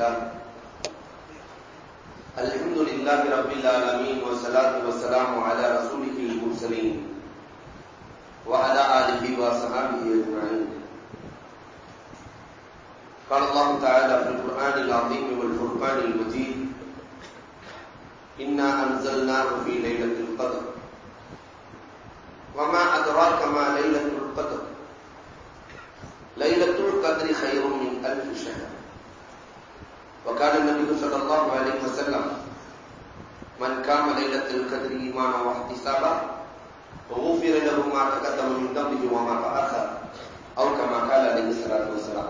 لله. الحمد لله رب العالمين والصلاة والسلام على رسوله المرسلين وعلى آله وصحابه أجمعين. قال الله تعالى في القرآن العظيم والفرقان المجيد إنا أنزلناه في ليلة القدر وما أدراك ما ليلة القدر ليلة القدر خير من ألف شهر وكان النبي صلى الله عليه وسلم من قام ليلة القدر إيمانا واحتسابا وغفر له ما تقدم من ذنبه وما تأخر أو كما قال عليه الصلاة والسلام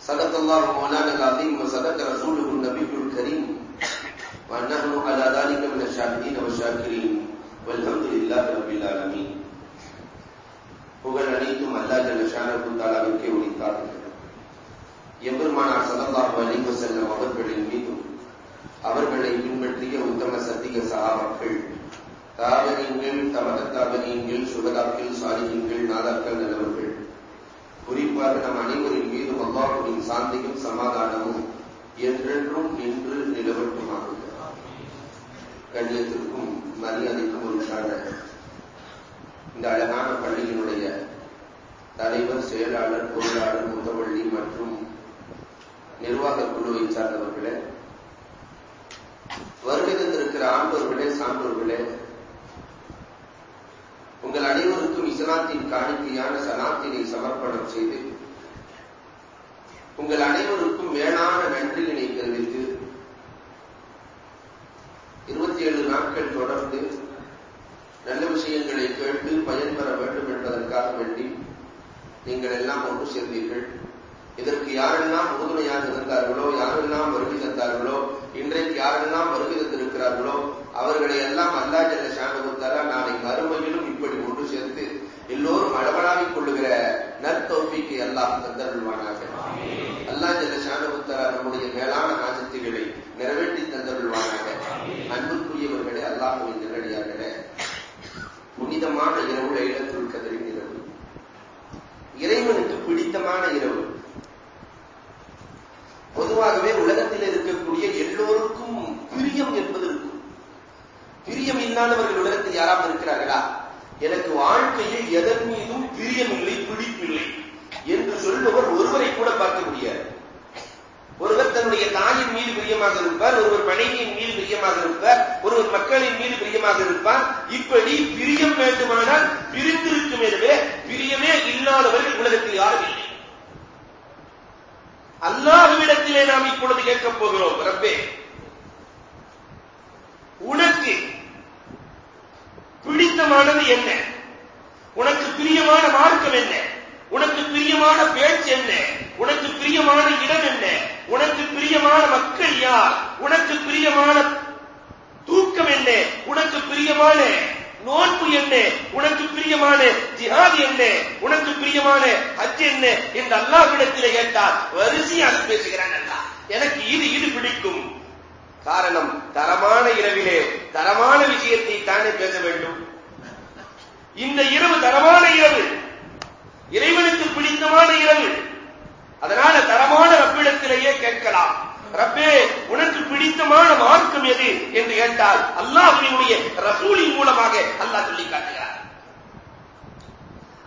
صدق الله مولانا العظيم وصدق رسوله النبي الكريم ونحن على ذلك من الشاهدين والشاكرين والحمد لله رب العالمين புகழ் அனைத்தும் அல்லா ஜல்ல ஷானகுல் தாலாவிற்கே உரித்தார்கள் எம்பெருமானார் சல்லல்லாஹு அலைஹி வஸல்லம் அவர்களின் மீதும் அவர்களை பின்பற்றிய உத்தம சத்திய சஹாபாக்கள் தாபகீன்கள் தமக தாபகீன்கள் சுகதாக்கள் சாலிகீன்கள் நாதாக்கள் நல்லவர்கள். குறிப்பாக நம் அனைவரின் மீது அல்லாஹுவின் சாந்தியும் சமாதானமும் என்றென்றும் நின்று நிலவட்டுமாக கண்ணியத்திற்கும் மரியாதைக்கும் உரித்தான இந்த அழகான பள்ளியினுடைய தலைவர் செயலாளர் பொருளாளர் முத்தவள்ளி மற்றும் நிர்வாக குழுவை சார்ந்தவர்களே வருகிறந்திருக்கிற ஆண்டோர்களே சான்றோர்களே உங்கள் அனைவருக்கும் இஸ்லாத்தின் காணிக்கையான சலாத்தினை சமர்ப்பணம் செய்து உங்கள் அனைவருக்கும் மேலான நன்றியினை தெரிவித்து இருபத்தி ஏழு நாட்கள் தொடர்ந்து நல்ல விஷயங்களை கேட்டு பயன்பெற வேண்டும் என்பதற்காக வேண்டி நீங்கள் எல்லாம் ஒன்று சேர்ந்தீர்கள். இதற்கு யாரெல்லாம் உறுதுணையாக இருந்தார்களோ யாரெல்லாம் வருகை தந்தார்களோ இன்றைக்கு யாரெல்லாம் வருகை தந்திருக்கிறார்களோ அவர்களை எல்லாம் அல்லா ஜல்ல சாண்டகுத்தாரா நாளை மறுமையிலும் இப்படி ஒன்று சேர்த்து எல்லோரும் அளவலாகிக் கொள்ளுகிற நற்தொப்பிக்கு எல்லாம் தந்தருள்வானாக. அல்லா ஜல்ல சாண்டகுத்தாரா நம்முடைய மேலான ஆசக்திகளை நிறைவேற்றி தந்தருள்வானாக. அன்புக்குரியவர்களே அல்லாஹுவின் நல்லடியார்களே புனிதமான இரவு இடத்திற்கு கதரின் இரவு இறைவனுக்கு பிடித்தமான இரவு. பொதுவாகவே உலகத்தில் இருக்கக்கூடிய எல்லோருக்கும் பிரியம் என்பது இருக்கும். பிரியம் இல்லாதவர்கள் உலகத்தில் யாராவது இருக்கிறார்களா? எனக்கு வாழ்க்கையில் எதன் மீதும் பிரியமில்லை பிடிப்பில்லை என்று சொல்பவர் ஒருவரை கூட பார்க்க முடியாது. ஒருவர் தன்னுடைய தாயின் மீது பிரியமாக இருப்பார் ஒருவர் மனைவியின் மீது பிரியமாக இருப்பார் ஒருவர் மக்களின் மீது பிரியமாக இருப்பார். இப்படி பிரியம் வேண்டுமானால் பிரிந்திருக்கும் எனவே பிரியமே இல்லாதவர்கள் உலகத்தில் யாரும் இல்லை. அல்லாஹுவிடத்திலே நாம் இப்பொழுது கேட்கப் போகிறோம் ரப்பே. உனக்கு பிடித்தமானது என்ன? உனக்கு பிரியமான மார்க்கம் என்ன? உனக்கு பிரியமான பேச்சு என்ன? உனக்கு பிரியமான இடம் என்ன? உனக்கு பிரியமான மக்கள் யார்? உனக்கு பிரியமான தூக்கம் என்ன? உனக்கு பிரியமான நோன்பு என்ன? உனக்கு பிரியமான ஜிஹாது என்ன? உனக்கு பிரியமான ஹஜ் என்ன? என்று அல்லாஹ்விடத்திலே கேட்டால் வரிசையாக பேசுகிறான் எனக்கு இது இது பிடிக்கும். காரணம் தரமான இரவிலே தரமான விஷயத்தை தானே பேச வேண்டும். இந்த இரவு தரமான இரவு. இறைவனுக்கு பிடித்தமான இரவு. அதனால தரமான ரப்பிடத்திலேயே கேட்கலாம். ரப்பே உனக்கு பிடித்தமான மார்க்கம் எது? என்று கேட்டால் அல்லாஹுவினுடைய ரசூலின் மூலமாக அல்லாஹ் சொல்லி காட்டுகிறார்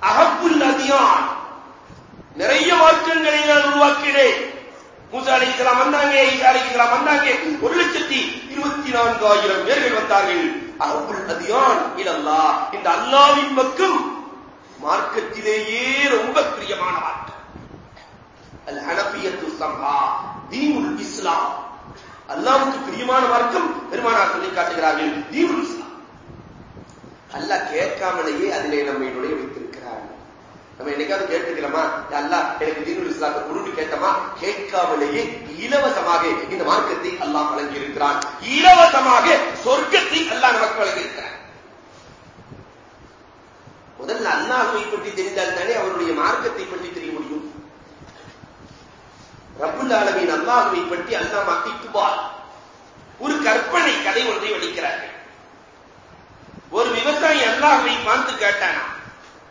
அகப்புல் அதியான் நிறைய மார்க்கங்களை நான் உருவாக்கினேன். மூசா வந்தாங்க ஈசா வந்தாங்க. ஒரு லட்சத்தி இருபத்தி நான்காயிரம் பேர்கள் வந்தார்கள். அகப்புல் அதியான் இல்லல்லா இந்த அல்லாவின் பக்கம் மார்க்கத்திலேயே ரொம்ப பிரியமான மார்க்கம். அல் ஹனபியத்து சம்பா தீனுல் இஸ்லாம். அல்லாவுக்கு பிரியமான மார்க்கம் பெருமானார் சொல்லி காட்டுகிறார்கள் தீனுல் இஸ்லாம். அல்லா கேட்காமலேயே அதிலே நம்மை நுழைய வைத்திருக்கிறார். நம்ம என்னைக்காவது கேட்டுக்கிறோமா அல்லா எனக்கு தீனுல் இஸ்லாத்தை குருண்டு கேட்டமா? கேட்காமலேயே இலவசமாக இந்த மார்க்கத்தை அல்லாஹ் வழங்கி இருக்கிறான் இலவசமாக சொர்க்கத்தை அல்லாஹ் நமக்கு வழங்கி முதல்ல அல்லாஹை பற்றி தெரிந்தால் தானே அவருடைய மார்க்கத்தை பற்றி தெரியும். ரப்புல் ஆலமின் அல்லாஹுவை பற்றி அல்லாமா இக்பால் ஒரு கற்பனை கதை ஒன்றை வடிக்கிறார்கள் ஒரு விவசாயி அல்லாஹுவை பார்த்து கேட்டானா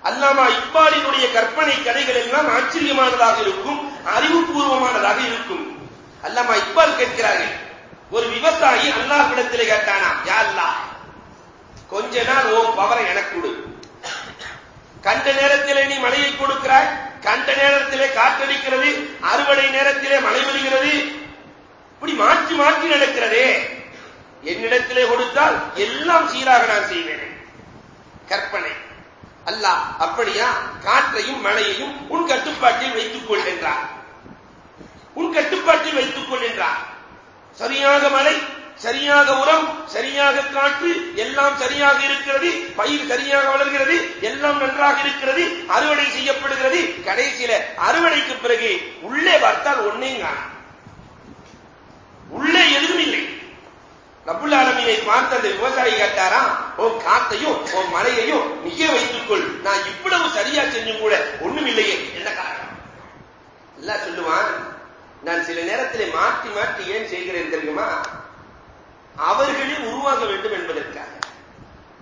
அல்லாமா இக்பாலினுடைய கற்பனை கதைகள் எல்லாம் ஆச்சரியமானதாக இருக்கும் அறிவுபூர்வமானதாக இருக்கும். அல்லாமா இக்பால் கேட்கிறார்கள் ஒரு விவசாயி அல்லாஹ்விடத்தில் கேட்டானா யா அல்லாஹ் கொஞ்ச நாள் ஓ பவரை எனக்கு கொடு. கண்ட நேரத்தில் நீ மழையை கொடுக்கிறாய்? கண்ட நேரத்திலே காற்றடிக்கிறது அறுவடை நேரத்திலே மழை வருகிறது இப்படி மாற்றி மாற்றி நடக்கிறதே. என்னிடத்திலே கொடுத்தால் எல்லாம் சீராக நான் செய்வேன். கற்பனை. அல்லாஹ் அப்படியா? காற்றையும் மழையையும் உன் கட்டுப்பாட்டில் வைத்துக் கொள்கின்றார் உன் கட்டுப்பாட்டில் வைத்துக் கொள்கின்றார் சரியாக மழை சரியாக உரம் சரியாக காற்று எல்லாம் சரியாக இருக்கிறது பயிர் சரியாக வளர்கிறது எல்லாம் நன்றாக இருக்கிறது அறுவடை செய்யப்படுகிறது. கடைசியில அறுவடைக்கு பிறகு உள்ளே பார்த்தால் ஒன்னையும் காணும் உள்ளே எதுவும் இல்லை. ரப்புல் ஆலமீனை பார்த்த அந்த விவசாயி கேட்டாரா உன் காத்தையும் உன் மலையையும் நீயே வைத்துக்கொள். நான் இவ்வளவு சரியா செஞ்சும் கூட ஒண்ணும் இல்லையே. என்ன காரணம்? எல்லாம் சொல்லுவான் நான் சில நேரத்திலே மாற்றி மாற்றி ஏன் செய்கிறேன் தெரியுமா? அவர்களே உருவாக வேண்டும் என்பதற்காக.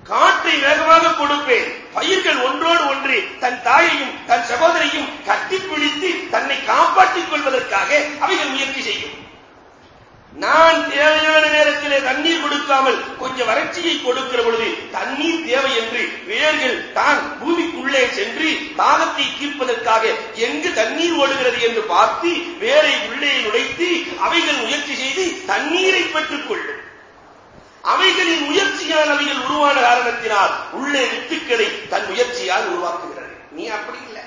காற்றை வேகமாக கொடுப்பேன். பயிர்கள் ஒன்றோடு ஒன்று தன் தாயையும் தன் சகோதரையும் கட்டி பிடித்து தன்னை காப்பாற்றிக் கொள்வதற்காக அவைகள் முயற்சி செய்யும். நான் தேவையான நேரத்திலே தண்ணீர் கொடுக்காமல் கொஞ்சம் வறட்சியை கொடுக்கிற பொழுது தண்ணீர் தேவை என்று வேர்கள் தான் பூமிக்குள்ளே சென்று தாகத்தை தீர்ப்பதற்காக எங்கு தண்ணீர் ஓடுகிறது என்று பார்த்து வேரை உள்ளே நுழைத்து அவைகள் முயற்சி செய்து தண்ணீரை பெற்றுக் கொள்ளும். அவைகளின் முயற்சியால் அவைகள் உருவான காரணத்தினால் உள்ளே வித்துக்களை தன் முயற்சியால் உருவாக்குகிறது நீ அப்படி இல்லை.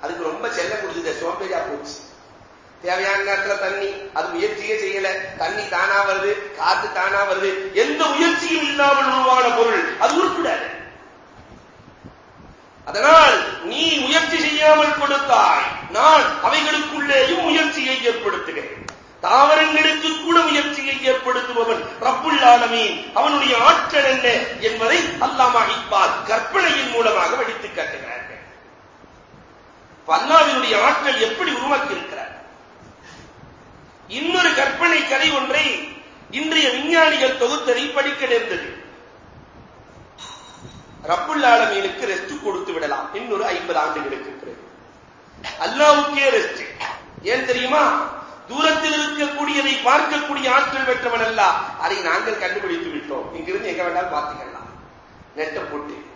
அதுக்கு ரொம்ப செல்ல கொடுத்தது சோம்பேறியா போச்சு. தேவையான நேரத்துல தண்ணி அது முயற்சியே செய்யல. தண்ணி தானா வருது காத்து தானா வருது. எந்த முயற்சியும் இல்லாமல் உருவான பொருள் அது உருப்பிடாது அதனால் நீ முயற்சி செய்யாமல் கொடுத்தாய் நான் அவைகளுக்குள்ளேயும் முயற்சியை ஏற்படுத்துகிறேன். தாவரங்களுக்கு கூட முயற்சியை ஏற்படுத்துபவன் ரப்புல் ஆலமீன். அவனுடைய ஆற்றல் என்ன என்பதை அல்லாமா இப்பால் கற்பனையின் மூலமாக வெடித்துக் காட்டுகிறார்கள். அல்லாவினுடைய ஆற்றல் எப்படி உருவாக்கி இருக்கிறார் இன்னொரு கற்பனை கதை ஒன்றை இன்றைய விஞ்ஞானிகள் தொகுத்ததை படிக்க நேர்ந்தது. ரப்புல் ஆலமீனுக்கு ரெஸ்ட் கொடுத்து விடலாம். இன்னொரு ஐம்பது ஆண்டுகளுக்கு பிறகு. அல்லாவுக்கே ரெஸ்ட் ஏன் தெரியுமா? தூரத்தில் இருக்கக்கூடியதை பார்க்கக்கூடிய ஆற்றல் பெற்றவன் அல்ல. அதை நாங்கள் கண்டுபிடித்து விட்டோம். இங்கிருந்து எங்க வேண்டாம் பார்த்துக்கலாம். நெட்ட போட்டு.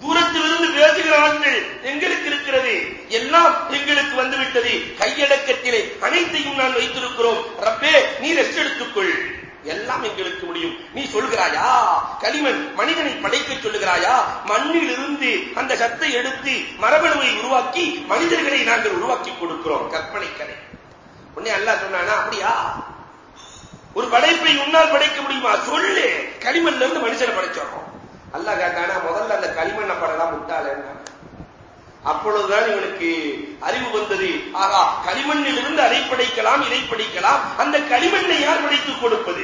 தூரத்திலிருந்து பேசுகிற ஆற்றல் எங்களுக்கு இருக்கிறது. எல்லாம் எங்களுக்கு வந்துவிட்டது. கையடக்கத்திலே அனைத்தையும் நான் வைத்திருக்கிறோம். ரப்பே நீ ரெஸ்ட் எடுத்துக்கொள். எல்லாம் எங்களுக்கு முடியும். நீ சொல்கிறாயா? களிமண் மனிதனை படைக்க சொல்லுகிறாயா? மண்ணில் இருந்து அந்த சத்தை எடுத்து மரபணுவை உருவாக்கி மனிதர்களை நாங்கள் உருவாக்கி கொடுக்கிறோம். கற்பனை கதை. உன்னை அல்லா சொன்னானா? அப்படியா? ஒரு படைப்பை உன்னால் படைக்க முடியுமா? சொல்லு. களிமண்ல இருந்து மனுஷனை படைச்சிடறோம். அல்லா கேட்டானா முதல்ல அந்த களிமண்ணை படலாம் முட்டாள அப்பொழுதுதான் இவனுக்கு அறிவு வந்தது. ஆகா களிமண்ணிலிருந்து அதை படைக்கலாம் இதை படைக்கலாம். அந்த களிமண்ணை யார் படைத்துக் கொடுப்பது?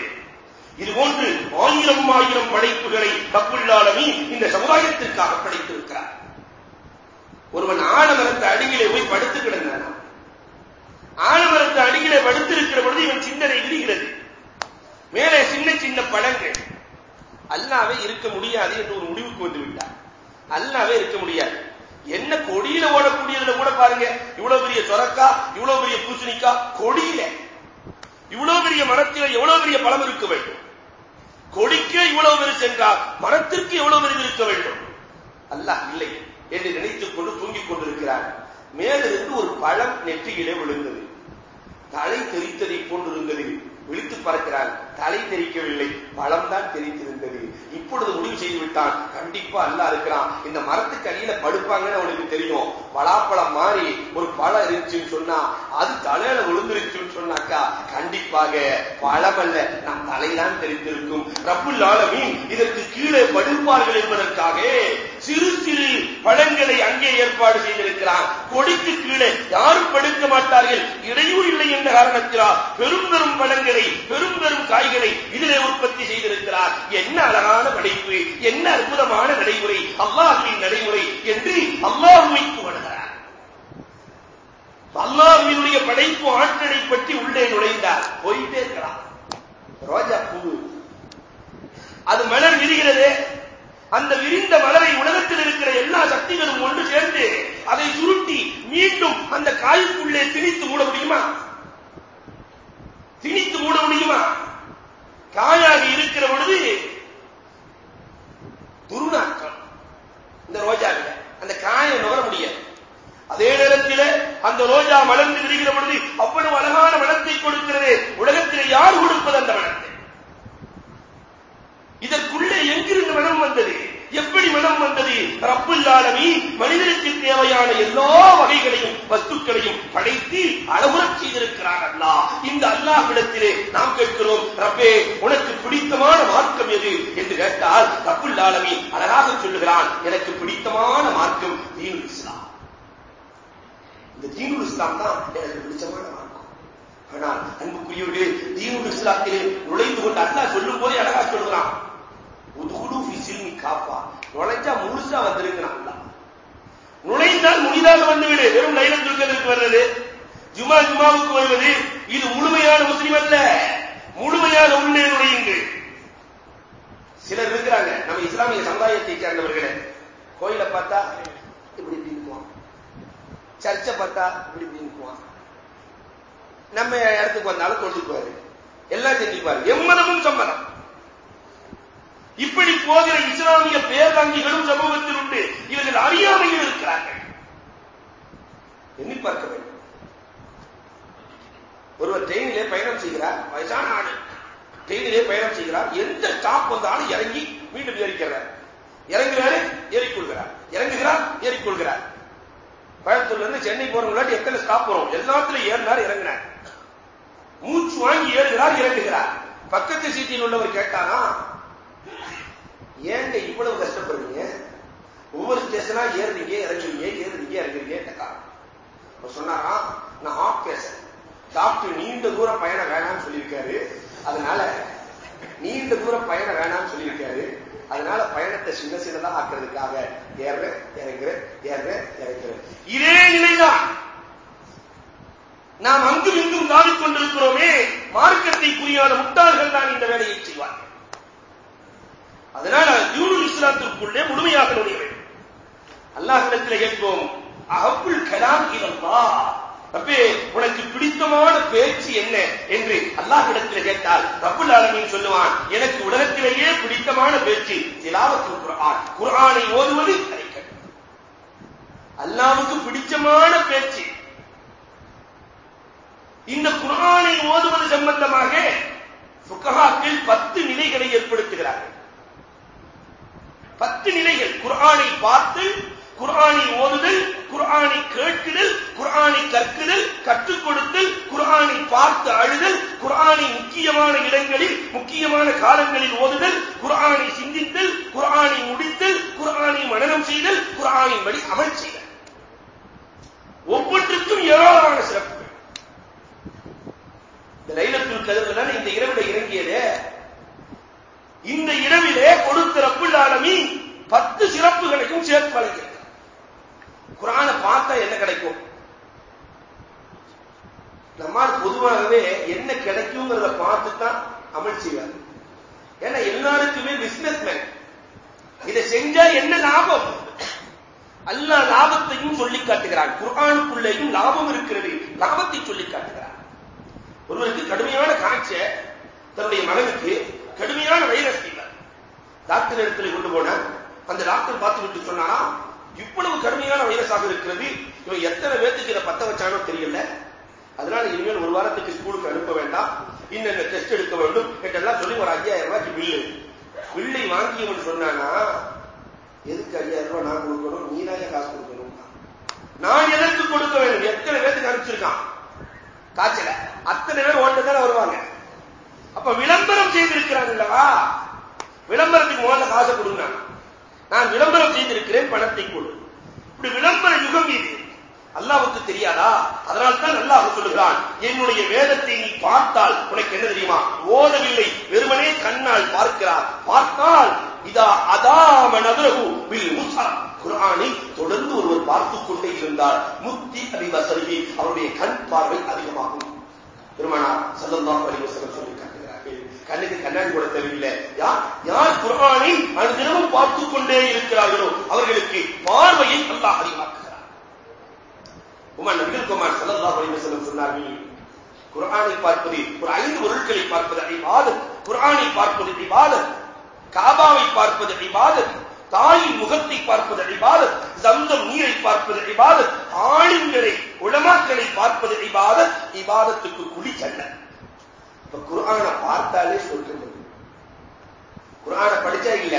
இது போன்று ஆயிரம் ஆயிரம் படைப்புகளை தப்புள்ளாளமி இந்த சமுதாயத்திற்காக படைத்திருக்கிறார். ஒருவன் ஆடவரத்தை அடியிலே போய் படுத்து கிடந்தான் ஆழமரத்த அடியில படுத்திருக்கிற பொழுது இவன் சிந்தனை இடுகிறது மேலே சின்ன சின்ன பழங்கள் அல்லாவே இருக்க முடியாது என்று ஒரு முடிவுக்கு வந்து விட்டார் அல்லாவே இருக்க முடியாது. என்ன கொடியில ஓடக்கூடியதுல கூட பாருங்க. இவ்வளவு பெரிய சொரக்கா இவ்வளவு பெரிய பூசணிக்கா? கொடியில. இவ்வளவு பெரிய மரத்தில எவ்வளவு பெரிய பழம் இருக்க வேண்டும்? கொடிக்கே இவ்வளவு பெரு சென்றால் மரத்திற்கு எவ்வளவு பெரிய இருக்க வேண்டும்? அல்லாஹ் இல்லை என்று நினைத்துக் கொண்டு தூங்கிக் கொண்டிருக்கிறார் மேலிருந்து ஒரு பழம் நெற்றியிலே விழுந்தது. தலை தெரித்ததை போன்றிருந்தது. விழித்து பார்க்கிறான் தலை தெரிக்கவில்லை. பழம்தான் தெரித்திருந்தது. இப்பொழுது முடிவு செய்து விட்டான் கண்டிப்பா அல்லா இருக்கிறான். இந்த மரத்துக்கு அடியில படுப்பாங்கன்னு அவனுக்கு தெரியும். பலாப்பழம் மாறி ஒரு பழம் இருந்துச்சுன்னு சொன்னா அது தலையில விழுந்துருச்சுன்னு சொன்னாக்கா கண்டிப்பாக பழம் அல்ல. நம் தலைதான் தெரிந்திருக்கும். ரப்புல் ஆலமீன் இதற்கு கீழே படுப்பார்கள் என்பதற்காக சிறு சிறு பழங்களை அங்கே ஏற்பாடு செய்திருக்கிறான் கொடிக்கு கீழே யாரும் படுக்க மாட்டார்கள். இடையூறு இல்லை என்ற காரணத்தினால் பெரும் பெரும் பழங்களை பெரும் பெரும் காய்களை இதிலே உற்பத்தி செய்திருக்கிறார். என்ன அழகான படைப்பு என்ன அற்புதமான நடைமுறை அல்லாஹுவின் நடைமுறை என்று அல்லாஹுவை புகழ்கிறார் அல்லாஹுவினுடைய படைப்பு ஆற்றலை பற்றி உள்ளே நுழைந்தார். போயிட்டே இருக்கிறார். ரோஜா பூ. அது மலர் விரிகிறது. அந்த விரிந்த மலரை உலகத்தில் இருக்கிற எல்லா சக்திகளும் ஒன்று சேர்ந்து அதை சுருட்டி மீண்டும் அந்த காய்க்குள்ளே திணித்து மூட முடியுமா? திணித்து மூட முடியுமா? காயாக இருக்கிற பொழுது துருநாக்கம் இந்த ரோஜாவில் அந்த காயை நுகர முடியாது. அதே நேரத்தில் அந்த ரோஜா மலர்ந்து விரிகிற பொழுது அவ்வளவு அழகான மனத்தை கொடுக்கிறது. உலகத்தில் யார் கொடுப்பது அந்த மனத்தை இதற்குள்ளே எங்கிருந்து மனம் வந்தது? எப்படி மனம் வந்தது? ரப்புல்லாலமி மனிதனுக்கு தேவையான எல்லா வகைகளையும் வஸ்துக்களையும் படைத்து அளவுறச் செய்திருக்கிறார் அல்லாஹ். இந்த அல்லாஹ்விடத்திலே நாம் கேட்கிறோம் ரப்பே உனக்கு பிடித்தமான மார்க்கம் எது? என்று கேட்டால் ரப்புல்லாலமி அழகாக சொல்லுகிறான் எனக்கு பிடித்தமான மார்க்கம் தீனுல் இஸ்லாம். இந்த தீனுல் இஸ்லாம் தான் எனக்கு பிடிச்சமான மார்க்கம். ஆனால் அன்புக்குரியவர்களே தீனுல் இஸ்லாத்திலே நுழைந்து கொண்டு அல்லாஹ் சொல்லும் போதே அழகா சொல்லுகிறான் உதுகுடு ஃபிசில்மி காப்பா. நுழைஞ்சா முழுசா வந்திருக்கிறான் நுழைந்தால் முடிதாக வந்துவிடு. வெறும் லைலத்துல் கதருக்கு வர்றது. ஜுமா ஜுமாவுக்கு வருவது. இது முழுமையான முஸ்லீம் அல்ல. முழுமையான உள்ளே நுழையுங்கள். சிலர் இருக்கிறாங்க. நம்ம இஸ்லாமிய சமுதாயத்தை சேர்ந்தவர்களே. கோயிலை பார்த்தா இப்படி பின்னுக்குவான் சர்ச்சை பார்த்தா இப்படி பின்னுக்குவான் நம்ம இடத்துக்கு வந்தாலும் தொழுதுக்குவாரு எல்லாம் செஞ்சுக்குவாரு எம்மதமும் சம்மதம். இப்படி போகிற இஸ்லாமிய பேர்வாங்கிகளும் சமூகத்தில் உண்டு. இவர்கள் அறியாமையில் இருக்கிறார்கள். எண்ணி பார்க்க வேண்டும். ஒருவர் ட்ரெயினிலே பயணம் செய்கிறார் வயசான ஆடு ட்ரெயினிலே பயணம் செய்கிறார் எந்த ஸ்டாப் வந்தாலும் இறங்கி மீண்டும் ஏறிக்கிறார் இறங்குகிறாரு ஏறிக்கொள்கிறார். இறங்குகிறார் ஏறிக்கொள்கிறார். கோயம்புத்தூர்ல இருந்து சென்னை போறவங்களாட்டி எத்தனை ஸ்டாப் வரும்? எல்லாத்துலயும் ஏறினார் இறங்கினார். மூச்சு வாங்கி ஏறுகிறார் இறங்குகிறார். பக்கத்து சீட்டில் உள்ளவர் கேட்டானா ஏங்க இவ்வளவு கஷ்டப்படுறீங்க? ஒவ்வொரு ஸ்டேஷனா ஏறுறீங்க இறங்குறீங்க ஏறுறீங்க இறங்குறீங்க கேட்டாராம் சொன்னாரா நான் ஹார்ட் பேசன் டாக்டர் நீண்ட தூர பயணம் வேணாம்னு சொல்லியிருக்காரு. அதனால நீண்ட தூர பயணம் வேணாம்னு சொல்லியிருக்காரு. அதனால பயணத்தை சின்ன சின்னதா ஆக்குறதுக்காக ஏற இறங்குற ஏற இறங்குற. இதே நிலைதான். நாம் அங்கும் இங்கும் நாடிக்கொண்டிருக்கிறோமே. மார்க்கத்தை புரியாத முட்டாள்கள் தான் இந்த வேலையை செய்வார்கள். அதனால தீனுல் இஸ்லாத்திற்குள்ளே முழுமையாக நுழைய வேண்டும். அல்லாஹிடத்தில் கேட்போம் அகப்புல் கலாம் இலல்லா அப்பே உனக்கு பிடித்தமான பேச்சு என்ன என்று அல்லாஹிடத்தில் கேட்டால் ரப்புல் ஆலமின் சொல்லுவான் எனக்கு உலகத்திலேயே பிடித்தமான பேச்சு திலாவத்து குர்ஆன். குர்ஆனை ஓதுவது கிடைக்கும் பிடிச்சமான பேச்சு. இந்த குர்ஆனை ஓதுவது சம்பந்தமாக ஃபுகஹாக்கள் பத்து நிலைகளை ஏற்படுத்துகிறார்கள். பத்து நிலைகள். குர்ஆனை பார்த்து குர்ஆனை ஓதுதல் குர்ஆனை கேட்குதல் குர்ஆனை கற்குதல் கற்றுக் கொடுத்தல் குர்ஆனை பார்த்து அழுதல் குர்ஆனை முக்கியமான இடங்களில் முக்கியமான காலங்களில் ஓதுதல் குர்ஆனை சிந்தித்தல் குர்ஆனை முடித்தல் குர்ஆனை மனனம் செய்தல் குர்ஆனின் படி அமல் செய்தல். ஒவ்வொன்றுக்கும் ஏராளமான சிறப்புகள். இந்த லைலத்துல் கதர்ல இந்த இரவுல இறங்கியது? இந்த இரவிலே கொடுத்த ரப்புல் பத்து சிறப்புகளையும் சேர்த்து வழங்கியிருக்கிறார் குரானை பார்த்தா என்ன கிடைக்கும்? நம்மால் பொதுவாகவே என்ன கிடைக்குங்கிறத பார்த்து தான் அமல் செய்வார். ஏன்னா எல்லாருக்குமே பிசினஸ் மேன் இதை செஞ்சா என்ன லாபம்? அல்லா லாபத்தையும் சொல்லி காட்டுகிறான். குரானுக்குள்ளேயும் லாபம் இருக்கிறது. லாபத்தை சொல்லி காட்டுகிறான். ஒருவருக்கு கடுமையான காய்ச்ச தன்னுடைய மகனுக்கு கடுமையான வைரஸ் இல்லை. டாக்டர் இடத்துல கொண்டு போன அந்த டாக்டர் பார்த்து விட்டு சொன்னானா இவ்வளவு கடுமையான வைரஸாக இருக்கிறது இவன் எத்தனை பேத்துக்கு இதை பத்த வச்சானோ தெரியல. அதனால இனிமேல் ஒரு வாரத்துக்கு ஸ்கூலுக்கு அனுப்ப வேண்டாம். இன்னென்ன டெஸ்ட் எடுக்க வேண்டும். என்றெல்லாம் சொல்லி ஒரு ஐயாயிரம் ரூபாய்க்கு பில்லு பில்லை வாங்கியவன் சொன்னானா எதுக்கு ஐயாயிரம் ரூபாய் நான் கொடுக்கணும்? நீ காசு கொடுக்கணும். நான் எதற்கு கொடுக்க வேண்டும்? எத்தனை பேருக்கு அனுப்பிச்சிருக்கான்? காய்ச்சல. அத்தனை பேர் ஓட்டு தானே வருவாங்க. அப்ப விளம்பரம் செய்திருக்கிறான் அல்லவா விளம்பரத்துக்கு முதல்ல காசை கொடுங்க நான் விளம்பரம் செய்திருக்கிறேன் பணத்தை கொடு. இப்படி விளம்பர யுகம் இது. அல்லாவுக்கு தெரியாதா? அதனால் தான் அல்லாஹ் சொல்லுகிறான் என்னுடைய வேதத்தை நீ பார்த்தால் உனக்கு என்ன தெரியுமா? ஓதவில்லை வெறுமனே கண்ணால் பார்க்கிறார். பார்த்தால் இதா அதாம நகரகு வில் முசா குரானை தொடர்ந்து ஒருவர் பார்த்துக் கொண்டே இருந்தால் முத்தி அறிவசல்வி அவருடைய கண் பார்வை அதிகமாகும். பெருமானார் சல்லல்லாஹு அலைஹி வஸல்லம் கண்ணுக்கு கண்ணாடி கூட தேவையில்லை யார் யார் குரானை அனுதினமும் பார்த்துக் கொண்டே இருக்கிறார்களோ அவர்களுக்கு பார்வையை அல்லாஹ் அதிகமாக்குகிறார் உமர் நபிகள் குமார் சல்லல்லாஹு அலைஹி வஸல்லம் சொன்னார்கள் குரானை பார்ப்பது ஒரு ஐந்து பொருட்களை பார்ப்பது இபாதத் குரானை பார்ப்பது இபாதத் காபாவை பார்ப்பது இபாதத் தாயின் முகத்தை பார்ப்பது இபாதத் சந்தம் நீரை பார்ப்பது இபாதத் ஆளுங்களை உளமாக்களை பார்ப்பது இபாதத் இவாதத்துக்கு குழி சல்ல இப்ப குரானை பார்த்தாலே சொல்றது குரானை படிச்சா இல்ல.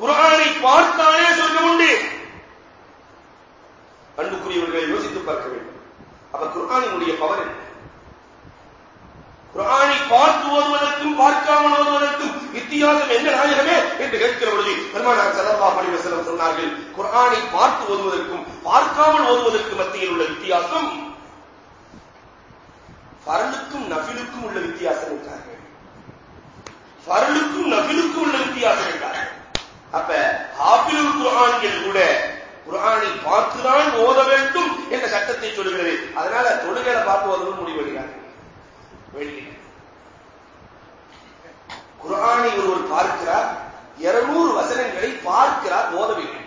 குரானை பார்த்தாலே சொர்க்கம் உண்டு. அன்புக்குரியவர்களை யோசித்து பார்க்க வேண்டும். அப்ப குரானினுடைய பவர் என்ன? குரானை பார்த்து ஓதுவதற்கும் பார்க்காமல் ஓதுவதற்கும் வித்தியாசம் என்ன நாயகமே என்று கேட்கிற பொழுது பெருமானார் செல்லல்லா பணிவசலம் சொன்னார்கள் குரானை பார்த்து ஓதுவதற்கும் பார்க்காமல் ஓதுவதற்கும் மத்தியில் உள்ள வித்தியாசம் பரலுக்கும் நபிலுக்கும் உள்ள வித்தியாசம் என்றார்கள் பரலுக்கும் நபிலுக்கும் உள்ள வித்தியாசம் என்றார்கள் அப்ப ஹாபிலுல் குரான்கள் கூட குரானை பார்த்துதான் ஓத வேண்டும் என்ற சட்டத்தை சொல்கிறது அதனால தொழுகையில பார்த்து ஓதவும் முடிவெடுக்கிறார்கள் வெளியே. குரானை ஒருவர் பார்க்கிறார் இருநூறு வசனங்களை பார்க்கிறார் ஓதவில்லை.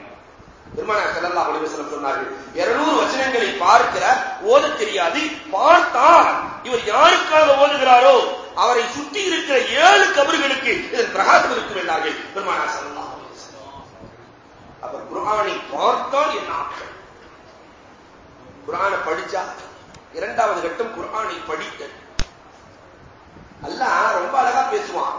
பெருமானார் செல்லல்லா ஒளிவசனம் சொன்னார்கள் இருநூறு வசனங்களை பார்க்கிற ஓத தெரியாது பார்த்தால் இவர் யாருக்காக ஓதுகிறாரோ அவரை சுற்றி இருக்கிற ஏழு கபர்களுக்கு இதன் பிரகாசம் இருக்கும் என்றார்கள் பெருமானார் செல்லல்லா அப்ப குரானை பார்த்தால் என்ன ஆக்கள் குரானை படிச்சா இரண்டாவது கட்டம் குரானை படித்தல். அல்ல ரொம்ப அழகா பேசுவான்.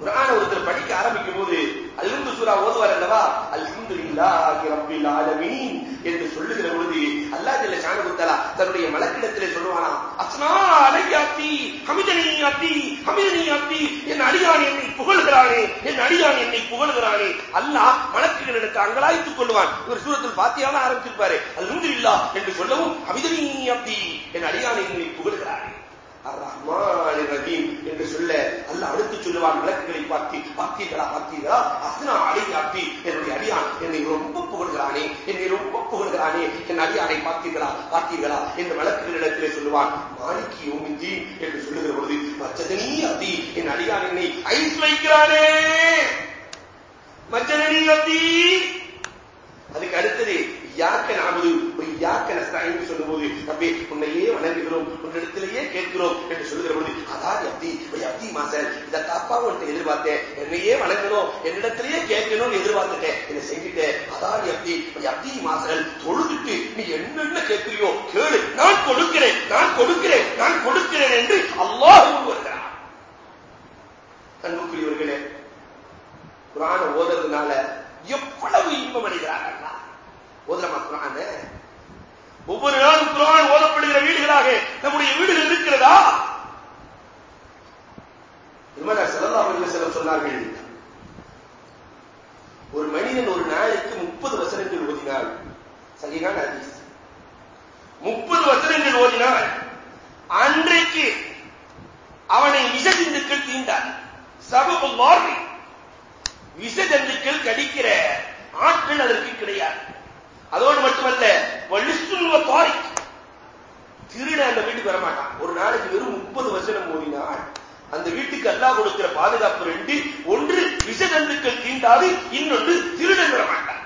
குரான ஒருத்தர் படிக்க ஆரம்பிக்கும் போது இருந்து சூரா ஓதுவார் அல்லவா? அல்ஹம்துலில்லாஹி ரப்பில் ஆலமீன் என்று சொல்லுகிற பொழுது அல்லாஹ் ஜல்ல ஷானஹு தன்னுடைய மலக்கிடத்திலே சொல்லுவானா அஸ்னா அலையாத்தி ஹமிதனி அத்தி ஹமிதனி அத்தி என் அடியான் என்னை புகழ்கிறானே என் அடியான் என்னை புகழ்கிறானே. அல்லாஹ் மலக்குகளிடத்து அங்கலாய்த்துக் கொள்வான். ஒரு சூரத்தில் பாத்தியாம ஆரம்பிச்சிருப்பாரு. அல்ஹம்துலில்லாஹ் என்று சொல்லவும் ஹமிதனி அத்தி என் அடியான் என்னை புகழ்கிறானே. என்று சொல்ல அல்ல அடுத்து சொல்லுவான் விளக்குகளை பார்த்து பார்த்தீர்களா பார்த்தீர்களா அஸ்னா அடி ஆத்தி என்னுடைய அடியான் என்னை ரொம்ப புகழ்கிறானே என்னை ரொம்ப புகழ்கிறானே என் அடியானை பார்த்தீர்களா பார்த்தீர்களா என்று விளக்குகளிடத்திலே சொல்லுவான். மாணிக்கு ஓமிந்தி என்று சொல்லுகிற பொழுது மச்சதனி அத்தி என் அடியான் என்னை ஐஸ் வைக்கிறானே. மச்சதனி அத்தி அதுக்கு அடுத்தது யாக்க நாமது? யாக்க நஸ்தாயின்னு சொல்லும்போது தம்பி உன்னையே வணங்குகிறோம் உன்னிடத்திலேயே கேட்கிறோம் என்று சொல்லுகிற பொழுது அதான் அப்தி அப்தி மாசல் இதை தாப்பா உன்ட்டு எதிர்பார்த்தேன். என்னையே வணங்கணும் என்னிடத்திலேயே கேட்கணும்னு எதிர்பார்த்துட்டேன். இதை செய்துட்டேன் அதான் அப்தி அப்தி மாசல் தொழுதுட்டு நீ என்னென்ன கேட்கிறியோ கேளு. நான் கொடுக்கிறேன் நான் கொடுக்கிறேன் நான் கொடுக்கிறேன் என்று அல்லாஹ் வருகிறான் அன்புக்குரியவர்களே குரான ஓதுறதுனால எவ்வளவு இன்பம் அடைகிறார்கள் ஓதுறமா குரான ஒவ்வொரு நாளும் குரான் ஓதப்படுகிற வீடுகளாக நம்முடைய வீடுகள் இருக்கிறதா? ஸல்லல்லாஹு அலைஹி வஸல்லம் சொன்னார்கள் ஒரு மனிதன் ஒரு நாளைக்கு முப்பது வசனங்கள் ஓதினாள் சகிகான ஹதீஸ். முப்பது வசனங்கள் ஓதினால் அன்றைக்கு அவனை விஷஜந்துக்கள் தீண்டார் சபபு மாறி விஷஜந்துக்கள் கடிக்கிற ஆட்கள் அதற்கு கிடையாது. அதோடு மட்டுமல்ல வலிசுவ திருட அந்த வீட்டுக்கு வரமாட்டான். ஒரு நாளைக்கு வெறும் முப்பது வசனம் ஓடினால் அந்த வீட்டுக்கு அல்லா கொடுக்கிற பாதுகாப்பு ரெண்டு ஒன்று விஷதந்துக்கள் தீண்டாது இன்னொன்று திருடன் வரமாட்டான்.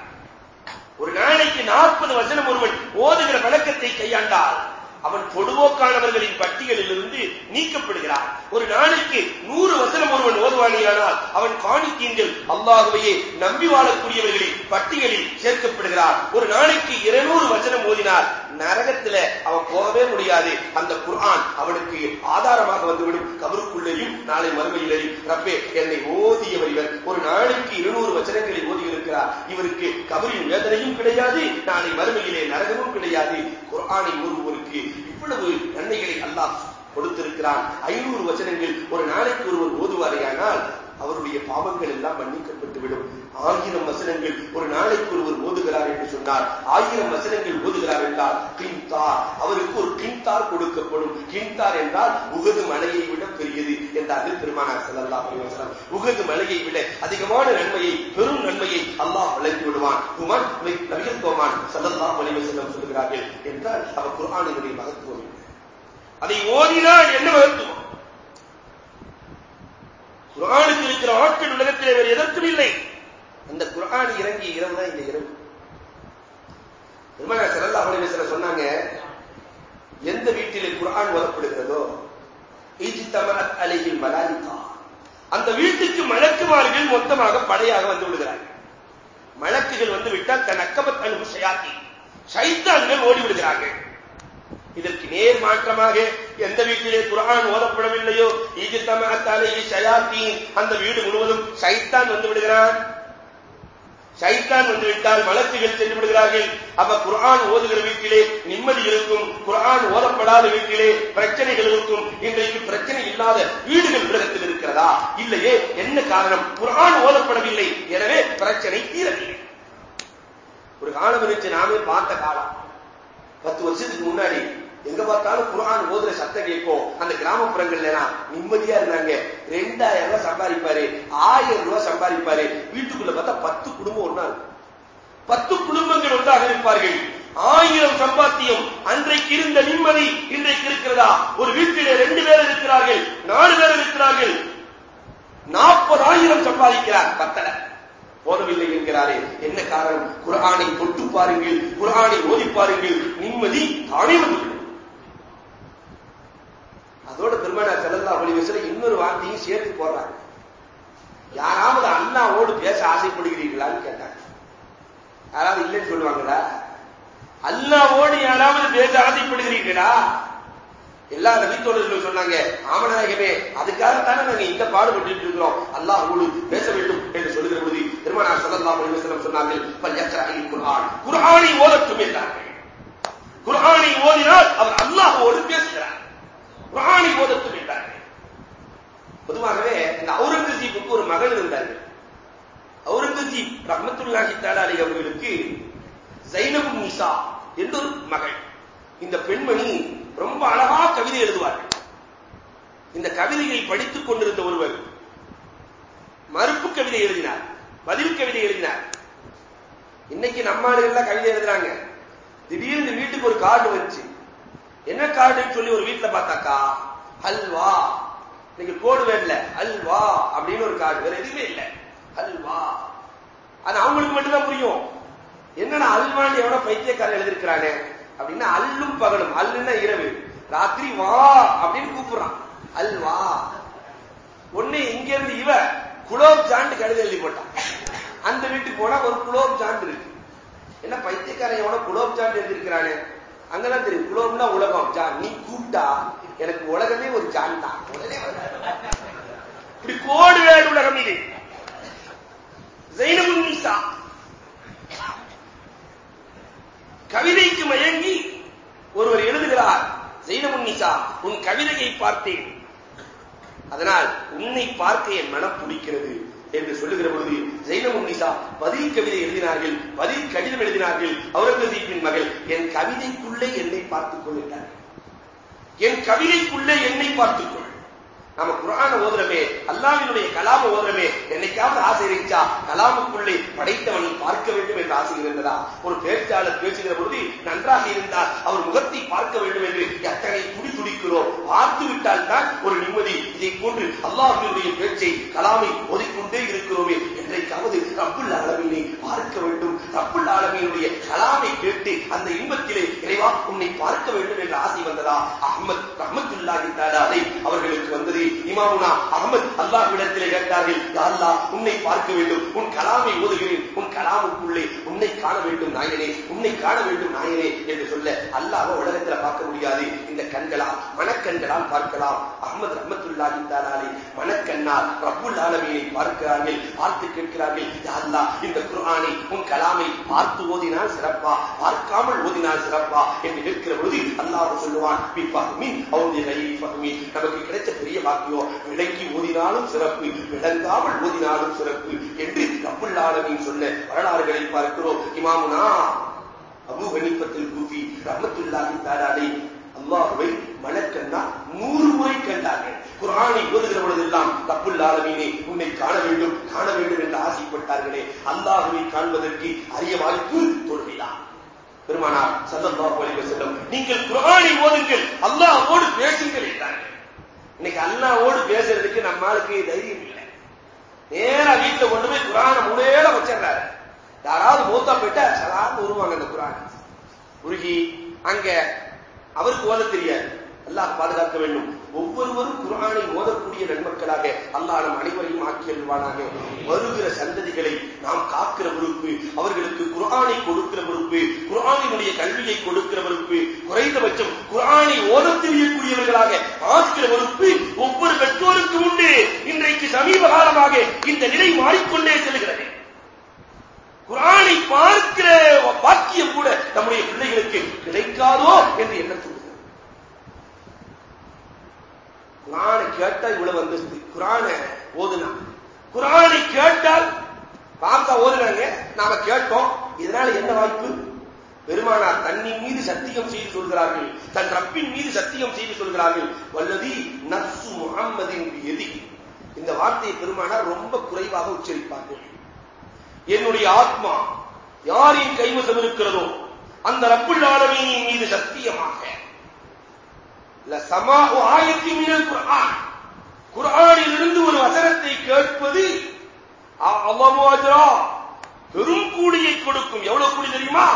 ஒரு நாளைக்கு நாற்பது வசனம் ஒருவன் ஓதுகிற வழக்கத்தை கையாண்டால் அவன் பொடுவோக்கானவர்களின் பட்டியலில் இருந்து நீக்கப்படுகிறான். ஒரு நாளைக்கு நூறு வசனம் ஒருவன் ஓதுவானியானால் அவன் காணித்தீன்கள் அல்லாகவே நம்பி வாழக்கூடியவர்களின் பட்டியலில் சேர்க்கப்படுகிறார் ஒரு நாளைக்கு இருநூறு வசனம் ஓதினார் நரகத்துல அவன் போகவே முடியாது. அந்த குர்ஆன் அவனுக்கு ஆதாரமாக வந்துவிடும். கபருக்குள்ளேயும் நாளை மறுமையிலேயும். ரப்பே என்னை ஓதியவர் இவர் ஒரு நாளைக்கு இருநூறு வச்சனங்களை ஓதியிருக்கிறார். இவருக்கு கபரின் வேதனையும் கிடையாது நாளை மறுமையிலே நரகமும் கிடையாது. குர்ஆனை ஒருவருக்கு இவ்வளவு நன்மைகளை அல்லாஹ் கொடுத்திருக்கிறான். ஐநூறு வச்சனங்கள் ஒரு நாளைக்கு ஒருவர் ஓதுவாரையானால் அவருடைய பாவங்கள் எல்லாம் மன்னிக்கப்பட்டு விடும் ஆயிரம் வசனங்கள் ஒரு நாளைக்கு ஒருவர் ஓதுகிறார் என்று சொன்னார். ஆயிரம் வசனங்கள் ஓதுகிறார் என்றால் கிளிந்தார் அவருக்கு ஒரு கிளிந்தார் கொடுக்கப்படும். கிளிந்தார் என்றால் உகது மலையை விட பெரியது என்றார்கள் பெருமானார் செல்லல்லா வசனம் உகது மலையை விட அதிகமான நன்மையை பெரும் நன்மையை அல்லாஹ் வழங்கி விடுவான். குமான் நபிகள் கோமான் செல்லல்லா வலிவசனம் சொல்கிறார்கள் என்றால் அவர் குரானினுடைய மகத்துவம் அதை ஓதினால் என்ன மகத்துவம்? குரானுக்கு இருக்கிற ஆட்கள் உலகத்தில் வேறு எதற்கும் இல்லை. அந்த குரான் இறங்கிய இரவு தான் இந்த இரவு. பெருமானா செல்லல்லா சில சொன்னாங்க எந்த வீட்டிலே குர்ஆன் வரப்படுகிறதோ இஜ்தமஅத் அலையில் மலாயிகா. அந்த வீட்டுக்கு மலக்குமார்கள் மொத்தமாக படையாக வந்து விடுகிறார்கள். மலக்குகள் வந்து விட்டால் தன் அக்கபத் அன்பு சைத்தான்கள் ஓடி விடுகிறார்கள். இதற்கு நேர் மாற்றமாக எந்த வீட்டிலே குரான் ஓதப்படவில்லையோ ஈஜித்தமத்தாலே ஷயாத்தி அந்த வீடு முழுவதும் சைத்தான் வந்து விடுகிறான். சைத்தான் வந்துவிட்டால் வழக்குகள் சென்று விடுகிறார்கள். அப்ப குரான் ஓதுகிற வீட்டிலே நிம்மதி இருக்கும் குரான் ஓதப்படாத வீட்டிலே பிரச்சனைகள் இருக்கும். இன்றைக்கு பிரச்சனை இல்லாத வீடுகள் உலகத்தில் இருக்கிறதா? இல்லையே என்ன காரணம்? குரான் ஓதப்படவில்லை. எனவே பிரச்சனை தீரவில்லை. ஒரு காலம் இருந்துச்சு நாமே பார்த்த காலம். பத்து வருஷத்துக்கு முன்னாடி எங்க பார்த்தாலும் குரான் ஓதுற சத்தம் கேட்கும். அந்த கிராமப்புறங்கள்ல நிம்மதியா இருந்தாங்க. ரெண்டாயிரம் ரூபாய் சம்பாதிப்பாரு. ஆயிரம் ரூபாய் சம்பாதிப்பாரு. வீட்டுக்குள்ள பார்த்தா பத்து குடும்பம் ஒன்னா பத்து குடும்பங்கள் ஒன்றாக இருப்பார்கள். ஆயிரம் சம்பாத்தியம் அன்றைக்கு இருந்த நிம்மதி இன்றைக்கு இருக்கிறதா? ஒரு வீட்டிலே ரெண்டு பேர் இருக்கிறார்கள் நாலு பேர் இருக்கிறார்கள். நாற்பதாயிரம் சம்பாதிக்கிறார். பத்தனை போதவில்லை என்கிறாரே. என்ன காரணம்? குரானை தொட்டு பாருங்கள். குரானை ஓதி பாருங்கள். நிம்மதி தானே வந்து அதோட திருமண செல்லல்லா ஒளிவசில இன்னொரு வார்த்தையும் சேர்த்து போடுறாங்க. யாராவது அண்ணாவோடு பேச ஆசைப்படுகிறீர்களான்னு கேட்டாங்க. யாராவது இல்லைன்னு சொல்லுவாங்களா? அல்லாவோடு யாராவது பேச ஆசைப்படுகிறீர்களா? எல்லா நபித்தோழர்களும் சொன்னாங்க ஆமநாயகமே அதுக்காகத்தானே நாங்க இந்த பாடுபட்டு இருக்கிறோம். அல்லாஹ் ஊடு பேச வேண்டும் என்று சொல்லுகிற பொழுது திருமணார் சல்லல்லா அலிவசலம் சொன்னார்கள் பல்யக்கராயின் குர்ஆன். குர்ஆனை ஓதட்டும் என்றார்கள். குரானை ஓதினால் அவர் அல்லாஹோடு பேசுகிறார். குர்ஆனை ஓதட்டும் என்றார்கள் பொதுவாகவே இந்த அவுரங்கசீப்புக்கு ஒரு மகள் இருந்தார்கள். அவுரங்கசீப் ரஹமத்துல்லாஹி தாலாலி அவர்களுக்கு ஜைனபு நிசா என்று ஒரு மகள். இந்த பெண்மணி ரொம்ப அழகா கவிதை எழுதுவார்கள். இந்த கவிதையை படித்துக் கொண்டிருந்த ஒருவர் மறுப்பு கவிதை எழுதினார் பதில் கவிதை எழுதினார். இன்னைக்கு நம்மாடுகள்ல கவிதை எழுதுறாங்க. திடீர்னு வீட்டுக்கு ஒரு கார்டு வந்துச்சு. என்ன கார்டுன்னு சொல்லி ஒரு வீட்டுல பார்த்தாக்கா அல்வா இன்னைக்கு கோடு வேணல அல்வா அப்படின்னு ஒரு கார்டு வேற எதுவுமே இல்லை. அல்வா அது அவங்களுக்கு மட்டும்தான் புரியும். என்னன்னா அல்வான்னு எவ்வளவு பைத்தியக்காரன் எழுதிருக்கிறானே அப்படின்னா அல்லும் பகலும். அல்லுன்னா இரவு. ராத்திரி வா அப்படின்னு கூப்பிடுறான். அல்வா. ஒண்ணு இங்க இருந்து இவ குலோப் ஜாண்டு கழுத எழுதி போட்டான். அந்த வீட்டுக்கு போனா ஒரு குலோப் ஜாண்டு இருக்கு. என்ன பைத்தியக்காரன் எவ்வளவு குலோப் ஜாண்டு எழுதிருக்கிறானே அங்கதான் தெரியும். குலோப்னா உலகம். ஜான் நீ கூப்பிட்டா எனக்கு உலகமே ஒரு ஜான் தான். இப்படி கோடு வேறு உலகம் இது. ஜெயினமுன் கவிதைக்கு மயங்கி ஒருவர் எழுதுகிறார் ஜெயினமுன்னிசா உன் கவிதையை பார்த்தேன். அதனால் உன்னை பார்க்க என் மனம் பிடிக்கிறது என்று சொல்லுகிற பொழுது ஜெயினமுன் நிசா பதில் கவிதை எழுதினார்கள் பதில் கடிதம் எழுதினார்கள் அவுரங்கசீப்பின் மகள் என் கவிதைக்குள்ளே என்னை பார்த்துக் கொள்கிறார் என் கவிதைக்குள்ளே என்னை பார்த்துக் கொள் நம்ம குரான ஓதுறமே அல்லாவினுடைய கலாம ஓதுறமே என்னைக்காவது ஆசை இருந்துச்சா கலாமுக்குள்ளே படைத்தவனை பார்க்க வேண்டும் என்ற ஆசை இருந்ததா? ஒரு பேச்சாளர் பேசுகிற பொழுது நன்றாக இருந்தால் அவர் முகத்தை பார்க்க வேண்டும் என்று எத்தனை துடி துடிக்கிறோம். பார்த்து விட்டால் தான் ஒரு நிம்மதி. இதை போன்று அல்லாஹினுடைய பேச்சை கலாமை ஓதிக்கொண்டே இருக்கிறோமே என்றைக்காவது ரப்புல் அளவினை பார்க்க வேண்டும். ரப்புல் அளவினுடைய கலாமை கேட்டு அந்த இன்பத்திலே இறைவா உன்னை பார்க்க வேண்டும் என்ற ஆசை வந்ததா? அஹமத் ரஹமத்துல்லாஹி அதை அவர்களுக்கு வந்தது இமாமுனா அகமது அல்லாஹ்விடத்திலே கேட்டார்கள் யாரா உன்னை பார்க்க வேண்டும். உன் கலாமை ஓதுகிறேன். உன் கலாமுக்குள்ளே உன்னை காண வேண்டும் நாயனே. உன்னை காண வேண்டும் நாயனே என்று சொல்ல அல்லாஹ் உலகத்துல பார்க்க முடியாது. இந்த கண்களால் மனக்கண்களால் பார்க்கலாம். அகமது ரஹமத்துல்லாஹி தாலாலே மனக்கண்ணால் ரப்புல் ஆலமியை பார்க்கிறார்கள். பார்த்து கேட்கிறார்கள் அல்லாஹ் இந்த குரானை உன் கலாமை பார்த்து ஓதினால் சிறப்பா? பார்க்காமல் ஓதினால் சிறப்பா? என்று கேட்கிற பொழுது அல்லாஹ் சொல்லுவான் நமக்கு கிடைச்ச பெரிய பாக்கியம் விளக்கி ஓதினாலும் சிறப்பு விளங்காமல் ஓதினாலும் சிறப்பு என்று ரப்புல் ஆலமீன் சொன்ன வரலாறுகளை பார்க்கிறோம். இமாமுனா அபு ஹனீஃபத்தில் கூபி ரஹ்மத்துல்லாஹி தஆலா அல்லாஹுவை மலக்கண்ணா நூறு முறை கண்டார்கள். குரானை ஓதுகிற பொழுதெல்லாம் ரப்புல் ஆலமீனே உன்னை காண வேண்டும் காண வேண்டும் என்று ஆசைப்பட்டார்களே. அல்லாஹுவை காண்பதற்கு அரிய வாய்ப்பு தோல்விதான் பெருமானார் சல்லல்லாஹு அலைஹி வஸல்லம் நீங்கள் குரானை ஓதுங்கள் அல்லாஹோடு பேசுங்கள் என்றார்கள். இன்னைக்கு அண்ணாவோடு பேசுறதுக்கு நம்மளுக்கு தைரியம் இல்லை. நேரா வீட்டுல கொண்டு போய் குரான முழுவேல வச்சிடறாரு. யாராவது மூத்தா போயிட்டா சலான்னு உருவாங்க அந்த குரான். உருகி அங்க அவருக்கு ஓத தெரியாது. அல்லாஹ் பாதுகாக்க வேண்டும். ஒவ்வொருவரும் குரானை ஓதக்கூடிய நன்மக்களாக அல்லாஹ் நம் அனைவரையும் ஆக்கியல்வானாக. வருகிற சந்ததிகளை நாம் காக்கிற பொறுப்பு அவர்களுக்கு குரானை கொடுக்கிற பொறுப்பு குரான் கல்வியை கொடுக்கிறவருக்கு குறைந்தபட்சம் குரானை ஓத தெரியக்கூடியவர்களாக ஆக்கிற பொறுப்பு ஒவ்வொரு பெற்றோருக்கும் உண்டு. இன்றைக்கு சமீப காலமாக இந்த நிலை மாறிக்கொண்டே செல்கிறது குரானை பார்க்கிற பாக்கியம் கூட நம்முடைய பிள்ளைகளுக்கு கிடைக்காதோ என்று என்ன சொல்லுகிறது குரானை கேட்டால் இவ்வளவு வந்தது குரானை ஓதுனா. குரானை கேட்டால் பாப்பா ஓதுனாங்க நாம கேட்டோம். இதனால என்ன வாய்ப்பு? பெருமானார் தன்னின் மீது சத்தியம் செய்து சொல்கிறார்கள். தன் ரப்பின் மீது சத்தியம் செய்து சொல்கிறார்கள். வல்லதி நப்சு முகம்மதின் எதி இந்த வார்த்தையை பெருமானார் ரொம்ப குறைவாக உச்சரிப்பார்கள். என்னுடைய ஆத்மா யாரின் கைவசம் இருக்கிறதோ அந்த ரப்புல் ஆலமீனின் மீது சத்தியமாக. ஆயத்தி மீனல் குரான் குரானில் இருந்து ஒரு வசனத்தை கேட்பது அவமோஜரா பெரும் கூலியை கொடுக்கும். எவ்வளவு கூலி தெரியுமா?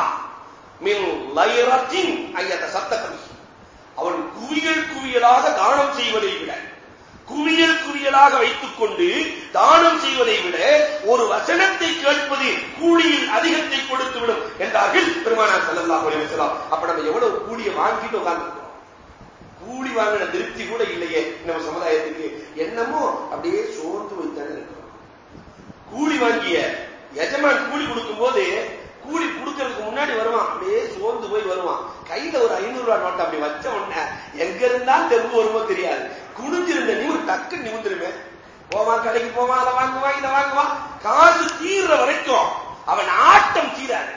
மின் லைரத்தின் சத்தகம் அவன் குவியல் குவியலாக தானம் செய்வதை விட குவியல் குவியலாக வைத்துக் கொண்டு தானம் செய்வதை விட ஒரு வசனத்தை கேட்பது கூலியில் அதிகத்தை கொடுத்துவிடும் என்றார்கள் பெருமானார் செல்லலாம் சொல்லலாம் அப்ப நம்ம எவ்வளவு கூலியை வாங்கிட்டு உட்கார்ந்து கூலி வாங்கின திருப்தி கூட இல்லையே நம்ம சமுதாயத்துக்கு. என்னமோ அப்படியே சோர்ந்து வைத்தாங்க இருக்கிறோம். கூலி வாங்கிய எஜமான் கூலி கொடுக்கும் போது கூலி கொடுக்கறதுக்கு முன்னாடி வருவான். அப்படியே சோர்ந்து போய் வருவான். கையில ஒரு ஐநூறு ரூபாய் நோட்டை அப்படி வச்ச உடனே எங்க இருந்தா தெருவு வருமோ தெரியாது. குனிஞ்சிருந்த நிமிர் டக்கு நிமிந்துருமே. போவான் கடைக்கு போவான் அதை வாங்குவான் இதை வாங்குவான் காசு தீர்ற வரைக்கும் அவன் ஆட்டம் தீராது.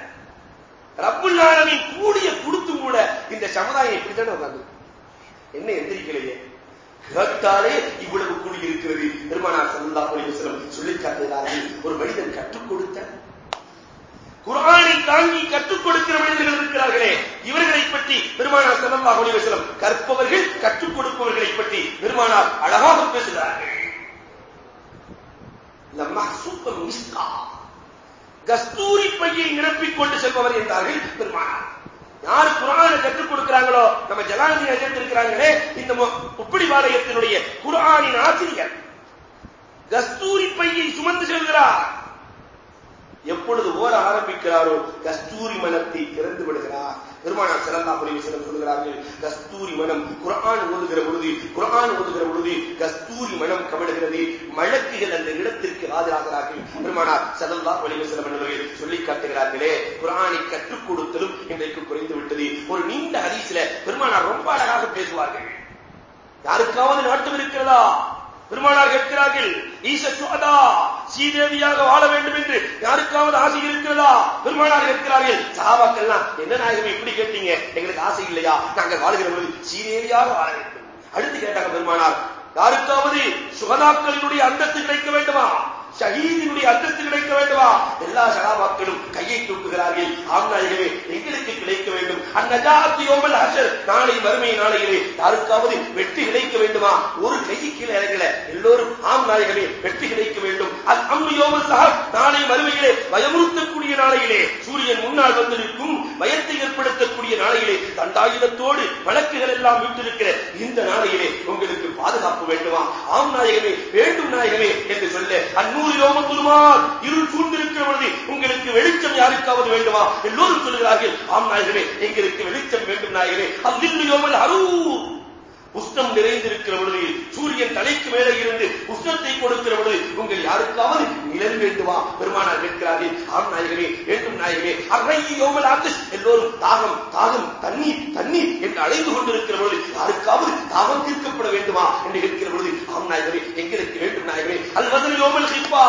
ரப்புல் ஆலமின் கூடிய கொடுத்து கூட இந்த சமுதாயம் இப்படித்தானே உட்காந்து என்ன எந்திரிக்கலையே? கேட்டாலே இவ்வளவு கூடி இருக்கிறது. பெருமானார் சல்லா பொலிவசனம் சொல்லி காட்டுகிறார்கள் ஒரு மனிதன் கற்றுக் கொடுத்தேன் குரானை தாங்கி கற்றுக் கொடுக்கிற மனிதர்கள் இருக்கிறார்களே இவர்களை பற்றி பெருமானார் சல்லா அலிவசலம் கற்பவர்கள் கற்றுக் கொடுப்பவர்களை பற்றி பெருமானார் அழகாக பேசுகிறார்கள். கஸ்தூரி பையை நிரப்பிக் கொண்டு செல்பவர் என்றார்கள் பெருமானார். யாரு குரானை கற்றுக் கொடுக்கிறாங்களோ நம்ம ஜலாநிதி அஜெண்ட் இருக்கிறாங்களே இந்த உப்படி வாளையத்தினுடைய குரானின் ஆசிரியர். கஸ்தூரி பையை சுமந்து செல்கிறார். எப்பொழுது ஓர ஆரம்பிக்கிறாரோ கஸ்தூரி மனத்தை திறந்து விடுகிறார். பெருமானார் சிறந்தா புரிவு சிலம் சொல்கிறார்கள் கஸ்தூரி மனம் குரான் ஓதுகிற பொழுது குரான் ஓதுகிற பொழுது கஸ்தூரி மனம் கவிடுகிறது மழக்குகள் அந்த இடத்திற்கு ஆஜராகிறார்கள். பெருமானார் சதல்லா வலிமை சிலம் என்பவர்கள் சொல்லி காட்டுகிறார்களே குரானை கற்றுக் கொடுத்தலும் இன்றைக்கு குறைந்து விட்டது. ஒரு நீண்ட அரிசில பெருமானார் ரொம்ப அழகாக பேசுவார்கள். யாருக்காவது நாட்டம் இருக்கிறதா? பெருமானார் கேட்கிறார்கள் ஈசத்வாதா ஸ்ரீதேவியாக வாழ வேண்டும் என்று யாருக்காவது ஆசை இருக்கிறதா? பெருமானார் கேட்கிறார்கள் சாபாக்கள்லாம் என்ன நாயகம் இப்படி கேட்டீங்க? எங்களுக்கு ஆசை இல்லையா? நாங்கள் வாழ்கிற பொழுது ஸ்ரீதேவியாக வாழ வேண்டும். அடுத்து கேட்டாங்க பெருமானார் யாருக்காவது சுகதாக்களினுடைய அந்தஸ்து கிடைக்க வேண்டுமா? ஷஹீதினுடைய அந்தஸ்து கிடைக்க வேண்டுமா? எல்லா சகாபாக்களும் கையை தூக்குகிறார்கள். ஆம்நாயகமே எங்களுக்கு கிடைக்க வேண்டும். அந்நஜாத்தியோமல் ஹசர் நாளை வறுமை நாளையிலே யாருக்காவது வெற்றி கிடைக்க வேண்டுமா? ஒரு கையை கீழே இறங்கல. எல்லோரும் ஆம் நாயகமே வெற்றி கிடைக்க வேண்டும். அது அம்மு சஹர் நாளை மறுமையிலே பயமுறுத்தக்கூடிய நாளையிலே. சூரியன் முன்னால் வந்து நிற்கும் பயத்தை ஏற்படுத்தக்கூடிய நாளையிலே தண்டாயுதத்தோடு வழக்குகள் எல்லாம் விட்டிருக்கிற இந்த நாளையிலே உங்களுக்கு பாதுகாப்பு வேண்டுமா? ஆம் நாயகமே வேண்டும் நாயகமே என்று சொல்ல அந்நூறு யோமத்துருமார் இருள் சூழ்ந்திருக்கிற பொழுது உங்களுக்கு வெளிச்சம் யாருக்காவது வேண்டுமா? எல்லோரும் சொல்கிறார்கள் ஆம் நாயகரே எங்களுக்கு வெளிச்சம் வேண்டும் நாயகரே அல்லில்லு யோமல் அரூர் உஷ்ணம் நிறைந்திருக்கிற பொழுது சூரியன் தலைக்கு மேலே இருந்து உஷ்ணத்தை கொடுக்கிற பொழுது உங்கள் யாருக்காவது நிழல் வேண்டுமா பெருமானார் கேட்கிறார்கள். ஆம் நாயகமே வேண்டும் நாயகமே. அரை ஆண்டு எல்லோரும் தாகம் தாகம் தண்ணீர் தண்ணீர் என்று அழைந்து கொண்டிருக்கிற பொழுது யாருக்காவது தாகம் தீர்க்கப்பட வேண்டுமா? என்று கேட்கிற பொழுது ஆம் நாயகமே எங்களுக்கு வேண்டும் நாயகமே. அல்வதன் யோமல் ஹிப்பா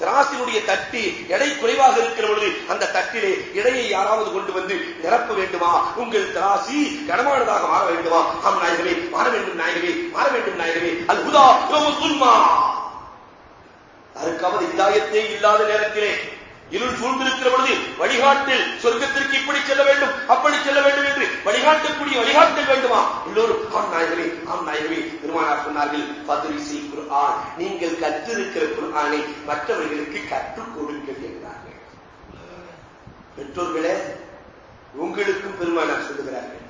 திராசினுடைய தட்டி எடை குறைவாக இருக்கிற பொழுது அந்த தட்டிலே இடையை யாராவது கொண்டு வந்து நிரப்ப வேண்டுமா? உங்கள் திராசி கனமானதாக மாற வேண்டுமா? ஆம் நாயகமே மாற வேண்டும் நாயகமே மாற வேண்டும் நாயகமே. அல்புதா ஹுதா யோமுல்மா இதாயத்தே இல்லாத நேரத்திலே இருள் சூழ்ந்திருக்கிற பொழுது வழிகாட்டில் சொர்க்கத்திற்கு இப்படி செல்ல வேண்டும் அப்படி செல்ல வேண்டும் என்று வழிகாட்டக்கூடிய வழிகாட்ட வேண்டுமா? எல்லோரும் ஆம் நாயகமே ஆம் நாயகமே பெருமானார் சொன்னார்கள் பதுரிசி குர்ஆன். நீங்கள் கற்றிருக்கிற குர்ஆனை மற்றவர்களுக்கு கற்றுக் கொடுங்கள் என்றார்கள். பெற்றோர்களே உங்களுக்கும் பெருமானார் சொல்லுகிறார்கள்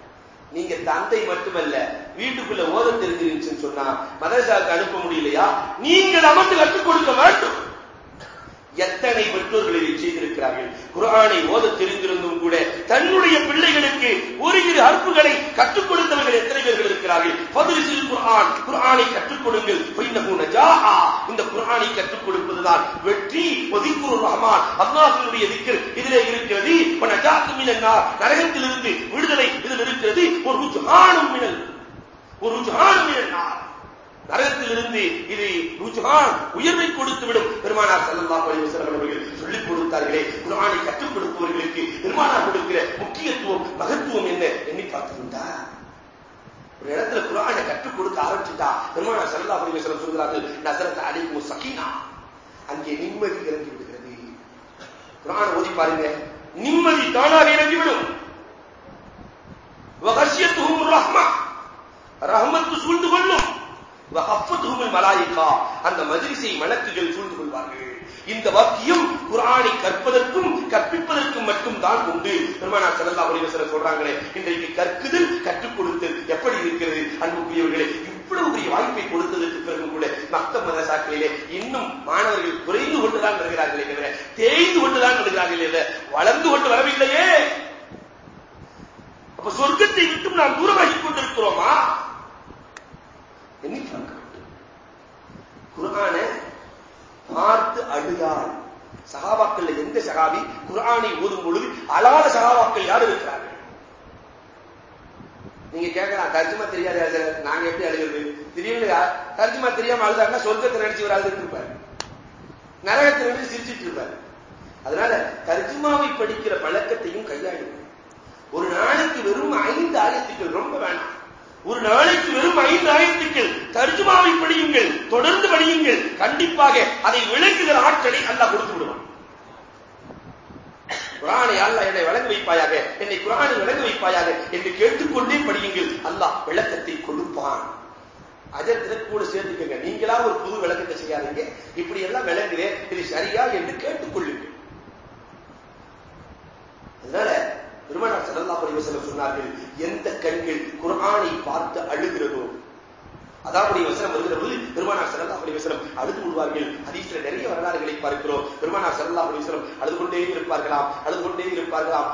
நீங்க தந்தை மட்டுமல்ல வீட்டுக்குள்ள ஓதம் தெரிஞ்சிருச்சுன்னு சொன்னா மதரசாவுக்கு அனுப்ப முடியலையா? நீங்கள் அமர்ந்து கற்றுக் கொடுக்க வேண்டும். எத்தனை பெற்றோர்கள் இதை செய்திருக்கிறார்கள்? குரானை ஓத தெரிந்திருந்தும் கூட தன்னுடைய பிள்ளைகளுக்கு ஒரு இரு அற்புகளை கற்றுக் கொடுத்தவர்கள் எத்தனை பேர்கள் இருக்கிறார்கள்? பதுரிசில் குரான் குரானை கற்றுக் கொடுங்கள். இந்த குரானை கற்றுக் கொடுப்பதுதான் வெற்றி. ஒதிக்குர் ரஹமான். அல்லாஹினுடைய திக்கர் இதிலே இருக்கிறது நரகத்திலிருந்து விடுதலை இதில் இருக்கிறது ஒரு ஜானும் மினல் ஒரு ஜானும் மினல் நரகத்திலிருந்து இது ருஜான் உயர்வை கொடுத்து விடும் பெருமானார் செல்லல்லா அலைஹி அவர்கள் சொல்லிக் கொடுத்தார்களே குரானை கற்றுக் கொடுப்பவர்களுக்கு பெருமானார் கொடுக்கிற முக்கியத்துவம் மகத்துவம் என்ன? எண்ணி பார்த்திருந்தா ஒரு இடத்துல குரானை கற்றுக் கொடுக்க ஆரம்பிச்சுட்டா பெருமானார் சல்லல்லாஹு அலைஹி வஸல்லம் சொல்கிறார்கள் நசரத்தை அழைக்கும் சகினா அங்கே நிம்மதி இறங்கி விடுகிறது. குரான ஓதி பாருங்க. நிம்மதி தானாக இறங்கிவிடும் ரஹ்மா. ரஹ்மத்து சூழ்ந்து கொள்ளும். மலாயிகா அந்த மதிரிசை மலக்குகள் சூழ்ந்து கொள்வார்கள். இந்த வாக்கியம் குரானை கற்பதற்கும் கற்பிப்பதற்கும் மட்டும் தான் உண்டு பெருமானா செல்லா அலிவசர சொல்றாங்களே இன்றைக்கு கற்குதல் கற்றுக் கொடுத்தல் எப்படி இருக்கிறது? அன்புக்குரியவர்களே இவ்வளவு பெரிய வாய்ப்பை கொடுத்ததற்கு பிறகு கூட மத்த மதசாக்களிலே இன்னும் மாணவர்கள் குறைந்து கொண்டுதான் வருகிறார்களே தவிர தேய்ந்து கொண்டுதான் வருகிறார்கள் இல்லை வளர்ந்து கொண்டு வரவில்லையே. அப்ப சொர்க்கத்தை விட்டும் நாம் தூரமாகிக் கொண்டிருக்கிறோமா எண்ணி பார்க்க வேண்டும் குரான பார்த்து அழுதால். சகாபாக்கள் எந்த சகாபி குரானை ஓதும் பொழுது அழாத சகாபாக்கள் யார் இருக்கிறார்கள்? நீங்க கேட்கலாம் தர்ஜுமா தெரியாது நாங்க எப்படி அழுகிறது? திடீர்னு தர்ஜுமா தெரியாம அழுதாருன்னா சொர்க்கத்தை நினைச்சு ஒரு அழுதுட்டு இருப்பார். நரகத்தை நினைச்சு சிரிச்சிட்டு இருப்பார். அதனால தர்ஜுமாவை படிக்கிற பழக்கத்தையும் கையாளுங்க. ஒரு நாளைக்கு வெறும் ஐந்து ஆயத்துக்கள் ரொம்ப வேணாம். ஒரு நாளைக்கு வெறும் ஐந்து ஆயிரத்துக்கள் தர்ஜுமாவை படியுங்கள் தொடர்ந்து படியுங்கள். கண்டிப்பாக அதை விளக்குகிற ஆற்றலை அல்லாஹ் கொடுத்து விடுவான். குரானை அல்ல என்னை வழங்க வைப்பாயாக என்னை குரானை விளங்க வைப்பாயாக என்று கேட்டுக்கொண்டே படியுங்கள். அல்லாஹ் விளக்கத்தை கொடுப்பான். அதை கூட சேர்த்துக்கங்க. நீங்களா ஒரு புது விளக்கத்தை செய்யாதீங்க. இப்படி எல்லாம் விளங்குதே இது சரியா என்று கேட்டுக்கொள்ளுங்கள். அதனால பெருமானார் சல்லா பரிவசலம் சொன்னார்கள் எந்த கண்கள் குரானை பார்த்து அழுகிறதோ அதாவது வசனம் வருகிற போது பெருமானார் அப்படி வசனம் அழுது கொள்வார்கள். ஹதீஸ்ல நிறைய வரலாறுகளை பார்க்கிறோம். பெருமானார் செல்லா அப்படி வசனம் அழுது கொண்டே இருப்பார்களாம் அழுது கொண்டே இருப்பார்களாம்.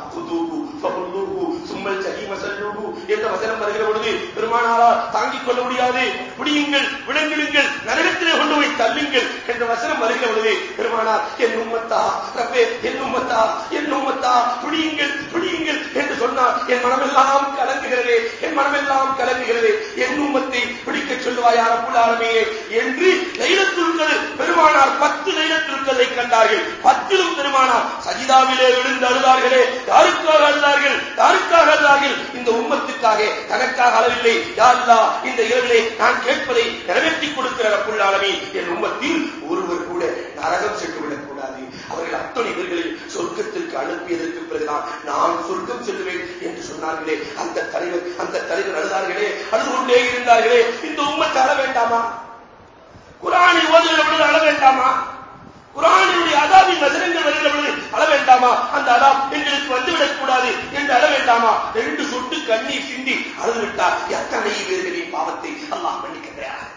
சும்மல் சஹீம சல்லூகு என்ற வசனம் வருகிற பொழுது பெருமானாரா தாங்கிக் கொள்ள முடியாது. பிடியுங்கள் விளங்கிடுங்கள் நரகத்திலே கொண்டு போய் தள்ளுங்கள் என்ற வசனம் வருகிற பொழுது பெருமானார் என் உம்மத்தா ரப்பே என் உம்மத்தா என் உம்மத்தா பிடியுங்கள் பிடியுங்கள் என்று சொன்னார். என் மனமெல்லாம் கலங்குகிறது என் மனமெல்லாம் கலங்குகிறது என் உம்மத்தை பிடிக்க சொல்லுவாயா ரப்புல் என்று லைலத்துல் பெருமானார் பத்து லைலத்துருக்களை கண்டார்கள். பத்திலும் பெருமானார் சஜிதாவிலே விழுந்து அழுதார்களே யாருக்காக அழுதார்கள்? யாருக்காக அழுதார்கள்? இந்த உம்மத்துக்காக தனக்காக அளவில்லை. யாருலா இந்த இரவிலே நான் கேட்பதை நிறைவேற்றி கொடுக்கிற ரப்புல் என் உம்மத்தில் ஒருவர் கூட நரகம் சென்று விடும் அவர்கள் அத்தனை பேர்களில் சொர்க்கத்திற்கு அனுப்பியதற்கு பிறகுதான் நான் சொர்க்கம் செல்லுவேன் என்று சொன்னார்களே. அந்த தலைவர் அந்த தலைவர் அழுதார்களே. அழுது கொண்டே இருந்தார்களே. இந்த உண்மைக்கு அழ வேண்டாமா? குரானை ஓதுகிற பொழுது அழ வேண்டாமா? குரானுடைய அதாவின் வசனங்கள் வரையில் பொழுது அழ வேண்டாமா? அந்த அதாப் எங்களுக்கு வந்துவிடக் கூடாது என்று அழ வேண்டாமா? ரெண்டு சொட்டு கண்ணீர் சிந்தி அழுதுவிட்டார். எத்தனை பேர்களின் பாவத்தை அல்லாஹ் மன்னிக்க தயாராக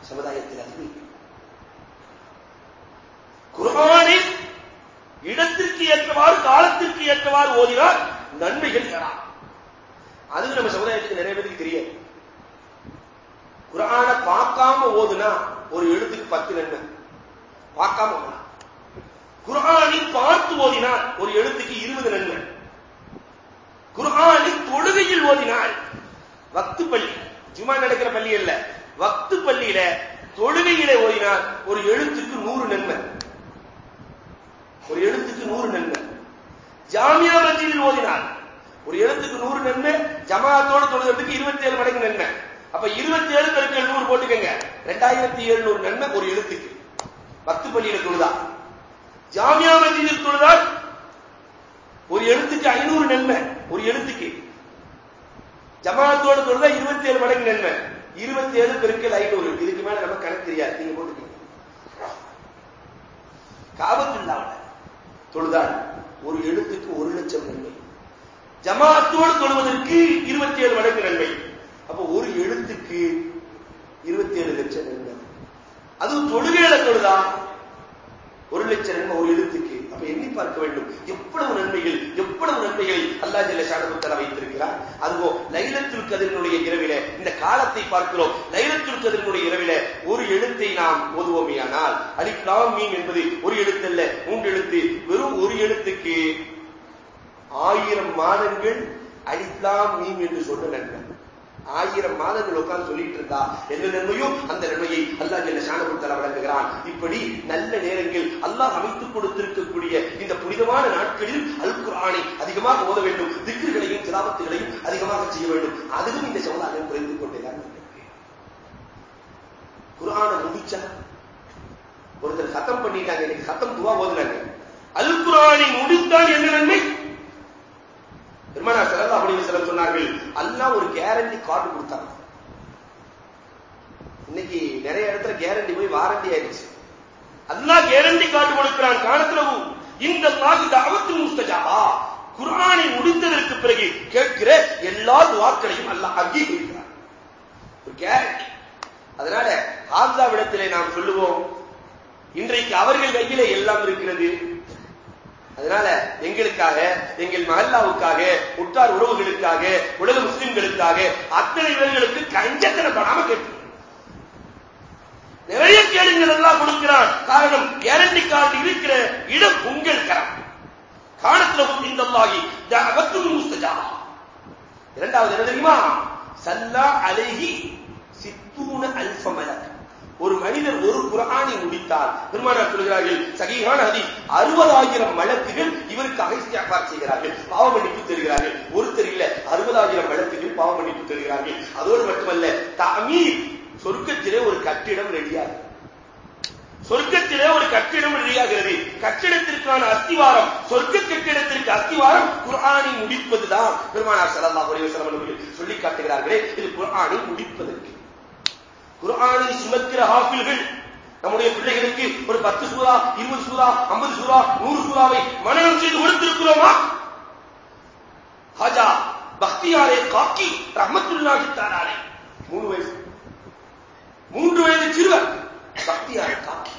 சமுதாயத்தில் அது குரானை இடத்திற்கு ஏற்றவாறு காலத்திற்கு ஏற்றவாறு ஓதினால் நன்மைகள் தரலாம் அது நம்ம சமுதாயத்துக்கு நிறைய பேருக்கு தெரியாது குரான பார்க்காம ஓதுனா ஒரு எழுத்துக்கு பத்து நன்மை. பார்க்காம ஓதுனா. குரானை பார்த்து ஓதினால் ஒரு எழுத்துக்கு இருபது நன்மை. குரானை தொழுகையில் ஓதினால் வக்து பள்ளி ஜுமா நடக்கிற பள்ளி அல்ல வக்து பள்ளியில தொழுகையில ஓதினால் ஒரு எழுத்துக்கு நூறு நன்மை. ஒரு எழுத்துக்கு நூறு நன்மை. ஜாமியா மஸ்ஜிதில் ஓதினார். ஒரு எழுத்துக்கு நூறு நன்மை ஜமாத்தோடு தொழுகிறதுக்கு இருபத்தி ஏழு மடங்கு நன்மை. அப்ப இருபத்தி ஏழு பெருக்கள் நூறு போட்டுக்கங்க. ரெண்டாயிரத்தி எழுநூறு நன்மை ஒரு எழுத்துக்கு. பத்து பள்ளியில தொழுதா. ஜாமியா மஸ்ஜிதில் தொழுதால் ஒரு எழுத்துக்கு ஐநூறு நன்மை ஒரு எழுத்துக்கு. ஜமாத்தோடு தொழுதா இருபத்தி ஏழு மடங்கு நன்மை. இருபத்தி ஏழு பெருக்கள் ஐநூறு. இதுக்கு மேல நம்ம கணக்கு தெரியாது. நீங்க போட்டுக்கீங்க. காபத்துள்ளாவில் தொழுதால் ஒரு எழுத்துக்கு ஒரு லட்சம் நன்மை. ஜமாத்தோடு தொழுவதற்கு இருபத்தி ஏழு மடங்கு நன்மை. அப்ப ஒரு எழுத்துக்கு இருபத்தி ஏழு லட்சம் நன்மை. அதுவும் தொழுகையில தொழுதா? ஒரு லட்சம் நன்மை ஒரு எழுத்துக்கு. அப்ப எண்ணி பார்க்க வேண்டும் எவ்வளவு நன்மைகள் எவ்வளவு நன்மைகள் அல்லா ஜல்ல ஷானபுத்தல வைத்திருக்கிறார். அதுவோ லைலத்துல் கதிரினுடைய இரவில இந்த காலத்தை பார்க்கிறோம். லைலத்துல் கதிரினுடைய இரவில ஒரு எழுத்தை நாம் ஓதுவோமேயானால் அலிப்லாம் மீன் என்பது ஒரு எழுத்தல்ல மூன்று எழுத்து. வெறும் ஒரு எழுத்துக்கு ஆயிரம் மாதங்கள் அலிப்லாம் மீன் என்று சொன்ன நன்மை. ஆயிரம் மாதங்கள் உட்கார்ந்து சொல்லிட்டு இருந்தா என்ன நன்மையும் அந்த நன்மையை அல்லாஹ் என்ன ஷானபுத்தல வழங்குகிறான். இப்படி நல்ல நேரங்கள் அல்லாஹ் அமைத்துக் கொடுத்திருக்கக்கூடிய இந்த புனிதமான நாட்களில் அல் குர்ஆனை அதிகமாக ஓத வேண்டும் திக்குகளையும் திலாவத்துகளையும் அதிகமாக செய்ய வேண்டும். அதுவும் இந்த சமுதாயம் குறைந்து கொண்டேதான் குரான முடிச்சா ஒருத்தர் சத்தம் பண்ணிட்டாங்க எனக்கு சத்தம் துவா ஓதுனாங்க அல் குரானை முடித்தால் என்ன நன்மை? பெருமானா செல்லா அப்படி சில சொன்னார்கள் அல்லா ஒரு கேரண்டி கார்டு கொடுத்தாங்க இன்னைக்கு நிறைய இடத்துல கேரண்டி போய் வாரண்டி ஆயிடுச்சு. அல்லா கேரண்டி கார்டு கொடுக்கிறான் காலத்துலவும் இந்த நாகு தாவத்து முஸ்தஜாபா குரானை முடித்ததற்கு பிறகு கேட்கிற எல்லா துவாக்களையும் அல்லாஹ் அங்கீகரிக்கிறார் ஒரு கேரண்டி அதனால ஆப்தாவிடத்திலே நாம் சொல்லுவோம் இன்றைக்கு அவர்கள் கையிலே எல்லாம் இருக்கிறது அதனால எங்களுக்காக எங்கள் மகல்லாவுக்காக உற்றார் உறவுகளுக்காக உலக முஸ்லிம்களுக்காக அத்தனை இடங்களுக்கு கஞ்சத்தனை படாம கேட்டு. நிறைய கேடுங்கள் எல்லாம் கொடுக்கிறான். காரணம் கேரண்டி கார்டு இருக்கிற இடம் உங்கள் கரம். காலத்தில் இந்த முஸ்தஜா. இரண்டாவது என்ன தெரியுமா? சல்லா அலகி சித்தூன அல்பமலக் ஒரு மனிதர் ஒரு குரானை முடித்தால் பெருமானார் சொல்கிறார்கள் சகிஹான அதி அறுபதாயிரம் வழக்குகள் இவருக்கு இஸ்தியாபார் செய்கிறார்கள் பாவ மன்னிப்பு தருகிறார்கள். ஒருத்தர் இல்ல அறுபதாயிரம் வழக்குகள் பாவ மன்னிப்பு தருகிறார்கள். அதோடு மட்டுமல்ல தமிழ் சொர்க்கத்திலே ஒரு கட்டிடம் ரெடியாகும் சொர்க்கத்திலே ஒரு கட்டிடம் ரெடியாகிறது. கட்டிடத்திற்கான அஸ்திவாரம் சொர்க்க கட்டிடத்திற்கு அஸ்திவாரம் குரானை முடிப்பதுதான். பெருமானார் சலல்லா அலைஹி சொல்லி காட்டுகிறார்களே இது குரானை முடிப்பதற்கு. குரானை சுமக்கிற ஹாஃபில்கள் நம்முடைய பிள்ளைகளுக்கு ஒரு பத்து சூறா இருபது சூறா ஐம்பது சூறா நூறு சூறாவை மனநம் செய்து கொடுத்திருக்கிறோமா? ஹஜா பக்தியாரே காக்கி ரஹமத்துல்லாஹி தாராரே மூணு வயசு. மூன்று வயது சிறுவர் பக்தியாரே காக்கி.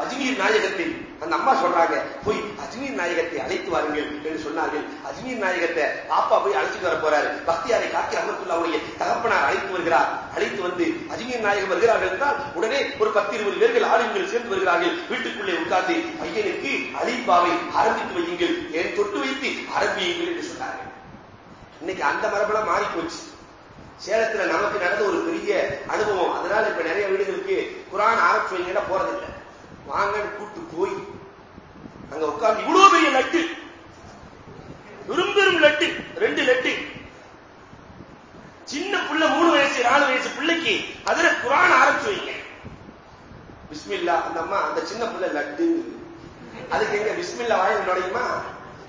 அஜ்மீர் நாயகத்தில் அந்த அம்மா சொல்றாங்க போய் அஜ்மீர் நாயகத்தை அழைத்து வாருங்கள் என்று சொன்னார்கள். அஜ்மீர் நாயகத்தை பாப்பா போய் அழைச்சிட்டு வர போறாரு. பக்தியாரை காக்கி அமர்த்துள்ளாவுடைய தகப்பனார் அழைத்து வருகிறார். அழைத்து வந்து அஜ்மீர் நாயகம் வருகிறார்கள் என்றால் உடனே ஒரு பத்து இருபது பேர்கள் ஆளுங்கள் சேர்ந்து வருகிறார்கள். வீட்டுக்குள்ளே உட்கார்ந்து பையனுக்கு அலிபாவை ஆரம்பித்து வையுங்கள். ஏன் தொட்டு வைத்து ஆரம்பியுங்கள் என்று சொன்னார்கள். இன்னைக்கு அந்த மரபெல்லாம் மாறி போச்சு சேலத்துல நமக்கு நடந்த ஒரு பெரிய அனுபவம். அதனால இப்ப நிறைய வீடுகளுக்கு குரான் ஆரம்பிச்சு போறதில்லை. வாங்கன்னு கூட்டு போய் அங்க உட்கார்ந்து இவ்வளவு பெரிய லட்டு. விரும்பெரும் லட்டு. ரெண்டு லட்டு. சின்ன புள்ள மூணு வயசு நாலு வயசு பிள்ளைக்கு அதுல குரான் ஆரம்பிச்சு வைங்க. பிஸ்மில்லா அந்த அம்மா அந்த சின்ன புள்ள லட்டு அதுக்கு எங்க பிஸ்மில்லா வாயில் நுழையுமா?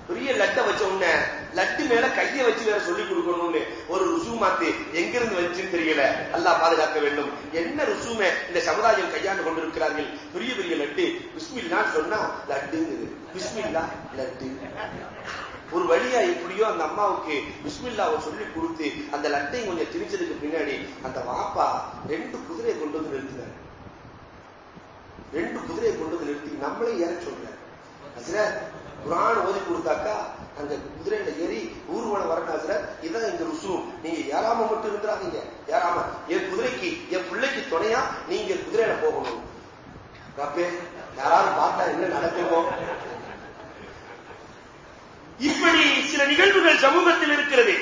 பெரிய லட்டை வச்ச உடனே லட்டு மேல கைய வச்சு வேற சொல்லி கொடுக்கணும்னு ஒரு ருசுமாத்து எங்கிருந்து வந்துச்சுன்னு தெரியல. அல்லா பாதுகாக்க வேண்டும். என்ன ருசுமே இந்த சமுதாயம் கையாண்டு கொண்டிருக்கிறார்கள்? பெரிய பெரிய லட்டு. பிஸ்மில்லா சொன்னா லட்டுங்குது. பிஸ்மில்லா லட்டு. ஒரு வழியா எப்படியோ அந்த அம்மாவுக்கு பிஸ்மில்லாவை சொல்லி கொடுத்து அந்த லட்டை கொஞ்சம் திரிச்சதுக்கு பின்னாடி அந்த வாப்பா ரெண்டு குதிரையை கொண்டு வந்து நிறுத்தினார். ரெண்டு குதிரையை கொண்டு வந்து நிறுத்தி நம்மளே ஏற சொல்றார். குரான் ஓதி கொடுத்தாக்கா? அந்த குதிரையில ஏறி ஊர்வலம் வரணும் ஹசரத் இதான் இந்த ருசும் நீங்க ஏறாம மட்டும் இருந்துடாதீங்க ஏறாம. என் குதிரைக்கு என் பிள்ளைக்கு துணையா நீங்க குதிரையில போகணும். ரப்பே யாராவது பார்த்தா என்ன நடக்குமோ? இப்படி சில நிகழ்வுகள் சமூகத்தில் இருக்கிறது.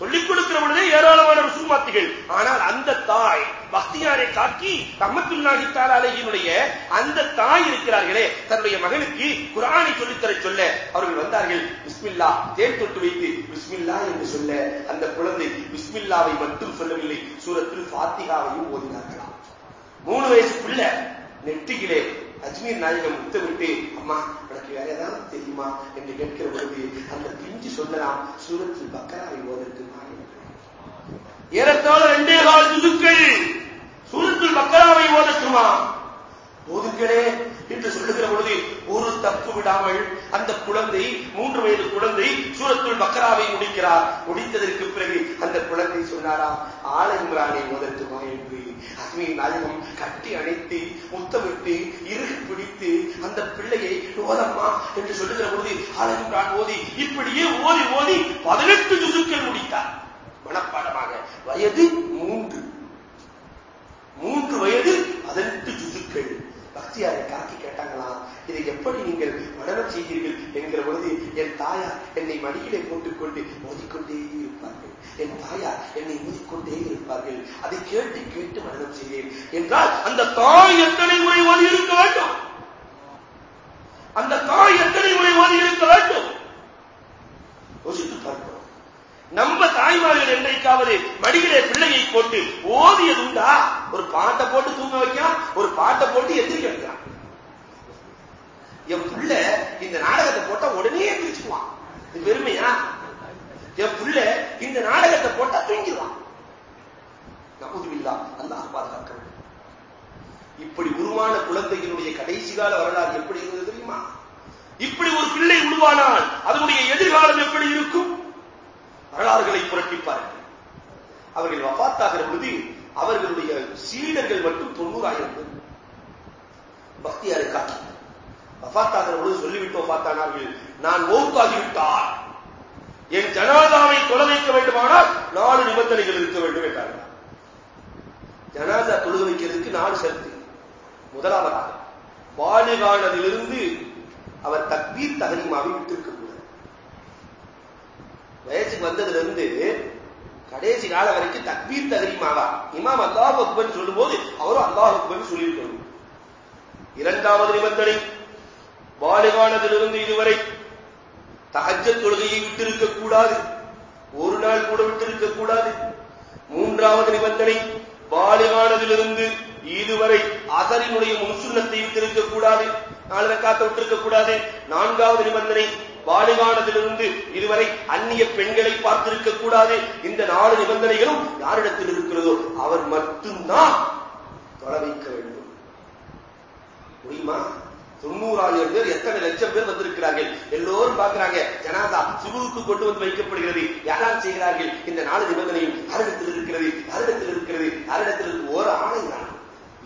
சொல்லிக் கொடுக்கிற பொழுதே ஏராளமான ருசுமாத்திகள் ஆனால் அந்த தாய் பக்தியாரை காக்கி ரஹமத்துல்லாஹி தாலாலையினுடைய அந்த தாய் இருக்கிறார்களே தன்னுடைய மகனுக்கு குரானை சொல்லித்தர சொல்ல அவர்கள் வந்தார்கள். பிஸ்மில்லா தேன் தொட்டு வைத்து பிஸ்மில்லா என்று சொல்ல அந்த குழந்தை பிஸ்மில்லாவை மட்டும் சொல்லவில்லை சூரத்தில் பாத்திகாவையும் ஓதினார்களாம். மூணு வயசு பிள்ளை நெட்டிகளே அஜ்மீர் நாயகம் முத்தமிட்டு அம்மா உனக்கு வேற ஏதாவது தெரியுமா என்று கேட்கிற பொழுது அந்த பிஞ்சு சொல்லலாம் சூரத்தில் பக்கராவை ஓதற்கு ஏறத்தாழ ரெண்டே கால துதுக்கள் சூரத்தில் பக்கராவை ஓதட்டுமா? ஓதுங்களே என்று சொல்லுகிற பொழுது ஒரு தப்பு விடாமல் அந்த குழந்தை மூன்று வயது குழந்தை சூரத்துள் பக்கராவை முடிக்கிறார். முடித்ததற்கு பிறகு அந்த குழந்தை சொன்னாராம் ஆலயம்ரானை ஓதட்டுமா என்று. அஸ்மின் நாயகம் கட்டி அணைத்து முத்தமிட்டு இறுகு பிடித்து அந்த பிள்ளையை ஓதம்மா என்று சொல்லுகிற பொழுது ஆலயம்ரான் ஓதி இப்படியே ஓதி ஓதி பதினெட்டு ஜுசுக்கள் முடித்தார். மனப்பாடமாக வயது மூன்று. மூன்று வயது பதினெட்டு ஜுசுக்கள். பக்தியாரை காக்கி கேட்டாங்களாம். இதை எப்படி நீங்கள் மனநம் செய்தீர்கள் என்கிற பொழுது என் தாயார் என்னை மடியிலே போட்டுக்கொண்டு மோதிக்கொண்டே இருப்பார்கள். என் தாயார் என்னை மோதிக்கொண்டே இருப்பார்கள். அதை கேட்டு கேட்டு மனநம் செய்தேன் என்றால் அந்த தாய் எத்தனை முறை ஓதி இருக்க வேண்டும்? அந்த தாய் எத்தனை முறை ஓதி இருக்க வேண்டும்? யோசித்து பார்ப்போம். நம்ம தாய்மார்கள் என்றைக்காவது மடியிலே பிள்ளையை போட்டு ஓதியது உண்டா ஒரு பாட்டை போட்டு தூங்க வைக்கலாம் ஒரு பாட்டை போட்டு எந்திரிக்க வைக்கலாம் என் புள்ள இந்த நாடகத்தை போட்டா உடனே எந்திரிச்சுக்குவான். இது பெருமையா? என் புள்ள இந்த நாடகத்தை போட்டா தூங்கிடுவான். நம்புதுவில்லா அல்லாஹ் பாதுகாக்க இப்படி உருவான குழந்தைகளுடைய கடைசி கால வரலாறு எப்படி இருந்தது தெரியுமா? இப்படி ஒரு பிள்ளை உருவானால் அதனுடைய எதிர்காலம் எப்படி இருக்கும்? வரலாறுகளை புரட்டிப்பார்கள் அவர்கள் வபாத்தாகிற பொழுது அவர்களுடைய சீடர்கள் மட்டும் தொண்ணூறாயிரம் பேர். பக்தியாரை காட்டி. வபாத்தாகிற பொழுது சொல்லிவிட்டு வபாத்தானார்கள் நான் மௌத்தாகிவிட்டார் என் ஜனாதாவை தொலை வைக்க வேண்டுமானால் நாலு நிபந்தனைகள் இருக்க வேண்டும் என்றார்கள். ஜனாதா தொழுது வைக்கிறதுக்கு நாலு சருத்து முதலாவதாக பாலிகானதிலிருந்து அவர் தக்பீர் தகரிமாவை விட்டிருக்க வயசுக்கு வந்ததுல இருந்து கடைசி கால வரைக்கும் தக்பீர் தகரிமாவா இமாம் அல்லாஹ் அக்பர் சொல்லும் போது அவரும் அல்லாஹ் அக்பர் சொல்லியிருக்கணும் இரண்டாவது நிபந்தனை பாலிகானதிலிருந்து இதுவரை தகஜ தொழுகையை விட்டிருக்க கூடாது. ஒரு நாள் கூட விட்டிருக்க கூடாது. மூன்றாவது நிபந்தனை பாலிகானதிலிருந்து இதுவரை அசரினுடைய முன்சுண்ணத்தை விட்டிருக்க கூடாது. நாலு ரக்காத்தை விட்டிருக்க கூடாது. நான்காவது நிபந்தனை பாலிகானத்திலிருந்து இதுவரை அந்நிய பெண்களை பார்த்திருக்க கூடாது. இந்த நாலு நிபந்தனைகளும் யாரிடத்தில் இருக்கிறதோ அவர் மட்டும்தான் தொட வைக்க வேண்டும். முடியுமா? தொண்ணூறாயிரம் பேர் எத்தனை லட்சம் பேர் வந்திருக்கிறார்கள்? எல்லோரும் பார்க்கிறாங்க ஜனாதா சுகுவுக்கு கொண்டு வந்து வைக்கப்படுகிறது. யாரால் செய்கிறார்கள்? இந்த நாலு நிபந்தனையும் யாரிடத்தில் இருக்கிறது? யாரிடத்தில் இருக்கிறது? யாரிடத்தில் இருக்கு? ஒரு ஆணை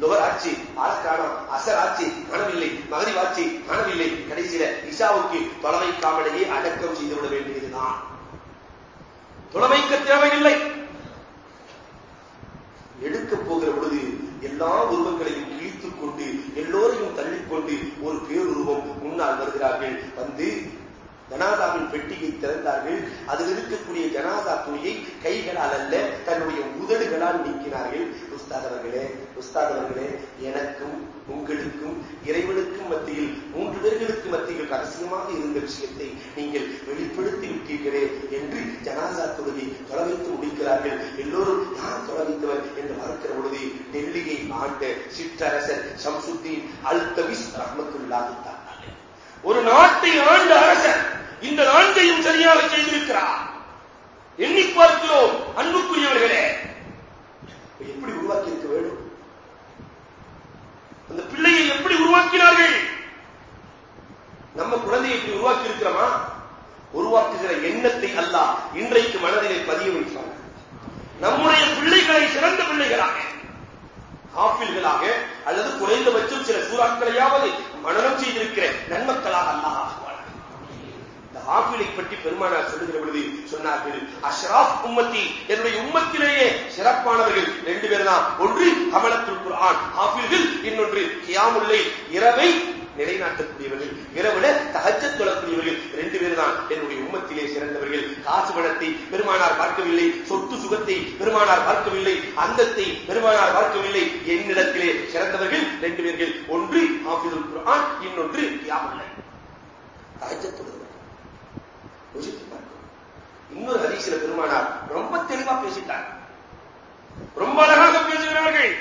நுகர் ஆட்சி ஆளக்கானம் அசர் ஆட்சி மனமில்லை மகரிப் ஆட்சி மனமில்லை. கடைசியில இஷாவுக்கு தொலைவைக்காமலேயே அடக்கம் செய்துவிட வேண்டியதுதான். தொலைவைக்க தேவையில்லை. எடுக்க போகிற பொழுது எல்லா உருவங்களையும் கிழித்துக் கொண்டு எல்லோரையும் தள்ளிக்கொண்டு ஒரு பேருருவம் முன்னால் வருகிறார்கள். வந்து ஜனாதாவின் பெட்டியை திறந்தார்கள். அதில் இருக்கக்கூடிய ஜனாதா துணியை கைகளால் அல்ல தன்னுடைய உதடுகளால் நீக்கினார்கள். உஸ்தாதவர்களே உஸ்தாதவர்களே எனக்கும் உங்களுக்கும் இறைவனுக்கும் மத்தியில் மூன்று பேர்களுக்கு மத்தியில் ரகசியமாக இருந்த விஷயத்தை நீங்கள் வெளிப்படுத்தி விட்டீர்களே என்று ஜனாசா தொழுகை தொலைவைத்து முடிக்கிறார்கள். எல்லோரும் யார் தொலைவைத்தவர் என்று மறக்கிற பொழுது டெல்லியை ஆண்ட சிற்றரசர் சம்சுத்தீன் அல்தவிஸ் ரஹமத்துல்லாஹி ஒரு நாட்டை ஆண்ட அரசர் இந்த நான்கையும் சரியாக செய்திருக்கிறார். எண்ணி பார்க்கிறோம் அன்புக்குரியவர்களே. எப்படி உருவாக்கி இருக்க வேண்டும்? அந்த பிள்ளையை எப்படி உருவாக்கினார்கள்? நம்ம குழந்தையை எப்படி உருவாக்கி இருக்கிறோமா உருவாக்குகிற எண்ணத்தை அல்ல இன்றைக்கு மனதிலே பதிய வைப்பாங்க நம்முடைய பிள்ளைகளை சிறந்த பிள்ளைகளாக ஆப்பிள்களாக அல்லது குறைந்தபட்சம் சில சூறாக்களையாவது மனநம் செய்திருக்கிற நன்மக்களாக அல்லாஹ் இந்த ஆப்பிளை பற்றி பெருமானார் சொல்லுகிற பொழுது சொன்னார்கள் அஷ்ராப் உம்மத்தி என்னுடைய உம்மத்திலேயே சிறப்பானவர்கள் ரெண்டு பேர் தான் ஒன்று அமலத்துல் குர்ஆன் ஆப்பிள்கள் இன்னொன்று கியாமுல்லை இரவை நிலைநாட்டக்கூடியவர்கள். இரவுல தகச்சத் தொழக்கூடியவர்கள் ரெண்டு பேர் தான் என்னுடைய உம்மத்திலே சிறந்தவர்கள். காசு பணத்தை பெருமானார் பார்க்கவில்லை. சொத்து சுகத்தை பெருமானார் பார்க்கவில்லை. அந்தத்தை பெருமானார் பார்க்கவில்லை. என்னிடத்திலே சிறந்தவர்கள் ரெண்டு பேர்கள். ஒன்று ஆபிதுல் குரான் இன்னொன்று கியாமுல்லை தகச்சத் தொழுவது யோசித்து பார்க்கணும் இன்னொரு ஹதீசில பெருமானார் ரொம்ப தெளிவா பேசிட்டார். ரொம்ப அழகாக பேசுகிறார்கள்.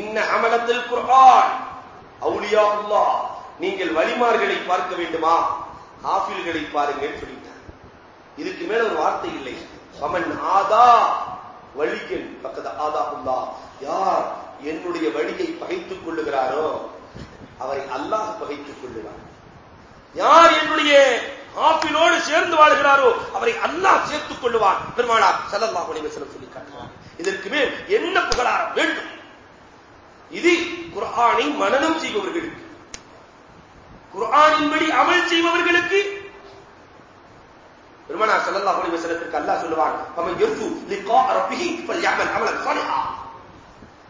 இன்ன அமலத்தில் குரான் அவுலியா அல்லா நீங்கள் வலிமார்களை பார்க்க வேண்டுமா? ஆபில்களை பாருங்கள் சொல்லிட்டார். இதுக்கு மேல ஒரு வார்த்தை இல்லை. பமன் ஆதா வழிகள் பக்கத்து ஆதா உள்ளா யார் என்னுடைய வழியை பகைத்துக் கொள்ளுகிறாரோ அவரை அல்லாஹ் பகைத்துக் கொள்ளுவார். யார் என்னுடைய ஆப்பிலோடு சேர்ந்து வாழ்கிறாரோ அவரை அல்லாஹ் சேர்த்துக் கொள்ளுவார் பெருமானார் செல்லல்லா அலைவசலம் சொல்லி காட்டுவார் இதற்கு மேல் என்ன புகழாரம் வேண்டும்? இது குரானை மனனம் செய்பவர்களுக்கு குர்ஆனின்படி அமல் செய்பவர்களுக்கு பெருமானார் ஸல்லல்லாஹு அலைஹி வஸல்லத்திற்கு அல்லாஹ் சொல்லுவான் ஃபமன்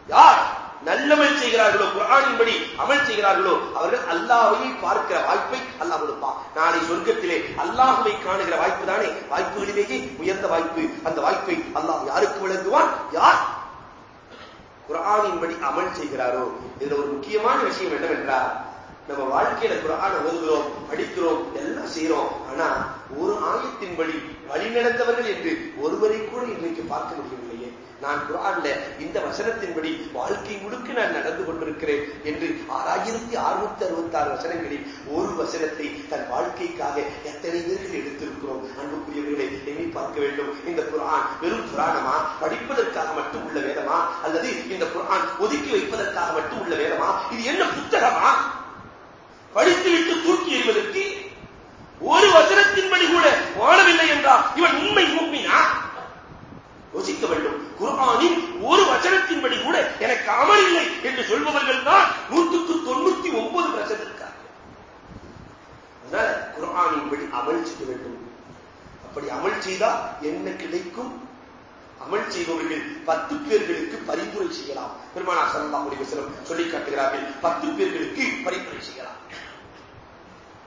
யார் நல்லமல் செய்கிறார்களோ குரானின்படி அமல் செய்கிறார்களோ அவர்கள் அல்லாவை பார்க்கிற வாய்ப்பை அல்லாஹ் கொடுப்பான். நாளை சொர்க்கத்திலே அல்லாஹுவை காணுகிற வாய்ப்பு தானே? வாய்ப்புகளிலேயே உயர்ந்த வாய்ப்பு. அந்த வாய்ப்பை அல்லாஹ் யாருக்கு வழங்குவான்? யார் குரானின்படி அமல் செய்கிறாரோ? இதுல ஒரு முக்கியமான விஷயம் என்னவென்றால் நம்ம வாழ்க்கையில குரான ஓதுகிறோம் படிக்கிறோம் எல்லாம் செய்யறோம் ஆனா ஒரு ஆயத்தின்படி வழி நடந்தவர்கள் என்று ஒருவரை கூட இன்னைக்கு பார்க்க முடியவில்லை. நான் குரான்ல இந்த வசனத்தின்படி வாழ்க்கை முழுக்க நான் நடந்து கொண்டிருக்கிறேன் என்று ஆறாயிரத்தி அறுநூத்தி அறுபத்தி ஆறு வசனங்களில் ஒரு வசனத்தை தன் வாழ்க்கைக்காக எத்தனை பேர்கள் எடுத்திருக்கிறோம்? அன்புக்குரியவர்களை எண்ணி பார்க்க வேண்டும். இந்த குரான் வெறும் புராணமா? படிப்பதற்காக மட்டும் உள்ள வேதமா? அல்லது இந்த குரான் ஒதுக்கி வைப்பதற்காக மட்டும் உள்ள வேதமா? இது என்ன புத்தகமா? படித்துவிட்டு தூக்கி எறிவதற்கு ஒரு வசனத்தின்படி கூட வாழவில்லை என்றால் இவன் உண்மை மூப்பினா யோசிக்க வேண்டும். குர்ஆனின் ஒரு வசனத்தின்படி கூட எனக்கு அமல் இல்லை என்று சொல்பவர்கள் தான் நூற்றுக்கு தொண்ணூத்தி ஒன்பது பிரசன் இருக்கார்கள் அதனால குர்ஆனின்படி அமல் செய்ய வேண்டும். அப்படி அமல் செய்தால் என்ன கிடைக்கும்? அமல் செய்பவர்கள் பத்து பேர்களுக்கு பரிந்துரை செய்யலாம். பெருமானா சல்லா அலிவசலம் சொல்லி காட்டுகிறார்கள் பத்து பேர்களுக்கு பரிந்துரை செய்யலாம்.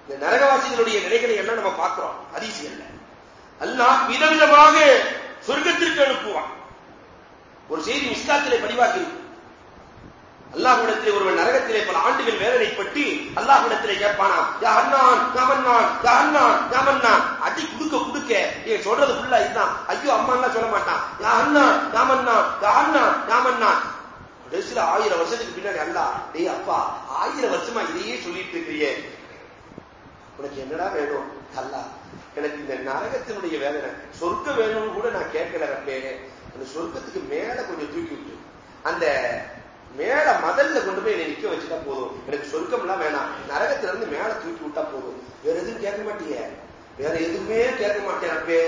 இந்த நரகவாசிகளுடைய நிலைகளை எல்லாம் நம்ம பார்க்கிறோம். இல்லை. அல்லாஹ் விதவிதமாக சொர்க்கத்திற்கு அனுப்புவான். ஒரு செய்தி மிஸ்காத்திலே பதிவாகி அல்லாஹ்விடத்திலே ஒருவன் நரகத்திலே பல ஆண்டுகள் வேதனைப்பட்டு அல்லாஹ்விடத்திலே கேட்பானா யா அண்ணான் யாமன்னான் யா அண்ணான் யாமன்னான் அடி குடுக்க குடுக்க. நீங்க சொல்றது ஃபுல்லா இதுதான். ஐயோ அம்மான்லாம் சொல்ல மாட்டான். யா அண்ணான் யாமன்னான் யா அண்ணான் யாமன்னான் கடைசியில ஆயிரம் வருஷத்துக்கு பின்னாடி அல்லா டேய் அப்பா ஆயிரம் வருஷமா இதையே சொல்லிட்டு இருக்கிறியே. உனக்கு என்னடா வேணும்? அல்லா எனக்கு இந்த நரகத்தினுடைய வேதனை சொர்க்க வேணும்னு கூட நான் கேட்கல ரப்பே. அந்த சொர்க்கத்துக்கு மேல கொஞ்சம் தூக்கி விட்டு அந்த மேல மதல்ல கொண்டு போய் என்னை நிக்க வச்சுட்டா போதும். எனக்கு சொர்க்கம் எல்லாம் வேணாம். நரகத்துல இருந்து மேல தூக்கி விட்டா போதும். வேற எதுவும் கேட்க மாட்டீங்க வேற எதுவுமே கேட்க மாட்டேன் அப்பே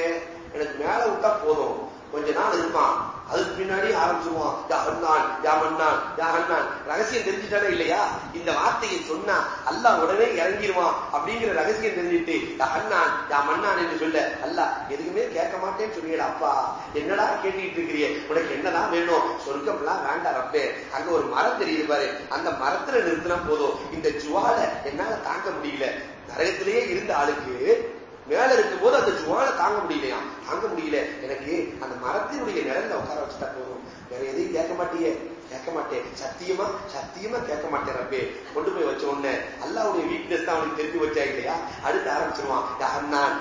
எனக்கு மேல விட்டா போதும். கொஞ்ச நாள் இருப்பான் அதுக்கு பின்னாடி ஆரம்பிச்சுருவான் யா அண்ணான் யா மன்னான் யா அண்ணான். ரகசியம் தெரிஞ்சுட்டானே இல்லையா? இந்த வார்த்தையை சொன்னா அல்லாஹ் உடனே இறங்கிடுவான் அப்படிங்கிற ரகசியம் தெரிஞ்சுட்டு யா அண்ணான் யா மன்னான் என்று சொல்ல அல்ல எதுக்குமே கேட்க மாட்டேன்னு சொல்லிடா அப்பா. என்னடா கேட்டுக்கிட்டு இருக்கிறிய உனக்கு என்னதான் வேணும்? சொர்க்கம் எல்லாம் வேண்டாம் ரப்பே. அங்க ஒரு மரம் தெரியுது பாரு. அந்த மரத்துல நிறுத்தினா போதும். இந்த ஜுவால என்னால தாங்க முடியல. நரகத்திலேயே இருந்த ஆளுக்கு மேல இருக்கும் போது அந்த ஜுவாலை தாங்க முடியலையா தாங்க முடியல. எனக்கு அந்த மரத்தினுடைய நிழல்ல உட்கார வச்சுட்டா போதும். வேற எதையும் கேட்க மாட்டியே. கேட்க மாட்டேன். சத்தியமா? சத்தியமா கேட்க மாட்டேன் ரப்பே. கொண்டு போய் வச்ச உடனே அல்லாவுடைய வீக்னஸ் தான் அவனுக்கு தெரிஞ்சு வச்சா இல்லையா? அடுத்து ஆரம்பிச்சிருவான். யா அண்ணான்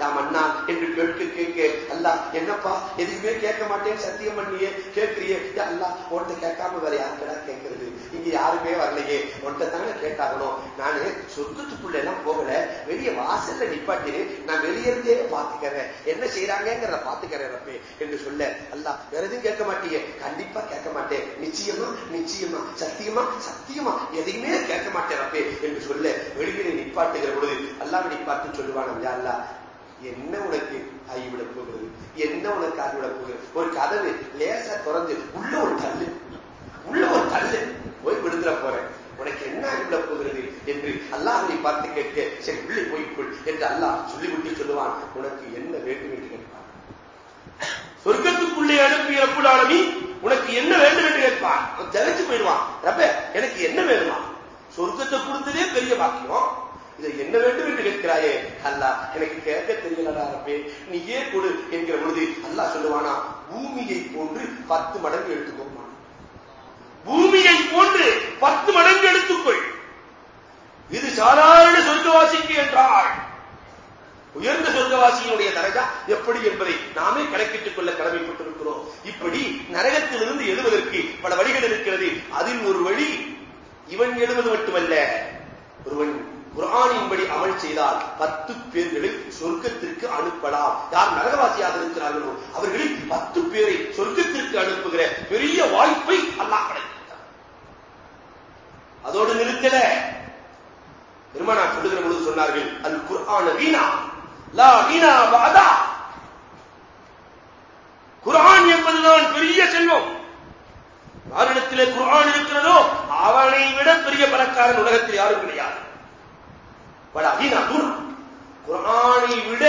யா மன்னான் என்று கேட்க கேட்க அல்லா என்னப்பா? எதுக்குமே கேட்க மாட்டேன் சத்தியம் பண்ணியே. கேட்கிறியே? அல்லா உன்ட்ட கேட்காம வேற யாருக்கடா கேட்கறது? இங்க யாருமே வரலையே. ஒன்றை தானே கேட்டாகணும். நானு சொத்துக்குள்ள எல்லாம் போகல. வெளிய வாசல்ல நிப்பாட்டிரு நான் வெளியே இருந்தே பாத்துக்கிறேன். என்ன செய்யறாங்கிறத பாத்துக்கிறேன் ரப்பே என்று சொல்ல அல்ல வேற எதுவும் கேட்க மாட்டீங்க கண்டிப்பா கேட்க மாட்டேன். நிச்சயமா நிச்சயமா சத்தியமா சத்தியமா எதையுமே கேட்க மாட்டேன் ரப்பே என்று சொல்ல வெளியில நிப்பாட்டுகிற பொழுது அல்லாம நிப்பாட்டு சொல்லுவான் யா என்ன உனக்கு ஆகிவிட போகிறது? என்ன உனக்கு விட போகிறது? ஒரு கதவு லேசா திறந்து உள்ள ஒரு தள்ளு உள்ள ஒரு தள்ளு. போய் விடுதல போறேன். உனக்கு என்ன உள்ள போகிறது என்று அல்லாஹை பார்த்து கேட்க சரி உள்ளே போய்க்கொள் என்று அல்லாஹ் சொல்லிவிட்டு சொல்லுவான். உனக்கு என்ன வேண்டும் என்று கேட்பான். சொர்க்கத்துக்குள்ளே அனுப்பிய ரப்புலானவி உனக்கு என்ன வேண்டும் என்று கேட்பான். தெரிஞ்சு போயிடுவான். ரப்ப எனக்கு என்ன வேணுமா? சொர்க்கத்தை கொடுத்ததே பெரிய பாக்கியம். இதை என்ன வேண்டும் என்று கேட்கிறாயே? அல்லா எனக்கு கேட்க தெரியலடா ரப்பே. நீயே கொடு என்கிற பொழுது அல்லா சொல்லுவானா பூமியை போன்று பத்து மடங்கு எடுத்துக்கோ. பூமியை போன்று பத்து மடங்கு எடுத்துக்கொள். இது சாதாரண சொர்க்கவாசிக்கு என்றால் உயர்ந்த சொர்க்கவாசியினுடைய தரஜா எப்படி என்பதை நாமே கணக்கிட்டுக் கொள்ள கடமைப்பட்டிருக்கிறோம். இப்படி நரகத்திலிருந்து எழுவதற்கு பல வழிகள் இருக்கிறது. அதில் ஒரு வழி இவன் எழுவது மட்டுமல்ல. ஒருவன் குரானின்படி அமல் செய்தால் பத்து பேர்களை சொர்க்கத்திற்கு அனுப்பலாம். யார் நரகவாசியாக இருக்கிறார்களோ அவர்களில் பத்து பேரை சொர்க்கத்திற்கு அனுப்புகிற பெரிய வாய்ப்பை அல்லாஹ் கிடைக்கும் அதோடு நிறுத்தல. பெருமானா சொல்லுகிற பொழுது சொன்னார்கள் அல் குர்ஆன வீணா லா வீணா வாதா குர்ஆன் என்பதுதான் பெரிய செல்வம். யாரிடத்திலே குர்ஆன் இருக்கிறதோ அவனை விட பெரிய பணக்காரன் உலகத்தில் யாரும் கிடையாது. பல அதீனா தூரம் விட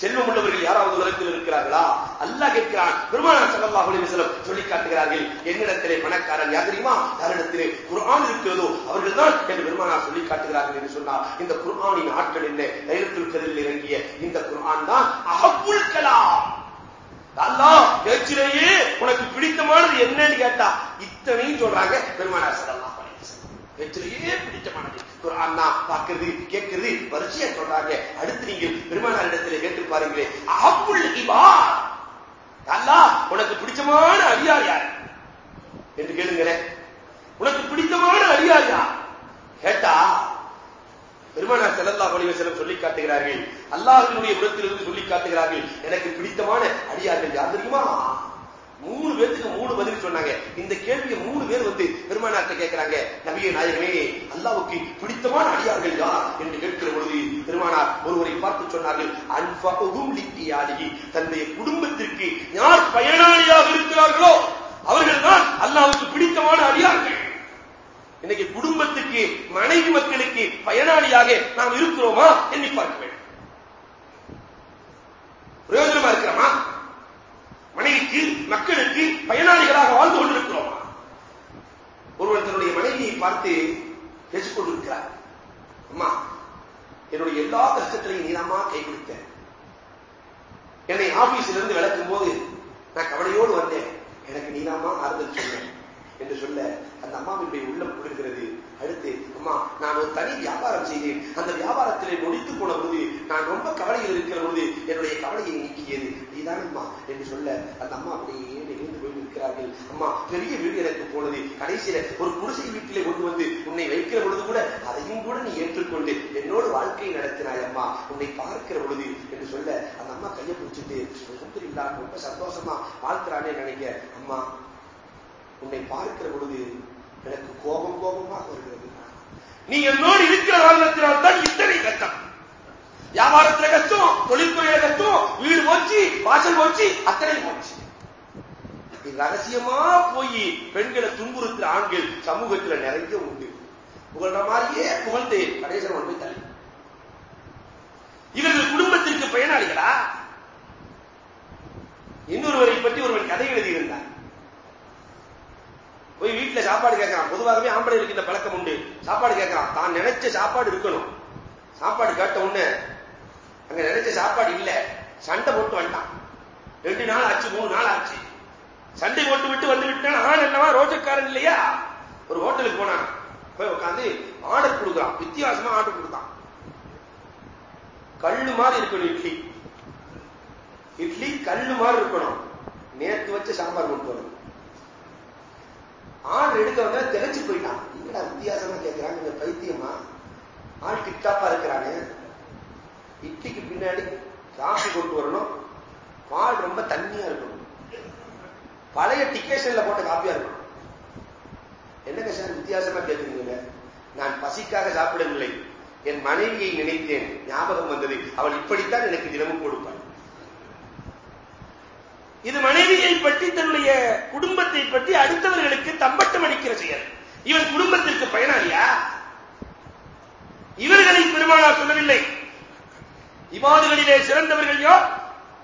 செல்வம் உள்ளவர்கள் யாராவது உலகத்தில் இருக்கிறார்களா? அல்லாஹ் கேட்கிறான். பெருமானார் ஸல்லல்லாஹு அலைஹி வஸல்லம் சொல்லி காட்டுகிறார்கள் என்னிடத்திலே பணக்காரன் யார் தெரியுமா? யாரிடத்திலே குர்ஆன் இருக்கிறதோ அவர்கள் தான் என்று பெருமானார் சொல்லி காட்டுகிறார்கள் என்று சொன்னார். இந்த குர்ஆனின் ஆட்கள் என்ன? லைலத்துல் கதிரில் இறங்கிய இந்த குர்ஆன் தான் அஹப்புல் கலாம். அல்லாஹ் பேச்சிலேயே உனக்கு பிடித்தமானது என்னன்னு கேட்டா இத்தனையும் சொல்றாங்க பெருமானார் ஸல்லல்லாஹு அலைஹி வஸல்லம். பேச்சிலேயே பிடித்தமானது குர்ஆன் பார்க்கிறது கேட்கிறது வரிசையா சொல்றாங்க. அடுத்து நீங்கள் பெருமானார் இடத்துல கேட்டு பாருங்களே. அஹப்புல் இவா அல்லாஹ் உனக்கு பிடிச்சமான அடியார் யார்? என்று கேளுங்களேன். உனக்கு பிடித்தமான அடியார் யார்? கேட்டா பெருமானார் செல்லல்லா அலைஹி வஸல்லம் சொல்லி காட்டுகிறார்கள். அல்லாஹினுடைய புறத்திலிருந்து சொல்லி காட்டுகிறார்கள். எனக்கு பிடித்தமான அடியார்கள் யார் தெரியுமா? மூணு பேருக்கு மூணு பதில் சொன்னாங்க. இந்த கேள்வியை மூணு பேர் வந்து பெருமானார்ட்ட கேட்கிறாங்க நபிய நாயகமே அல்லாவுக்கு பிடித்தமான அடியார்கள் யார் என்று கேட்கிற பொழுது பெருமானார் ஒருவரை பார்த்து சொன்னார்கள். அன்பகும் தன்னுடைய குடும்பத்திற்கு யார் பயனாளியாக இருக்கிறார்களோ அவர்கள் தான் அல்லாவுக்கு பிடித்தமான அடியார்கள். இன்னைக்கு குடும்பத்துக்கு மனைவி மக்களுக்கு பயனாளியாக நாம் இருக்கிறோமா? எண்ணி பார்க்க வேண்டும். பிரயோஜனமா இருக்கிறோமா? மனைவிக்கு மக்களுக்கு பயனாளிகளாக வாழ்ந்து கொண்டிருக்கிறோம். ஒருவர் தன்னுடைய மனைவியை பார்த்து பேசிக்கொண்டிருக்கிறார். அம்மா என்னுடைய எல்லா கஷ்டத்திலையும் நீளமா கைப்பிடித்த என்னை ஆபீஸில் இருந்து விளக்கும் போது நான் கவலையோடு வந்தேன். எனக்கு நீளமா ஆறுதல் சொன்னேன் என்று சொல்ல அந்த அம்மாவினுடைய உள்ளம் குளிர்கிறது அடுத்து அம்மா நான் ஒரு தனி வியாபாரம் செய்தேன். அந்த வியாபாரத்திலே முடித்து போன போது நான் ரொம்ப கவலையில் இருக்கிற பொழுது என்னுடைய கவலையை நீக்கியது. நீதானம்மா என்று சொல்ல அந்த அம்மா அப்படியே நெகிழ்ந்து போய் நிற்கிறார்கள். அம்மா பெரிய வீடு எனக்கு போனது. கடைசியில ஒரு குடிசை வீட்டிலே கொண்டு வந்து உன்னை வைக்கிற பொழுது கூட அதையும் கூட நீ ஏற்றுக்கொண்டு என்னோடு வாழ்க்கை நடத்தினாய் அம்மா. உன்னை பார்க்கிற பொழுது என்று சொல்ல அந்த அம்மா கையை பிடிச்சிட்டு ரொம்ப சந்தோஷமா வாழ்க்கிறானே நினைக்க அம்மா உன்னை பார்க்கிற பொழுது எனக்கு கோபம் கோபமாக வருகிறது. நீ என்னோடு இருக்கிற காரணத்தினால் தான் இத்தனை கஷ்டம். வியாபாரத்துல கஷ்டம் தொழில்துறையில கஷ்டம் வீடு போச்சு வாசல் போச்சு அத்தனை போச்சு. ரகசியமா போய் பெண்களை துன்புறுத்துற ஆண்கள் சமூகத்துல நிறைய உண்டு. புகழ்ற மாதிரியே புகழ்ந்து கடைசியில் கொண்டு தள்ளி. இவர்கள் குடும்பத்திற்கு பயனாளிகளா? இன்னொருவரை பற்றி ஒருவன் கதை எழுதியிருந்தார். போய் வீட்டுல சாப்பாடு கேட்கறான். பொதுவாகவே ஆம்பளைகளுக்கு இந்த பழக்கம் உண்டு. சாப்பாடு கேட்கறான். தான் நினைச்ச சாப்பாடு இருக்கணும். சாப்பாடு கேட்ட உடனே அங்க நினைச்ச சாப்பாடு இல்ல. சண்டை போட்டு வந்தான் ரெண்டு நாள் ஆச்சு மூணு நாள் ஆச்சு. சண்டை போட்டு விட்டு வந்து விட்டான். ஆள் என்னவா ரோஜக்காரன் இல்லையா? ஒரு ஹோட்டலுக்கு போனான். போய் உட்காந்து ஆர்டர் கொடுக்குறான். வித்தியாசமா ஆர்டர் கொடுத்தான் கல்லு மாதிரி இருக்கணும் இட்லி. இட்லி கல்லு மாதிரி இருக்கணும். நேற்று வச்ச சாம்பார் கொண்டு வரணும். ஆள் எடுத்தவங்க வந்தா திளைச்சு போயிட்டான். என்னடா வித்தியாசமா கேட்கிறாங்க இந்த பைத்தியமா? ஆள் டிப்டாப்பா இருக்கிறாங்க இட்டிக்கு பின்னாடி காசு கொண்டு வரணும். பால் ரொம்ப தண்ணியா இருக்கணும். பழைய டிக்கேஷன்ல போட்ட காப்பியா இருக்கணும். என்னங்க சார் வித்தியாசமா கேட்குறீங்க நான் பசிக்காக சாப்பிடவில்லை. என் மனைவியை நினைத்தேன். ஞாபகம் வந்தது. அவள் இப்படித்தான் எனக்கு தினமும் கொடுப்பாள். இது மனைவியை பற்றி தன்னுடைய குடும்பத்தை பற்றி அடுத்தவர்களுக்கு தம்பட்டம் அடிக்கிற செயல். இவன் குடும்பத்திற்கு பயனாளியா? இவர்களை பெருமானார் சொல்லவில்லை. இவாதுகளிலே சிறந்தவர்கள் யார்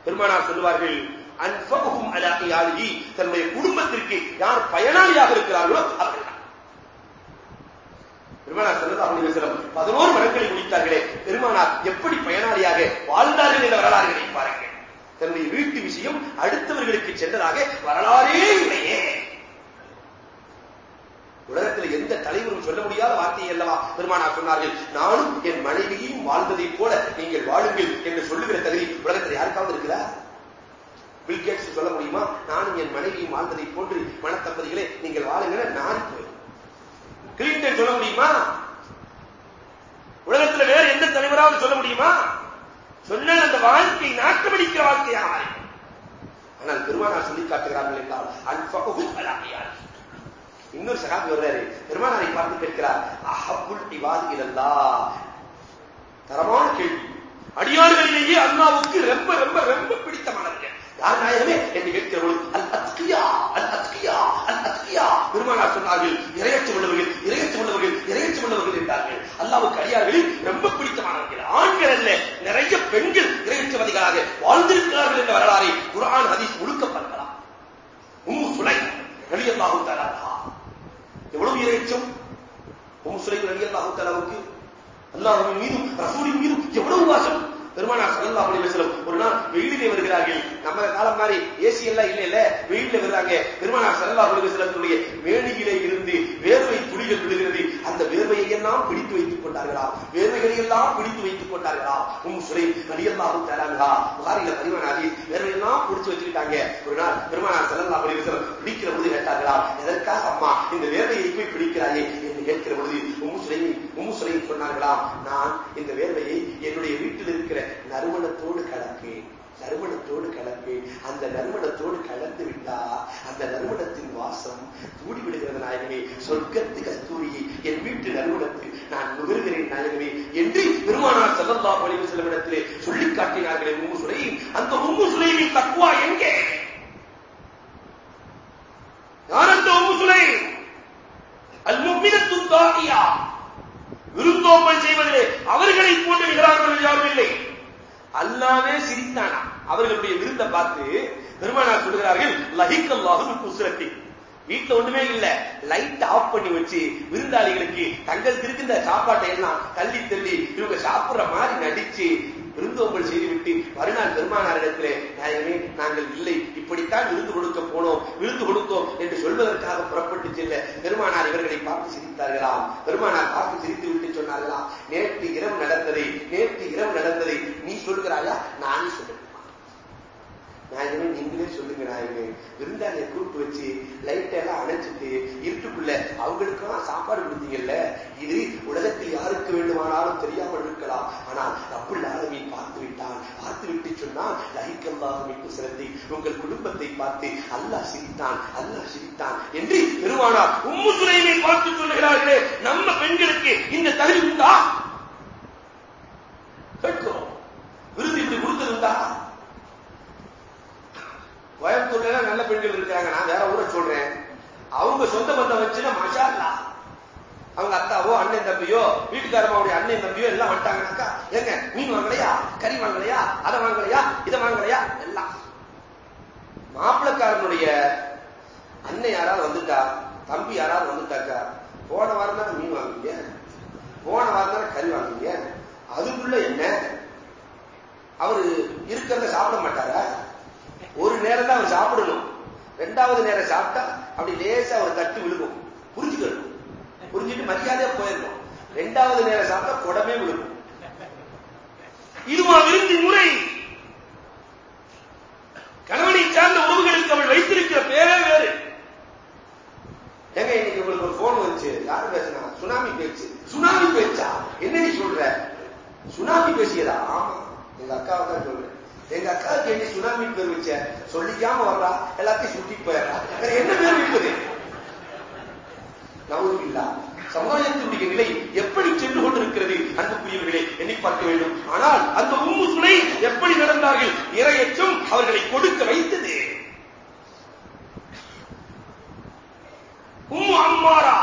பெருமானார் சொல்லுவார்கள் அன்பகுகும் அலாகையாளி தன்னுடைய குடும்பத்திற்கு யார் பயனாளியாக இருக்கிறார்களோ அவர்கள் பெருமானார் செல்லல்லா அலிவசலம் பதினோரு மரங்களை முடித்தார்களே பெருமானார் எப்படி பயனாளியாக வாழ்ந்தார்கள் என்ற வரலாறுகளை பாருங்கள். தன்னுடைய வீட்டு விஷயம் அடுத்தவர்களுக்கு சென்றதாக வரலாறே இல்லையே. உலகத்தில் எந்த தலைவரும் சொல்ல முடியாத வார்த்தையை அல்லவா பெருமானார் சொன்னார்கள்? நானும் என் மனைவியையும் வாழ்ந்ததைப் போல நீங்கள் வாழுங்கள் என்று சொல்லுகிற தகுதி உலகத்தில் யாருக்காவது இருக்குதா? பில்கேட்ஸ் சொல்ல முடியுமா? நானும் என் மனைவியும் வாழ்ந்ததை போன்று மனத்தம்பதிகளை நீங்கள் வாழுங்கள் நான் கிளின்டன் சொல்ல முடியுமா? உலகத்துல வேற எந்த தலைவராவது சொல்ல முடியுமா? சொன்னால் அந்த வாழ்க்கை நாக்கமடிக்கிற வாழ்க்கையாக மாறி ஆனால் பெருமானார் சொல்லி காட்டுகிறார்கள் என்றால் அன்பகும் அலாமையார் இன்னொரு சகாபி வர்றாரு பெருமானாரை பார்த்து கேட்கிறார் அஹபுல் இவாது இல்லல்லா தரமான கேள்வி. அடியார்களிலேயே அண்ணாவுக்கு ரொம்ப ரொம்ப ரொம்ப பிடித்தமானவர்கள். யார் நாயகமே? என்று கேட்கிற அல் அத்கியா அல் அத்கியா அல் அத்கியா பெருமானார் சொன்னார்கள் இரையச்சம் உள்ளவர்கள் இரையச்சம் உள்ளவர்கள் இரையச்சம் உள்ளவர்கள் என்றார்கள். அல்லாவுக்கு அடியார்களில் ரொம்ப பிடித்தமானவர்கள். ஆண்கள் அல்ல நிறைய பெண்கள் இறைச்சவதிகளாக வாழ்ந்திருக்கிறார்கள் என்ற வரலாறை குரான் ஹதீஸ் முழுக்க பார்க்கலாம். உம்மு சுலை ரலியல்லாஹு தஆலா எவ்வளவு இறைச்சம் உம்மு சுலை ரலியல்லாஹு தஆலாவுக்கு அல்லாஹ்வின் மீதும் ரசூலின் மீதும் எவ்வளவு வாசம்? பெருமானார் ஸல்லல்லாஹு அலைஹி வஸல்லம் ஒரு நாள் வெயிலிலே வருகிறார்கள். நம்ம காலம் மாதிரி ஏசி எல்லாம் இல்ல இல்ல. வெயிலில் வருகிறாங்க. பெருமானார் ஸல்லல்லாஹு அலைஹி வஸல்லத்துடைய மேனியிலே இருந்து வேர்வை துளிகள் விழுகிறது. அந்த வேர்வையை எல்லாம் பிடித்து வைத்துக் கொண்டார்களா? வேர்வைகளை எல்லாம் பிடித்து வைத்துக் கொண்டார்களா? உம் சுரை ரலியல்லாஹு தஆலா புகாரில பதிவானாகி வேர்வை எல்லாம் பிடிச்சு வச்சுக்கிட்டாங்க. ஒரு நாள் பெருமானார் ஸல்லல்லாஹு அலைஹி வஸல்லம் பிடிக்கிற போது கேட்டார்களா எதற்காக அம்மா இந்த வேர்வையை போய் பிடிக்கிறாயே? கேட்கிற பொழுது உம்மு சுலைமி சொன்னார்களாம் நான் இந்த வேர்வையை என்னுடைய வீட்டில் இருக்கிற நறுமணத்தோடு கலப்பேன் நறுமணத்தோடு கலப்பேன் அந்த நறுமணத்தோடு கலந்து விட்டா அந்த நறுமணத்தின் வாசம் கூடி விடுகிறது நாயகமே. சொர்க்கத்து கஸ்தூரியை என் வீட்டு நறுமணத்தில் நான் நுகர்கிறேன் நாயகமே என்று பெருமானார் ஸல்லல்லாஹு அலைஹி செல்லவிடத்திலே இடத்திலே சொல்லிக் காட்டினார்களே உம்மு சுலைம் அந்த உம்மு சுலைமின் எங்கே யார் அந்த உம்மு சுலைம் அல் முஃமினத்து தாகியா விருந்தோம்பல் செய்வதிலே அவர்களை போன்று நிகழார்கள் யாரும் இல்லை அல்லாவே சிரித்தானா? அவர்களுடைய விருந்த பார்த்து பெருமானார் சொல்கிறார்கள் லஹிக் அல்லாஹு குசுரத்தி வீட்டுல ஒண்ணுமே இல்ல. லைட் ஆஃப் பண்ணி வச்சு விருந்தாளிகளுக்கு தங்களுக்கு இருக்கின்ற சாப்பாட்டை எல்லாம் தள்ளி தள்ளி இவங்க சாப்பிடுற மாதிரி நடிச்சு விருந்தோம்பல் செய்துவிட்டு மறுநாள் பெருமானாரிடத்திலே நாயகமே நாங்கள் இல்லை. இப்படித்தான் விருந்து கொடுக்க போனோம். விருந்து கொடுத்தோம் என்று சொல்வதற்காக புறப்பட்டு செல்ல பெருமானார் இவர்களை பார்த்து சிரித்தார்களாம் பெருமானார் பார்த்து சிரித்து விட்டு சொன்னார்களாம் நேற்று இரவு நடந்ததை நேற்று இரவு நடந்ததை நீ சொல்கிறாயா? நானே சொல்லட்டுமா நாயகமே நீங்களே சொல்லுங்க நாயகமே விருந்தாளிய கூப்பிட்டு வச்சு லைட் எல்லாம் அணைச்சிட்டு இருட்டுக்குள்ள அவங்களுக்கெல்லாம் சாப்பாடு கொடுத்தீங்கல்ல? இது உலகத்தில் யாருக்கு வேண்டுமானாலும் தெரியாமல் இருக்கலாம். ஆனால் அப்புள் ஆளுமை பார்த்து விட்டான். பார்த்து விட்டு சொன்னால் லஹிக்கல்லாக மீட்டு சிறந்தி. உங்கள் குடும்பத்தை பார்த்து அல்லாஹ் சிரித்தான் அல்லாஹ் சிரித்தான். என்று பெருமானார் உம்மு துணையை பார்த்து சொல்லுகிறார்களே நம்ம பெண்களுக்கு இந்த தகுதி உண்டா? கேட்கிறோம் விருது இப்படி கொடுத்திருந்தா கோயம்புத்தூர்ல நல்ல பெண்கள் இருக்காங்க. நான் வேற ஊரை சொல்றேன். அவங்க சொந்த பந்தம் வச்சுன்னா மஷா இல்லா அவங்க அத்தாவோ அண்ணன் தம்பியோ வீட்டுக்காரமாவுடைய அண்ணன் தம்பியோ எல்லாம் வந்துட்டாங்கனாக்கா ஏங்க மீன் வாங்கலையா? கறி வாங்கலையா? அதை வாங்கலையா? இதை வாங்கலையா? எல்லாம். மாப்பிளக்காரனுடைய அண்ணன் யாராவது வந்துட்டா தம்பி யாராவது வந்துட்டாக்கா போன வாரம் தானே மீன் வாங்குவீங்க போன வாரம் தானே கறி வாங்குவீங்க அதுக்குள்ள என்ன? அவரு இருக்கிறத சாப்பிட மாட்டாரா? ஒரு நேரம் தான் அவர் சாப்பிடணும். ரெண்டாவது நேரம் சாப்பிட்டா அப்படி லேசா அவர் தட்டு விழுகும். புரிஞ்சுக்கணும். புரிஞ்சுட்டு மரியாதையா போயிடணும். ரெண்டாவது நேரம் சாப்பிட்டா குடமே விழுகும். இதுவா விருந்தி முறை. கணவனை சார்ந்த உறவுகளுக்கு அவள் வைத்திருக்கிற பேரே வேறு. ஏங்க இன்னைக்கு உங்களுக்கு ஒரு போன் வந்துச்சு. யாரு பேசினா? சுனாமி பேச்சு. சுனாமி பேச்சா? என்னடி சொல்ற? சுனாமி பேசியதா? ஆமா. எங்க அக்காவை தான் சொல்றேன். எங்க அக்காவுக்கு என்ன சுனாமி பேர் வச்ச சொல்லிக்காம வர்றா எல்லாத்தையும் சுத்தி போயிடுறா. என்ன பேர் வைப்பது நவுரில்லா சமுதாயத்தினுடைய நிலை எப்படி சென்று கொண்டிருக்கிறது? அன்புக்குரியவர்களே எண்ணி பார்க்க வேண்டும். ஆனால் அந்த உம்மு சுனை எப்படி நடந்தார்கள்? இரையற்றும் அவர்களை கொடுக்க வைத்தது. உம்மு அம்மாரா?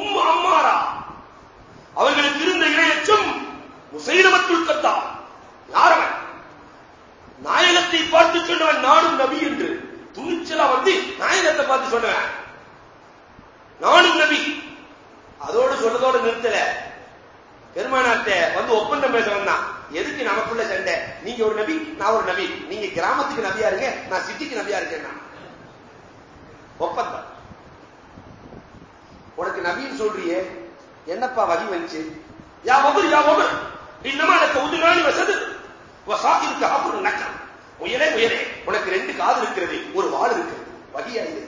உம்மு அம்மாரா? அவர்களுக்கு இருந்த இரையற்றும் முசைரமத்துள் கத்தான் யாரவன்? நாயகத்தை பார்த்து சொன்னவன் நானும் நபி என்று. துணிச்சலா வந்து நாயகத்தை பார்த்து சொன்னவன் நானும் நபி. அதோடு சொன்னதோடு நிறுத்தல. பெருமானார்ட்ட வந்து ஒப்பந்தம் பேச வந்தான் எதுக்கு நமக்குள்ள சண்டை? நீங்க ஒரு நபி நான் ஒரு நபி. நீங்க கிராமத்துக்கு நபியா இருங்க நான் சிட்டிக்கு நபியா இருக்கேன் ஒப்பந்தம். உனக்கு நபின்னு சொல்றியே என்னப்பா வகி வந்துச்சு? யா ஒவ்வொரு யா ஒவ்வொரு இன்னமா எனக்கு உதுராணி வசது. வசாக்கிற்கு ஆபுர் நக்கம் உயரே உயரே. உனக்கு ரெண்டு காது இருக்கிறது ஒரு வாழ் இருக்கிறது. வகியா இது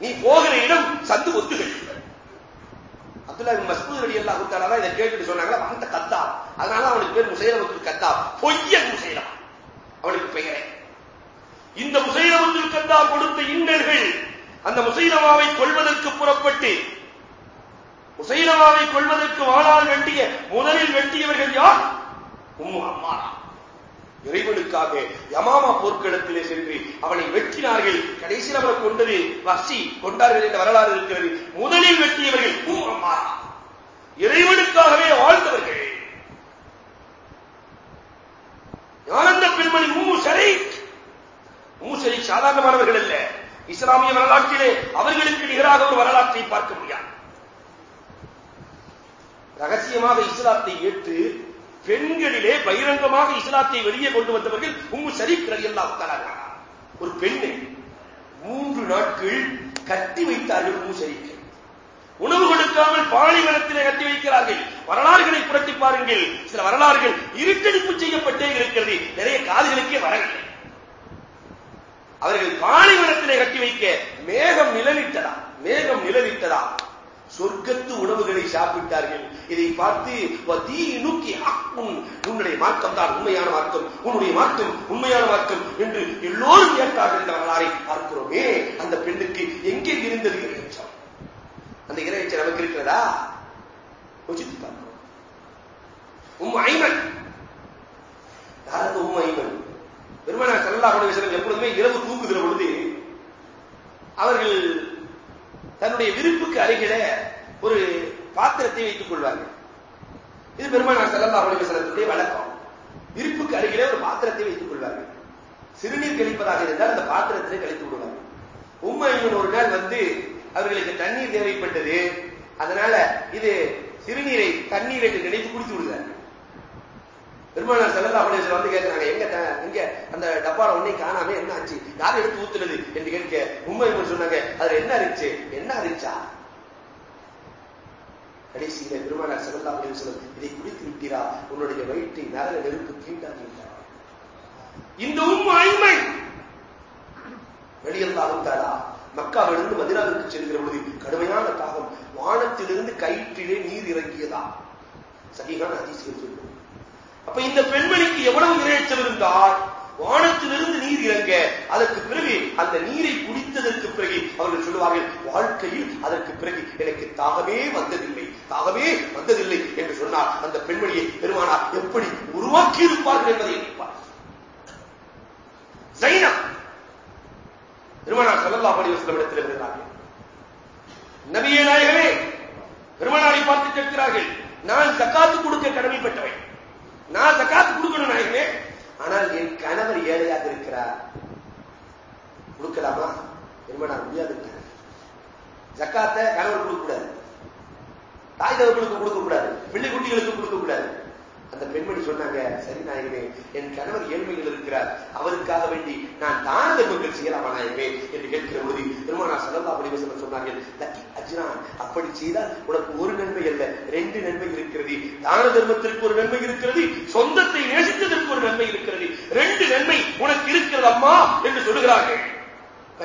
நீ போகிற இடம் சந்து ஒத்துகள். அப்துல்லா மஸ்பூர் அடி அல்லா கொடுத்தாரா இதை கேட்டுட்டு சொன்னாங்களா அந்த கத்தா அதனால அவனுக்கு பேர் முசைலமத்துல் கத்தா பொய்யன் முசைலம் அவனுக்கு பெயரே. இந்த முசைலமத்துல் கத்தா கொடுத்த இன்னர்கள் அந்த முசைலமாவை கொள்வதற்கு புறப்பட்டு முசைலமாவை கொள்வதற்கு வாழால் வெட்டிய முதலில் வெட்டியவர்கள் யார்? உம்மு அம்மாரா இறைவனுக்காக யமாமா போர்க்களத்திலே சென்று அவனை வெட்டினார்கள். கடைசியில் அவனை கொண்டது வசி கொண்டார்கள் என்ற வரலாறு இருக்கிறது. முதலில் வெட்டியவர்கள் உம் அம்மாரா இறைவனுக்காகவே வாழ்ந்தவர்கள். ஆனந்த பெண்மணி உம்மு சரி உம்மு சரி சாதாரணமானவர்கள் அல்ல. இஸ்லாமிய வரலாற்றிலே அவர்களுக்கு நிகராக ஒரு வரலாற்றை பார்க்க முடியாது. ரகசியமாக இஸ்லாத்தை ஏற்று பெண்களிலே பகிரங்கமாக இஸ்லாத்தை வெளியே கொண்டு வந்தவர்கள் உம்மு ஷரீக் ரலியல்லாஹு ஒரு பெண்ணை மூன்று நாட்கள் கட்டி வைத்தார்கள் உம்மு ஷரீக்கை உணவு கொடுக்காமல் பாலைவனத்திலே கட்டி வைக்கிறார்கள். வரலாறுகளை புரட்டி பாருங்கள். சில வரலாறுகள் இருட்டடிப்பு செய்யப்பட்டே இருக்கிறது. நிறைய காதுகளுக்கே வரவில்லை. அவர்கள் பாலைவனத்திலே கட்டி வைக்க மேகம் நிழலிட்டதா? மேகம் நிழலிட்டதா? சொர்க்கத்து உணவுகளை சாப்பிட்டார்கள். இதை பார்த்து நூக்கி உன்னுடைய மார்க்கம் தான் உண்மையான மார்க்கம். உன்னுடைய மார்க்கம் உண்மையான மார்க்கம் என்று எல்லோரும் கேட்டார்கள் இந்த வரலாறை பார்க்கிறோமே. அந்த பெண்ணுக்கு எங்கே இருந்தது இறைச்சம் அந்த இறையச்சம் நமக்கு இருக்கிறதா? யோசித்து பார்க்கிறோம். உம் ஐமன். யாருக்கு உம் ஐமன்? பெருமானார் எப்பொழுதுமே இரவு தூங்குகிற பொழுது அவர்கள் தன்னுடைய விருப்புக்கு அருகில ஒரு பாத்திரத்தை வைத்துக் கொள்வார்கள். இது பெருமாள் செல்லல்லா அலுவலகத்தினுடைய வழக்கம். விருப்புக்கு அருகிலே ஒரு பாத்திரத்தை வைத்துக் கொள்வார்கள். சிறுநீர் கழிப்பதாக இருந்தால் அந்த பாத்திரத்திலே கழித்து விடுவார்கள் உண்மையின் ஒரு நாள் வந்து அவர்களுக்கு தண்ணீர் தேவைப்பட்டது அதனால இது சிறுநீரை தண்ணீர் என்று நினைத்து குடித்து விடுகிறார்கள். பெருமானார் செல்லல்லா அலுவலகம் வந்து கேட்கிறாங்க எங்க எங்க அந்த டப்பார ஒன்னே காணாம என்ன ஆச்சு? யார் எடுத்து ஊத்துனது? என்று கேட்க உண்மை சொன்னாங்க அதுல என்ன இருந்துச்சு? என்ன இருந்துச்சா? கடைசியில பெருமானார் செல்லல்லா அலுவலம் இதை குடித்து விட்டீரா? உன்னுடைய வயிற்றை நரக நெருப்பு தீண்டாது இந்த உண்மை ஐமை தாடா மக்காவிலிருந்து மதினாவிற்கு செல்கிற பொழுது கடுமையான தாகம் வானத்திலிருந்து கயிற்றிலே நீர் இறங்கியதா? சரியான அதிசயம் சொல்லுவோம் அப்ப இந்த பெண்மணிக்கு எவ்வளவு நிறைவேற்றம் இருந்தால் வானத்திலிருந்து நீர் இறங்க அதற்கு பிறகு அந்த நீரை குடித்ததற்கு பிறகு அவர்கள் சொல்லுவார்கள் வாழ்க்கையில் அதற்கு பிறகு எனக்கு தாகவே வந்ததில்லை தாகவே வந்ததில்லை என்று சொன்னார் அந்த பெண்மணியை பெருமானார் எப்படி உருவாக்கி இருப்பார்கள் என்பதை நினைப்பார். ஜைனா பெருமானார் சல்லல்லா அலைஹி இடத்தில் வருகிறார்கள் நபியே நாயகமே பெருமானாரை பார்த்து கேட்கிறார்கள் நான் தக்காத்து கொடுக்க கடமைப்பட்டவன் நான் ஜக்காத்து கொடுக்கணும் நாயகமே ஆனால் என் கணவர் ஏழையாக இருக்கிறார். கொடுக்கலாமா? நான் முடியாது ஜக்காத்த கணவர் கொடுக்கக்கூடாது. தாய் தகவலுக்கு கொடுக்கக்கூடாது. பிள்ளை குட்டிகளுக்கு கொடுக்கக்கூடாது. அந்த பெண்மணி சொன்னாங்க சரி நாயகமே என் கணவர் ஏழ்மையில் இருக்கிறார். அவருக்காக வேண்டி நான் தான தர்மங்கள் செய்யலாமா நாயகமே என்று கேட்கிற பொழுது திருமணா சல்லல்லா அலிவசனம் சொன்னார்கள் லக்கி அப்படி செய்தால் உனக்கு ஒரு நன்மை அல்ல ரெண்டு நன்மை இருக்கிறது. தான தர்மத்திற்கு ஒரு நன்மை இருக்கிறது சொந்தத்தை நேசித்ததற்கு ஒரு நன்மை இருக்கிறது. ரெண்டு நன்மை உனக்கு இருக்கிறது அம்மா என்று சொல்லுகிறார்கள்.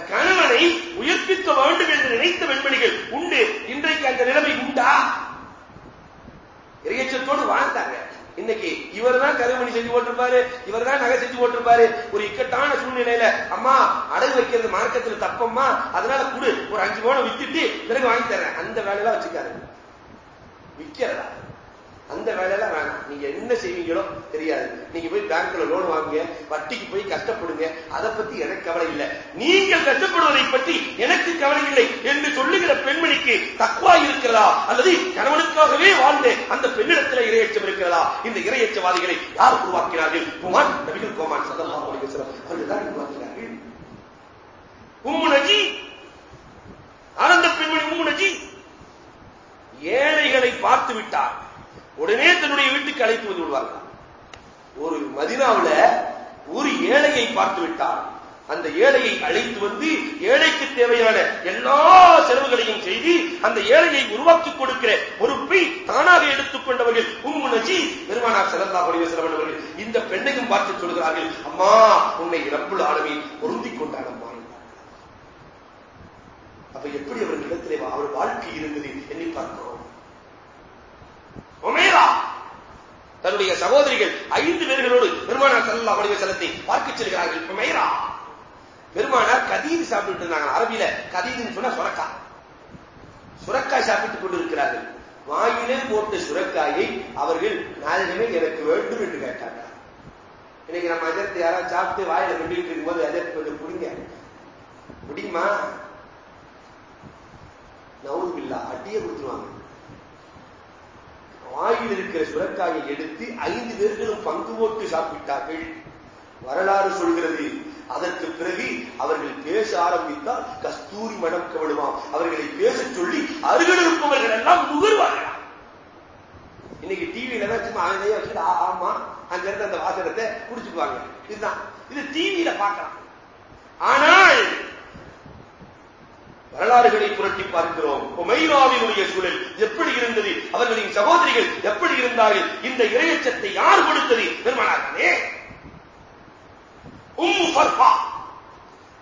கணவனை உயர்ப்பிக்க வேண்டும் என்று நினைத்த பெண்மணிகள் உண்டு. இன்றைக்கு அந்த நிலைமை உண்டா? இறையச்சத்தோடு வாழ்ந்தாங்க இன்னைக்கு இவர் தான் கருமணி செஞ்சு போட்டிருப்பாரு இவர் தான் நகை செஞ்சு போட்டிருப்பாரு. ஒரு இக்கட்டான சூழ்நிலையில அம்மா அடகு வைக்கிறது மார்க்கத்துல தப்பம்மா அதனால குடு ஒரு அஞ்சு பவுன் வித்துட்டு பிறகு வாங்கி தரேன். அந்த வேலையெல்லாம் வச்சுக்காரு விக்கிறதா? அந்த வேலையெல்லாம் வேணாம். நீங்க என்ன செய்வீங்களோ தெரியாது. நீங்க போய் பேங்க்ல லோன் வாங்குங்க வட்டிக்கு போய் கஷ்டப்படுங்க அதை பத்தி எனக்கு கவலை இல்லை. நீங்கள் கஷ்டப்படுவதை பற்றி எனக்கு கவலை இல்லை என்று சொல்லுகிற பெண்மணிக்கு தக்குவா இருக்கிறதா? அல்லது கணவனுக்காகவே வாழ்ந்த அந்த பெண்ணிடத்தில் இரையச்சம் இருக்கிறதா? இந்த இரையச்சவாதிகளை யார் உருவாக்கினார்கள்? குமான் நபிகள் கோமான் சதமா அவர்கள் தான் உருவாக்கினார்கள். ஆனந்த பெண்மணி உம்முனஜி ஏழைகளை பார்த்து விட்டார். உடனே தன்னுடைய வீட்டுக்கு அழைத்து வந்து விடுவார்கள். ஒரு மதினாவுல ஒரு ஏழையை பார்த்து விட்டார். அந்த ஏழையை அழைத்து வந்து ஏழைக்கு தேவையான எல்லா செலவுகளையும் செய்து அந்த ஏழையை உருவாக்கி கொடுக்கிற பொறுப்பை தானாக எடுத்துக் கொண்டவர்கள் உம்மு நஜி பெருமானார் செலந்தா பரிவசனம் அவர்கள். இந்த பெண்ணையும் பார்த்து சொல்கிறார்கள் அம்மா உன்னை ரப்புள் ஆளுமை பொருந்திக் கொண்டாடம்மா அப்ப எப்படி அவர்கள் இடத்திலே அவர் வாழ்க்கை இருந்தது? எண்ணி பார்க்கிறோம். சகோதரிகள் ஐந்து பேர்களோடு பெருமானார் சல்லா வடிவ செலத்தை பார்க்க செல்கிறார்கள். மேரா பெருமானார் கதீது சாப்பிட்டு இருந்தாங்க. அரபியில கதீதுன்னு சொன்னா சுரக்கா. சுரக்காய் சாப்பிட்டுக் கொண்டிருக்கிறார்கள். வாயிலே போட்ட சுரக்காயை அவர்கள் நாயகமே எனக்கு வேண்டும் என்று கேட்டாங்க இன்னைக்கு நம்ம அஜத்தை யாராவது சாப்பிட்டு வாயில கட்டிட்டு இருக்கும்போது அஜத் கொஞ்சம் புடிங்க. முடியுமா நவுதுபில்லா அட்டியே கொடுத்துருவாங்க. வாயில் இருக்கிற சுரக்காயை எடுத்து ஐந்து பேர்களும் பங்கு போட்டு சாப்பிட்டார்கள். வரலாறு சொல்கிறது அதற்கு பிறகு அவர்கள் பேச ஆரம்பித்தால் கஸ்தூரி மனம் கவிடுவாம் அவர்களை பேச சொல்லி அருகில் இருப்பவர்கள் எல்லாம் நுகர்வார்கள்? இன்னைக்கு டிவியில தான் சும்மா வச்சுட்டு ஆமா அங்க இருந்து அந்த வாசகத்தை குடிச்சுக்குவாங்க. இதுதான். இது டிவியில பார்க்கலாம். ஆனால் வரலாறுகளை புரட்டி பார்க்கிறோம். மைராவினுடைய சூழல் எப்படி இருந்தது? அவர்களின் சகோதரிகள் எப்படி இருந்தார்கள்? இந்த இரையச்சத்தை யார் கொடுத்தது? பெருமானார்களே. உம்மு ஃபர்வா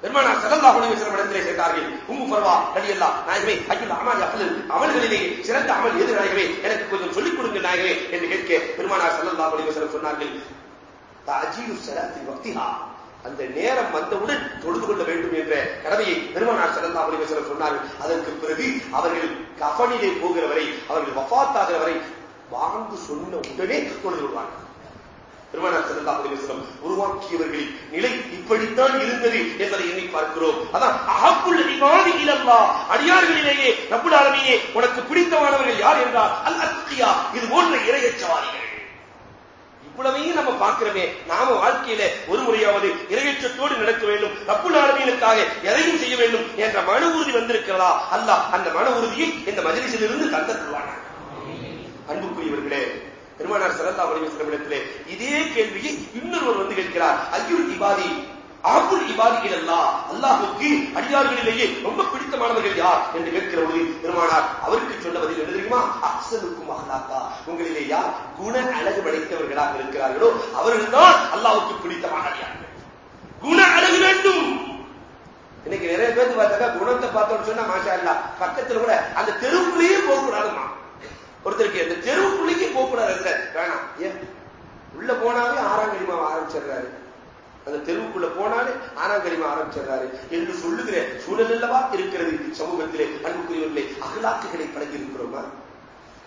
பெருமானார் ஸல்லல்லாஹு அலைஹி வஸல்லம் இடத்திலே கேட்டார்கள் உம்மு ஃபர்வா ரலியல்லாஹு நாயகமே ஐயுல் அமல் அஃலல் அமல்களிலே சிறந்த அமல் எது நாயகமே? எனக்கு கொஞ்சம் சொல்லிக் கொடுங்க நாயகமே என்று கேட்க பெருமானார் ஸல்லல்லாஹு அலைஹி வஸல்லம் சொன்னார்கள். தஅஜீலு ஸலாத்தி வக்திஹா. அந்த நேரம் வந்தவுடன் தொழுது கொள்ள வேண்டும் என்ற கடமையை பெருமானார் ஸல்லல்லாஹு அலைஹி சொன்னார்கள். அதற்கு பிறகு அவர்கள் கஃபனிலே போகிற வரை அவர்கள் வஃபாத்தாகிற வரை வாழ்ந்து சொன்ன உடனே தொழுது கொள்வார்கள். பெருமானார் ஸல்லல்லாஹு அலைஹி உருவாக்கியவர்களின் நிலை இப்படித்தான் இருந்தது என்பதை எண்ணி பார்க்கிறோம். அதான் அஹப்புல் இபாதி இலல்லாஹ். அடியார்களிலேயே ரப்பல் உனக்கு பிடித்தமானவர்கள் யார்? என்றால் அல் இது போன்ற இறையச்சவாதிகள் இவ்வளவையும் நம்ம பார்க்கிறோமே. நாம வாழ்க்கையில ஒரு முறையாவது இறையற்றத்தோடு நடக்க வேண்டும். தப்பு நாளவீனுக்காக எதையும் செய்ய வேண்டும் என்ற மன உறுதி வந்திருக்கிறதா? அல்லாஹ் அந்த மன உறுதியை இந்த மஜ்லிஸிலிருந்து தந்தருவானாக அன்புக்குரியவர்களே பெருமானார் சல்லா வடிவ சிறப்பிடத்திலே இதே கேள்வியை இன்னொருவர் வந்து கேட்கிறார். ஐயுல் திபாதி அபுல் இபாதி இல்லல்லா அல்லாஹுக்கு அடியார்களிலேயே ரொம்ப பிடித்தமானவர்கள் யார் என்று கேட்கிற பொழுது பெருமானார் அவருக்கு சொல்ல பதில் என்ன தெரியுமா? அக்சலுக்கும் அஹ்லாக்கா. உங்களிலே யார் குண அழகு படைத்தவர்களாக இருக்கிறார்களோ அவர்கள் தான் அல்லாஹுக்கு பிடித்தமான அடியார்கள். குண அழகு வேண்டும். இன்னைக்கு நிறைய பேருக்கு பார்த்தாக்கா குணத்தை பார்த்தோம்னு சொன்னா மாஷா இல்ல பக்கத்துல கூட அந்த தெருவுக்குள்ளேயே போகக்கூடாதுமா ஒருத்தருக்கு அந்த தெருவுக்குள்ளேயே போகக்கூடாது வேணாம். ஏன்? உள்ள போனாலே ஆறாம் கடிமா ஆரம்பிச்சிடுறாரு. அந்த தெருவுக்குள்ள போனாலே ஆறாம் கடிமா ஆரம்பிச்சிடுறாரு. என்று சொல்லுகிற சூழலல்லவா இருக்கிறது சமூகத்திலே? அன்புக்குரியவர்களே அகலாக்குகளை பழகி இருக்கிறோமா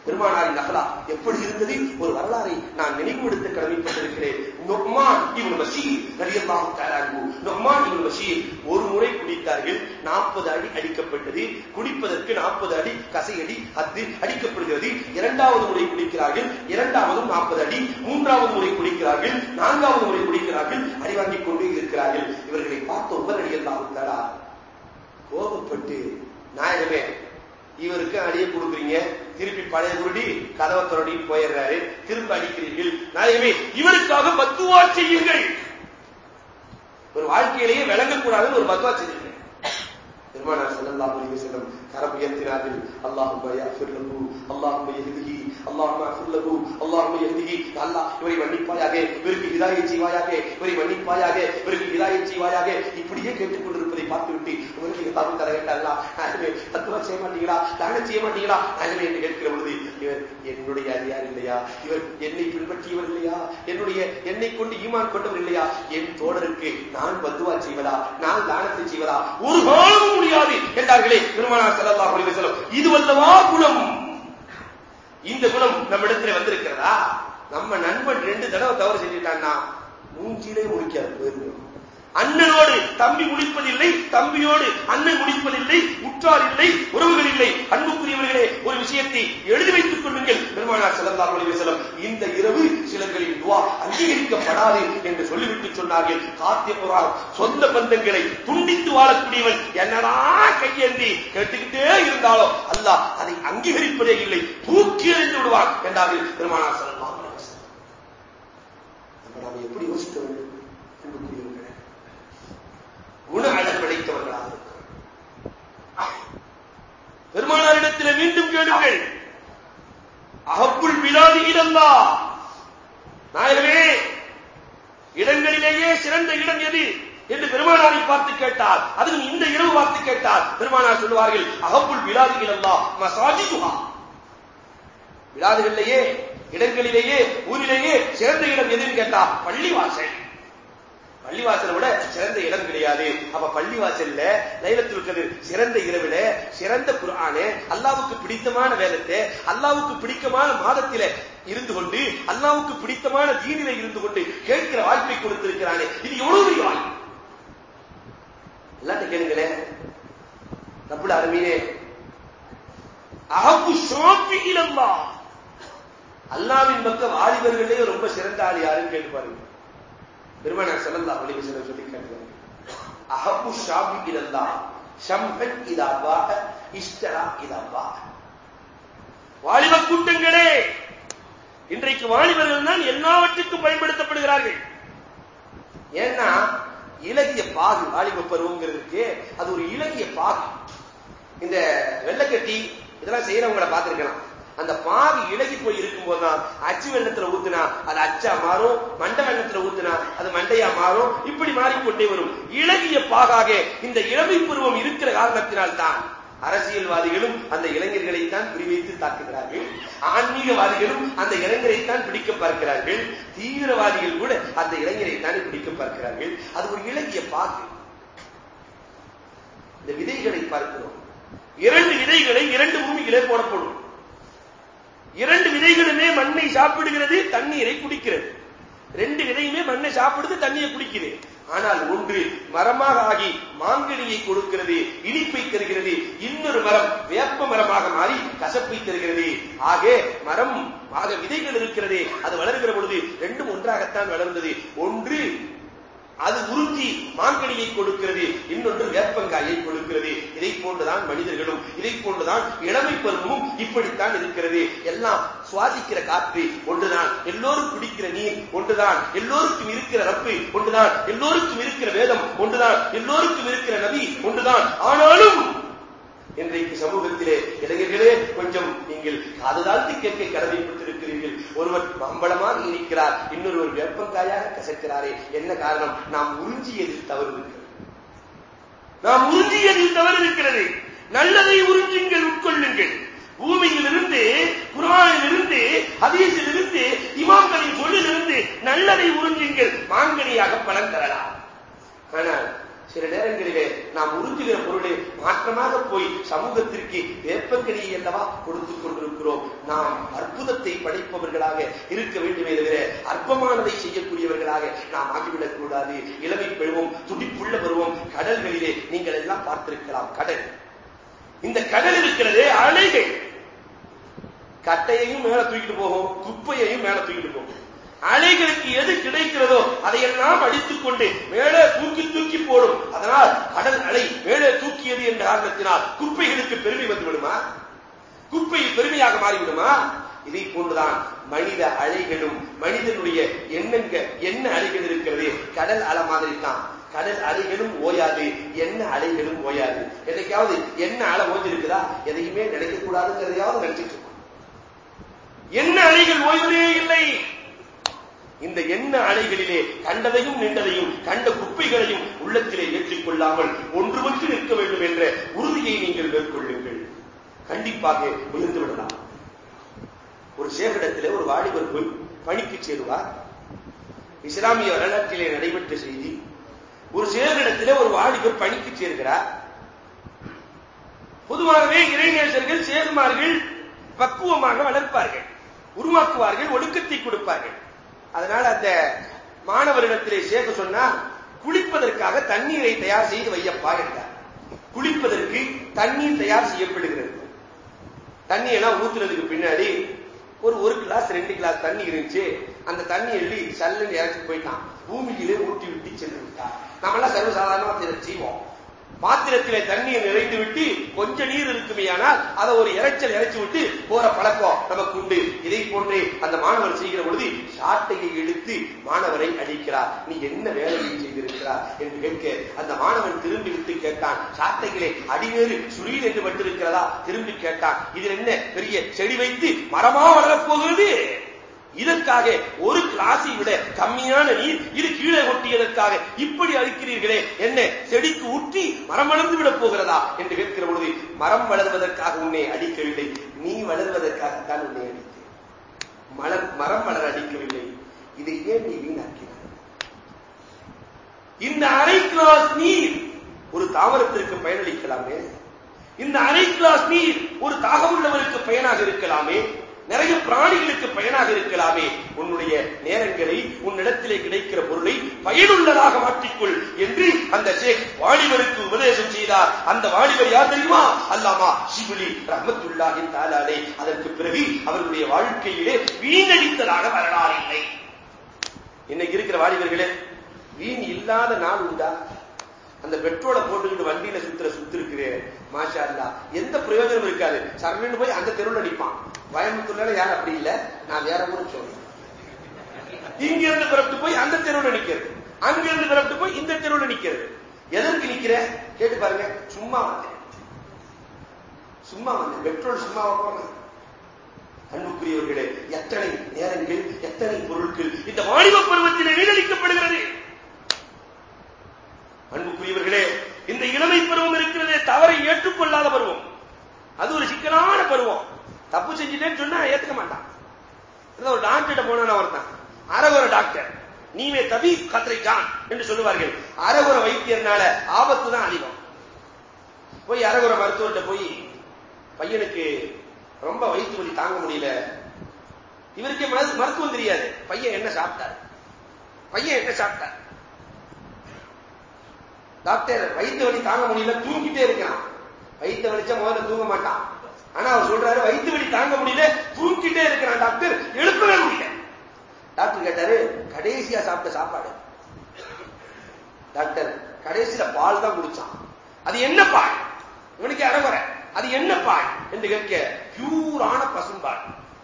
பெருமானாரின் அகலா எப்படி இருந்தது? ஒரு வரலாறை நான் நினைவுபடுத்த கடமைப்பட்டிருக்கிறேன். நொக்மான் இவன் பஷீர் ரலியல்லாஹு தஆலா நொக்மான் இவன் பஷீர் ஒரு முறை குடித்தார்கள். நாற்பது அடி அடிக்கப்பட்டது. குடிப்பதற்கு நாற்பது அடி கசையடி அது அடிக்கப்படுகிறது. இரண்டாவது முறை குடிக்கிறார்கள். இரண்டாவதும் நாற்பது அடி. மூன்றாவது முறை குடிக்கிறார்கள். நான்காவது முறை குடிக்கிறார்கள். அறிவாங்கிக் கொண்டு கொண்டே இருக்கிறார்கள். இவர்களை பார்த்த உபர் அடியல்லாஹு தஆலா கோபப்பட்டு நாயகமே இவருக்கு அடியை கொடுக்குறீங்க. திருப்பி பழைய குருடி கதவை தொடடி போயிடுறாரு. திரும்ப அடிக்கிறீர்கள். நாயகமே இவருக்காக பத்துவா செய்யுங்கள். ஒரு வாழ்க்கையிலேயே விளங்கக்கூடாதுன்னு ஒரு பத்துவா செய்யுங்க பெருமானார் ஸல்லல்லாஹு அலைஹி வஸல்லம் கரம் உயர்த்தினார்கள் அல்லாஹும்ம யஃபிர் லஹு அல்லாஹும்ம யஹ்திஹி அல்லாஹும்ம யஃபிர் லஹு அல்லாஹும்ம யஹ்திஹி. அல்லாஹ் இவரை மன்னிப்பாயாக இவருக்கு ஹிதாயத் செய்வாயாக இவரை மன்னிப்பாயாக இவருக்கு ஹிதாயத் செய்வாயாக இப்படியே கேட்டுக் கொண்டிருப்பதை பார்த்துவிட்டு இவருக்கு ஏதாவது தர வேண்டாம் நாயகமே செய்ய மாட்டீங்களா? தான செய்ய மாட்டீங்களா? நாங்களே என்று கேட்கிற பொழுது இவர் என்னுடைய அதிகாரி இல்லையா? இவர் என்னை பின்பற்றியவர் இல்லையா? என்னுடைய என்னை கொண்டு ஈமான் கொண்டவர் இல்லையா? என் தோழருக்கு நான் பத்துவா செய்வதா? நான் தானத்தை செய்வதா? ஒரு காலமும் முடியாது. என்றார்களே பெருமானார் ஸல்லல்லாஹு அலைஹி வஸல்லம். இது வல்லவா குணம்? இந்த குணம் நம்ம வந்திருக்கிறதா? நம்ம நண்பன் ரெண்டு தடவை தவறு செஞ்சுட்டான்னா மூஞ்சிலே முடிக்காது போயிருந்தோம் அண்ணனோடு தம்பி முடிப்பதில்லை தம்பியோடு அண்ணன் முடிப்பதில்லை உற்றார் இல்லை உறவுகள் இல்லை. அன்புக்குரியவர்களே ஒரு விஷயத்தை எழுதி வைத்துக் கொள்ளுங்கள். பெருமானார் ஸல்லல்லாஹு அலைஹி இந்த இரவு சிலர்களின் துவா அங்கீகரிக்கப்படாது என்று சொல்லிவிட்டு சொன்னார்கள். காத்தியபடுவார் சொந்த பந்தங்களை துண்டித்து வாழக்கூடியவன் என்னடா கையேந்தி கேட்டுக்கிட்டே இருந்தாலும் அல்ல அதை அங்கீகரிப்பதே இல்லை. தூக்கி எறிந்து விடுவார் என்றார்கள் பெருமானார் ஸல்லல்லாஹு எப்படி யோசிக்க வேண்டும் அன்புக்குரியவர்களே குண அழகு படைத்தவர்களாக பெருமானாரிடத்தில் மீண்டும் கேளுங்கள். அகப்புள் விழாது இடந்தா நாயகமே இடங்களிலேயே சிறந்த இடம் எது? என்று பெருமானாரை பார்த்து கேட்டார். அதுவும் இந்த இரவு பார்த்து கேட்டார். பெருமானார் சொல்லுவார்கள் அகப்புள் விழாது இடந்தா மசாஜிதுஹா. விழாதுகளிலேயே இடங்களிலேயே ஊரிலேயே சிறந்த இடம் எதுன்னு கேட்டா பள்ளிவாசல். பள்ளிவாசலை விட சிறந்த இடம் கிடையாது. அப்ப பள்ளிவாசல்ல லைலத்துல் கதிர் சிறந்த இரவில சிறந்த குரானே அல்லாவுக்கு பிடித்தமான வேதத்தை அல்லாவுக்கு பிடித்தமான மாதத்தில இருந்து கொண்டு அல்லாவுக்கு பிடித்தமான தீனில இருந்து கொண்டு கேட்கிற வாய்ப்பை கொடுத்திருக்கிறானே. இது எவ்வளவு பெரிய வாய்ப்பு? எல்லாத்தையும் கேளுங்களேன். ரப்புல் அருமையே அகப்பு சோப்பி இளம்பா அல்லாவின் பக்கம் வாலிபர்களே ரொம்ப சிறந்த ஆள் யாருன்னு கேட்டு பாருங்க. பெருமானார் ஸல்லல்லாஹு அலைஹி சில சொல்லி காட்டுறாங்க அகப்பு ஷாபி இலல்லா ஷம்பன் இதா இஷ்டரா இஷ்தரா இதா வாலிப கூட்டங்களே இன்றைக்கு வாலிபர்கள் தான் எல்லாவற்றுக்கும் பயன்படுத்தப்படுகிறார்கள். ஏன்னா இலகிய பாகு வாலிப பருவங்கிறதுக்கு அது ஒரு இலகிய பாகு. இந்த வெள்ளக்கட்டி இதெல்லாம் செய்யறவங்களை பார்த்திருக்கலாம். அந்த பாவி இழகி போய் இருக்கும் போதுதான் அச்சு வெள்ளத்துல ஊத்துனா அது அச்சா மாறும் மண்டை வெள்ளத்துல ஊத்துனா அது மண்டையா மாறும் இப்படி மாறிக்கொண்டே வரும். இழகிய பாகாக இந்த இளமை பருவம் இருக்கிற காரணத்தினால் தான் அரசியல்வாதிகளும் அந்த இளைஞர்களை தான் குறிவைத்து தாக்குகிறார்கள். ஆன்மீகவாதிகளும் அந்த இளைஞரை தான் பிடிக்க பார்க்கிறார்கள். தீவிரவாதிகள் கூட அந்த இளைஞரை தானே பிடிக்க பார்க்கிறார்கள். அது ஒரு இலகிய பாக்கு இந்த விதைகளை பார்க்கிறோம். இரண்டு விதைகளை இரண்டு பூமிகளே போடப்படும். இரண்டு விதைகளுமே மண்ணை சாப்பிடுகிறது தண்ணீரை குடிக்கிறது. ரெண்டு விதையுமே மண்ணை சாப்பிடுது தண்ணியை குடிக்குது. ஆனால் ஒன்று மரமாக ஆகி மாங்கனியை கொடுக்கிறது இனிப்பை தருகிறது இன்னொரு மரம் வேப்ப மரமாக மாறி கசப்பை தருகிறது. ஆக மரம் ஆக விதைகள் இருக்கிறது அது வளர்கிற பொழுது ரெண்டும் ஒன்றாகத்தான் வளர்ந்தது. ஒன்று அது உறுத்தி மாங்கனியை கொடுக்கிறது இன்னொன்று வேப்பங்காயை கொடுக்கிறது. இதை போன்றுதான் மனிதர்களும் இதை போன்றுதான் இளமை பருவமும் இப்படித்தான் இருக்கிறது. எல்லாம் சுவாசிக்கிற காற்று ஒன்றுதான். எல்லோரும் குடிக்கிற நீர் ஒன்றுதான். எல்லோருக்கும் இருக்கிற ரப்பு ஒன்றுதான். எல்லோருக்கும் இருக்கிற வேதம் ஒன்றுதான். எல்லோருக்கும் இருக்கிற நபி ஒன்றுதான். ஆனாலும் இன்றைக்கு சமூகத்திலே இளைஞர்களே கொஞ்சம் நீங்கள் காதுதாழ்த்தி கேட்க கடமைப்பட்டிருக்கிறீர்கள் ஒருவர் மம்பளமாக இருக்கிறார் இன்னொருவர் வேப்பங்காயாக கசக்கிறாரே. என்ன காரணம்? நாம் உறிஞ்சியதில் தவறு இருக்கிறது நாம் உறிஞ்சியதில் தவறு இருக்கிறது நல்லதை உறிஞ்சுங்கள் உட்கொள்ளுங்கள். பூமியிலிருந்து குரானிலிருந்து ஹதீஸிலிருந்து இமாம்களின் சொல்லிலிருந்து நல்லதை உறிஞ்சுங்கள். மாங்கனியாக பலன் தரலாம். ஆனால் சில நேரங்களிலே நாம் உறுத்துகிற பொருளை மாற்றமாக போய் சமூகத்திற்கு வேப்பங்கனியை அல்லவா கொடுத்துக் கொண்டிருக்கிறோம். நாம் அற்புதத்தை படைப்பவர்களாக இருக்க வேண்டுமே தவிர அற்பமானதை செய்யக்கூடியவர்களாக நாம் ஆகிவிடக் கூடாது. இளமை பருவம் துடிப்புள்ள பருவம் கடல்களிலே நீங்கள் எல்லாம் பார்த்திருக்கலாம். கடல். இந்த கடல் இருக்கிறதே அலைகள் கட்டையையும் மேல தூக்கிட்டு போகும் குப்பையையும் மேல தூக்கிட்டு போகும். அலைகளுக்கு எது கிடைக்கிறதோ அதையெல்லாம் அடித்துக் கொண்டு மேலே தூக்கி தூக்கி போடும். அதனால் கடல் அலை மேலே தூக்கியது என்ற காரணத்தினால் குப்பைகளுக்கு பெருமை வந்து விடுமா குப்பை பெருமையாக மாறிவிடுமா? இதை போன்றுதான் மனித அலைகளும் மனிதனுடைய எண்ணங்க என்ன அலைகள் இருக்கிறது? கடல் அலை மாதிரி தான். கடல் அலைகளும் ஓயாது என்ன அலைகளும் ஓயாது. என்னைக்காவது என்ன அலை ஓய்ந்திருக்குதா எதையுமே நினைக்க கூடாதுங்கிறதையாவது நினைச்சிட்டு இருக்கோம். என்ன அலைகள் ஓய்வதே இல்லை. இந்த எண்ண அலைகளிலே கண்டதையும் நின்றதையும் கண்ட குப்பைகளையும் உள்ளத்திலே ஏற்றிக் கொள்ளாமல் ஒன்றுபட்டு நிற்க வேண்டும் என்ற உறுதியை நீங்கள் மேற்கொள்ளுங்கள். கண்டிப்பாக உயர்ந்து விடலாம். ஒரு சேகரிடத்திலே ஒரு வாலிபர் போய் பணிக்கு சேருவார். இஸ்லாமிய வரலாற்றிலே நடைபெற்ற செய்தி ஒரு சேகரிடத்திலே ஒரு வாலிபர் பணிக்கு சேர்கிறார். பொதுவாகவே இறைநேசர்கள் சேர்மார்கள் பக்குவமாக வளர்ப்பார்கள் உருவாக்குவார்கள் ஒடுக்கத்தை கொடுப்பார்கள். அதனால அந்த மாணவரிடத்திலே சேர்க்க சொன்னா குளிப்பதற்காக தண்ணீரை தயார் செய்து வையப்பா என்றார். குளிப்பதற்கு தண்ணீர் தயார் செய்யப்படுகிறது. தண்ணி எல்லாம் ஊத்துறதுக்கு பின்னாடி ஒரு ஒரு கிளாஸ் ரெண்டு கிளாஸ் தண்ணி இருந்துச்சு. அந்த தண்ணி எழுதி சல்லுன்னு இறச்சி போயிட்டான். பூமியிலே ஊட்டி விட்டு சென்று விட்டான். நம்மளாம் சர்வசாதாரணமா செய்வோம் பாத்திரத்திலே தண்ணியை நிறைந்து விட்டு கொஞ்ச நீர் இருக்குமே ஆனால் அதை ஒரு இறைச்சல் இறைச்சி விட்டு போற பழக்கம் நமக்கு உண்டு. இதை போன்றே அந்த மாணவர் செய்கிற பொழுது சாட்டையை எடுத்து மாணவரை அடிக்கிறார். நீ என்ன வேலையை செய்திருக்கிறார் என்று கேட்க அந்த மாணவன் திரும்பி விட்டு கேட்டான் சாட்டைகளே அடிவேறு சுழியில் என்று பட்டிருக்கிறதா? திரும்பி கேட்டான் இதில் என்ன பெரிய செடி வைத்து மரமா வளரப் போகிறது? இதற்காக ஒரு கிளாஸை விட கம்மியான நீர் இது கீழே கொட்டியதற்காக இப்படி அழிக்கிறீர்களே என்ன செடிக்கு ஊற்றி மரம் வளர்ந்து விட போகிறதா என்று கேட்கிற பொழுது மரம் வளர்வதற்காக உன்னை அடிக்கவில்லை நீ வளர்வதற்காகத்தான் உன்னை அடித்தேன். மலர் மரம் வளர அடிக்கவில்லை. இதை ஏன் நீ வீணாக்கிறார் இந்த அரை கிளாஸ் நீர் ஒரு தாவரத்திற்கு பயனளிக்கலாமே. இந்த அரை கிளாஸ் நீர் ஒரு தாகமுள்ளவருக்கு பயனாக இருக்கலாமே. நிறைய பிராணிகளுக்கு பயனாக இருக்கலாமே. உன்னுடைய நேரங்களை உன்னிடத்திலே கிடைக்கிற பொருளை பயனுள்ளதாக மாற்றிக்கொள் என்று அந்த ஷேக் வாலிபருக்கு உபதேசம் செய்தார். அந்த வாலிபர் யார் தெரியுமா? அல்லாமா ஷிபுலி ரஹமத்துல்லாஹி தாலாலே. அதற்கு பிறகு அவருடைய வாழ்க்கையிலே வீணடித்ததாக வரலாறு இல்லை. இன்னைக்கு இருக்கிற வாலிபர்களே வீண் இல்லாத நாள் உண்டா? அந்த பெட்ரோலை போட்டுக்கிட்டு வண்டியில சுத்துற சுத்து மாஷா அல்லா எந்த பிரயோஜனம் இருக்காது. சரணுன்னு போய் அந்த தெருவில் நிற்பான் கோயம்புத்தூர்ல யார் அப்படி இல்ல? நான் வேற ஊருக்கு சொல்றேன் இங்க இருந்து பிறப்பு போய் அந்த தெருவில் நிக்கிறது. அங்க இருந்து பிறப்பு போய் இந்த தெருவில் நிக்கிறது. எதற்கு நிக்கிற? கேட்டு பாருங்க. சும்மா வந்தேன் சும்மா வந்தேன் பெட்ரோல் சும்மா வைப்பாங்க. அன்புக்குரியவர்களே எத்தனை நேரங்கள் எத்தனை பொருட்கள் இந்த வாணிப பருவத்தில் வீணடிக்கப்படுகிறது? அன்புக்குரியவர்களே இந்த இளமை பருவம் இருக்கிறதே தவறை ஏற்றுக்கொள்ளாத பருவம். அது ஒரு சிக்கலான பருவம். தப்பு செஞ்சுட்டேன்னு சொன்னா ஏத்துக்க மாட்டான். ஒரு டாக்டர் போனா ஒருத்தன் அரகுர டாக்டர் நீவே தபி கத்திரை ஜான் என்று சொல்லுவார்கள். அரகுர வைத்தியர்னால ஆபத்து தான் அதிகம். போய் அரகுர மருத்துவர்கிட்ட போய் பையனுக்கு ரொம்ப வயிற்று வலி தாங்க முடியல. இவருக்கு மருத்துவம் தெரியாது. பையன் என்ன சாப்பிட்டார்? பையன் என்ன சாப்பிட்டார்? டாக்டர் வயிற்று வலி தாங்க முடியல தூங்கிட்டே இருக்கான் வயிற்று வலிச்சா முதல்ல தூங்க மாட்டான். ஆனா அவர் சொல்றாரு வயிற்று வலி தாங்க முடியல தூங்கிட்டே இருக்கிறான் டாக்டர் எழுப்பவே முடியல. டாக்டர் கேட்டாரு கடைசியா சாப்பிட்ட சாப்பாடு? டாக்டர் கடைசியில பால் தான் குடிச்சான். அது என்ன பால்? இவனுக்கு அறகுறை. அது என்ன பால்? என்று கேட்க பியூரான பசும்பால்.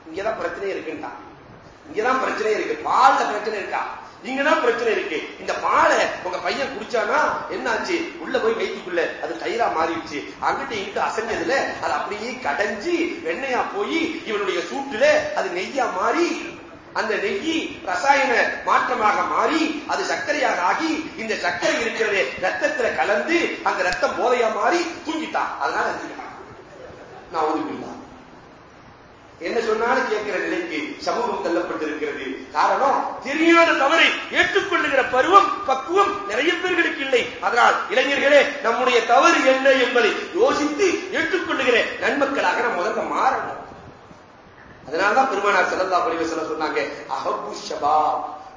இங்கதான் பிரச்சனை இருக்குன்றான் இங்கதான் பிரச்சனை இருக்கு. பால்ல பிரச்சனை இருக்கா? இங்கதான் பிரச்சனை இருக்கு. இந்த பாலை உங்க பையன் குடிச்சானா என்னாச்சு? உள்ள போய் வயிற்றுக்குள்ள அது தயிரா மாறிடுச்சு. அங்கிட்ட இங்கிட்ட அசைஞ்சதுல அது அப்படியே கடைஞ்சி வெண்ணையா போய் இவனுடைய சூட்டுல அது நெய்யா மாறி அந்த நெய் ரசாயன மாற்றமாக மாறி அது சர்க்கரையாக ஆகி இந்த சர்க்கரை இருக்கிறதே ரத்தத்துல கலந்து அந்த ரத்தம் போதையா மாறி தூங்கிட்டான். அதனால நான் ஒதுக்கிட்டான் என்ன சொன்னாலும் கேட்கிற நிலைக்கு சமூகம் தள்ளப்பட்டிருக்கிறது. காரணம் தெரியாத தவறை ஏற்றுக்கொள்ளுகிற பருவம் பக்குவம் நிறைய பேர்களுக்கு இல்லை. அதனால் இளைஞர்களே நம்முடைய தவறு என்ன என்பதை யோசித்து ஏற்றுக்கொள்ளுகிற நன்மக்களாக நம்ம முதல்ல மாறணும். அதனாலதான் பெருமானார் செல்லல்லா பரிவசன சொன்னாங்க அஹபு ஷபா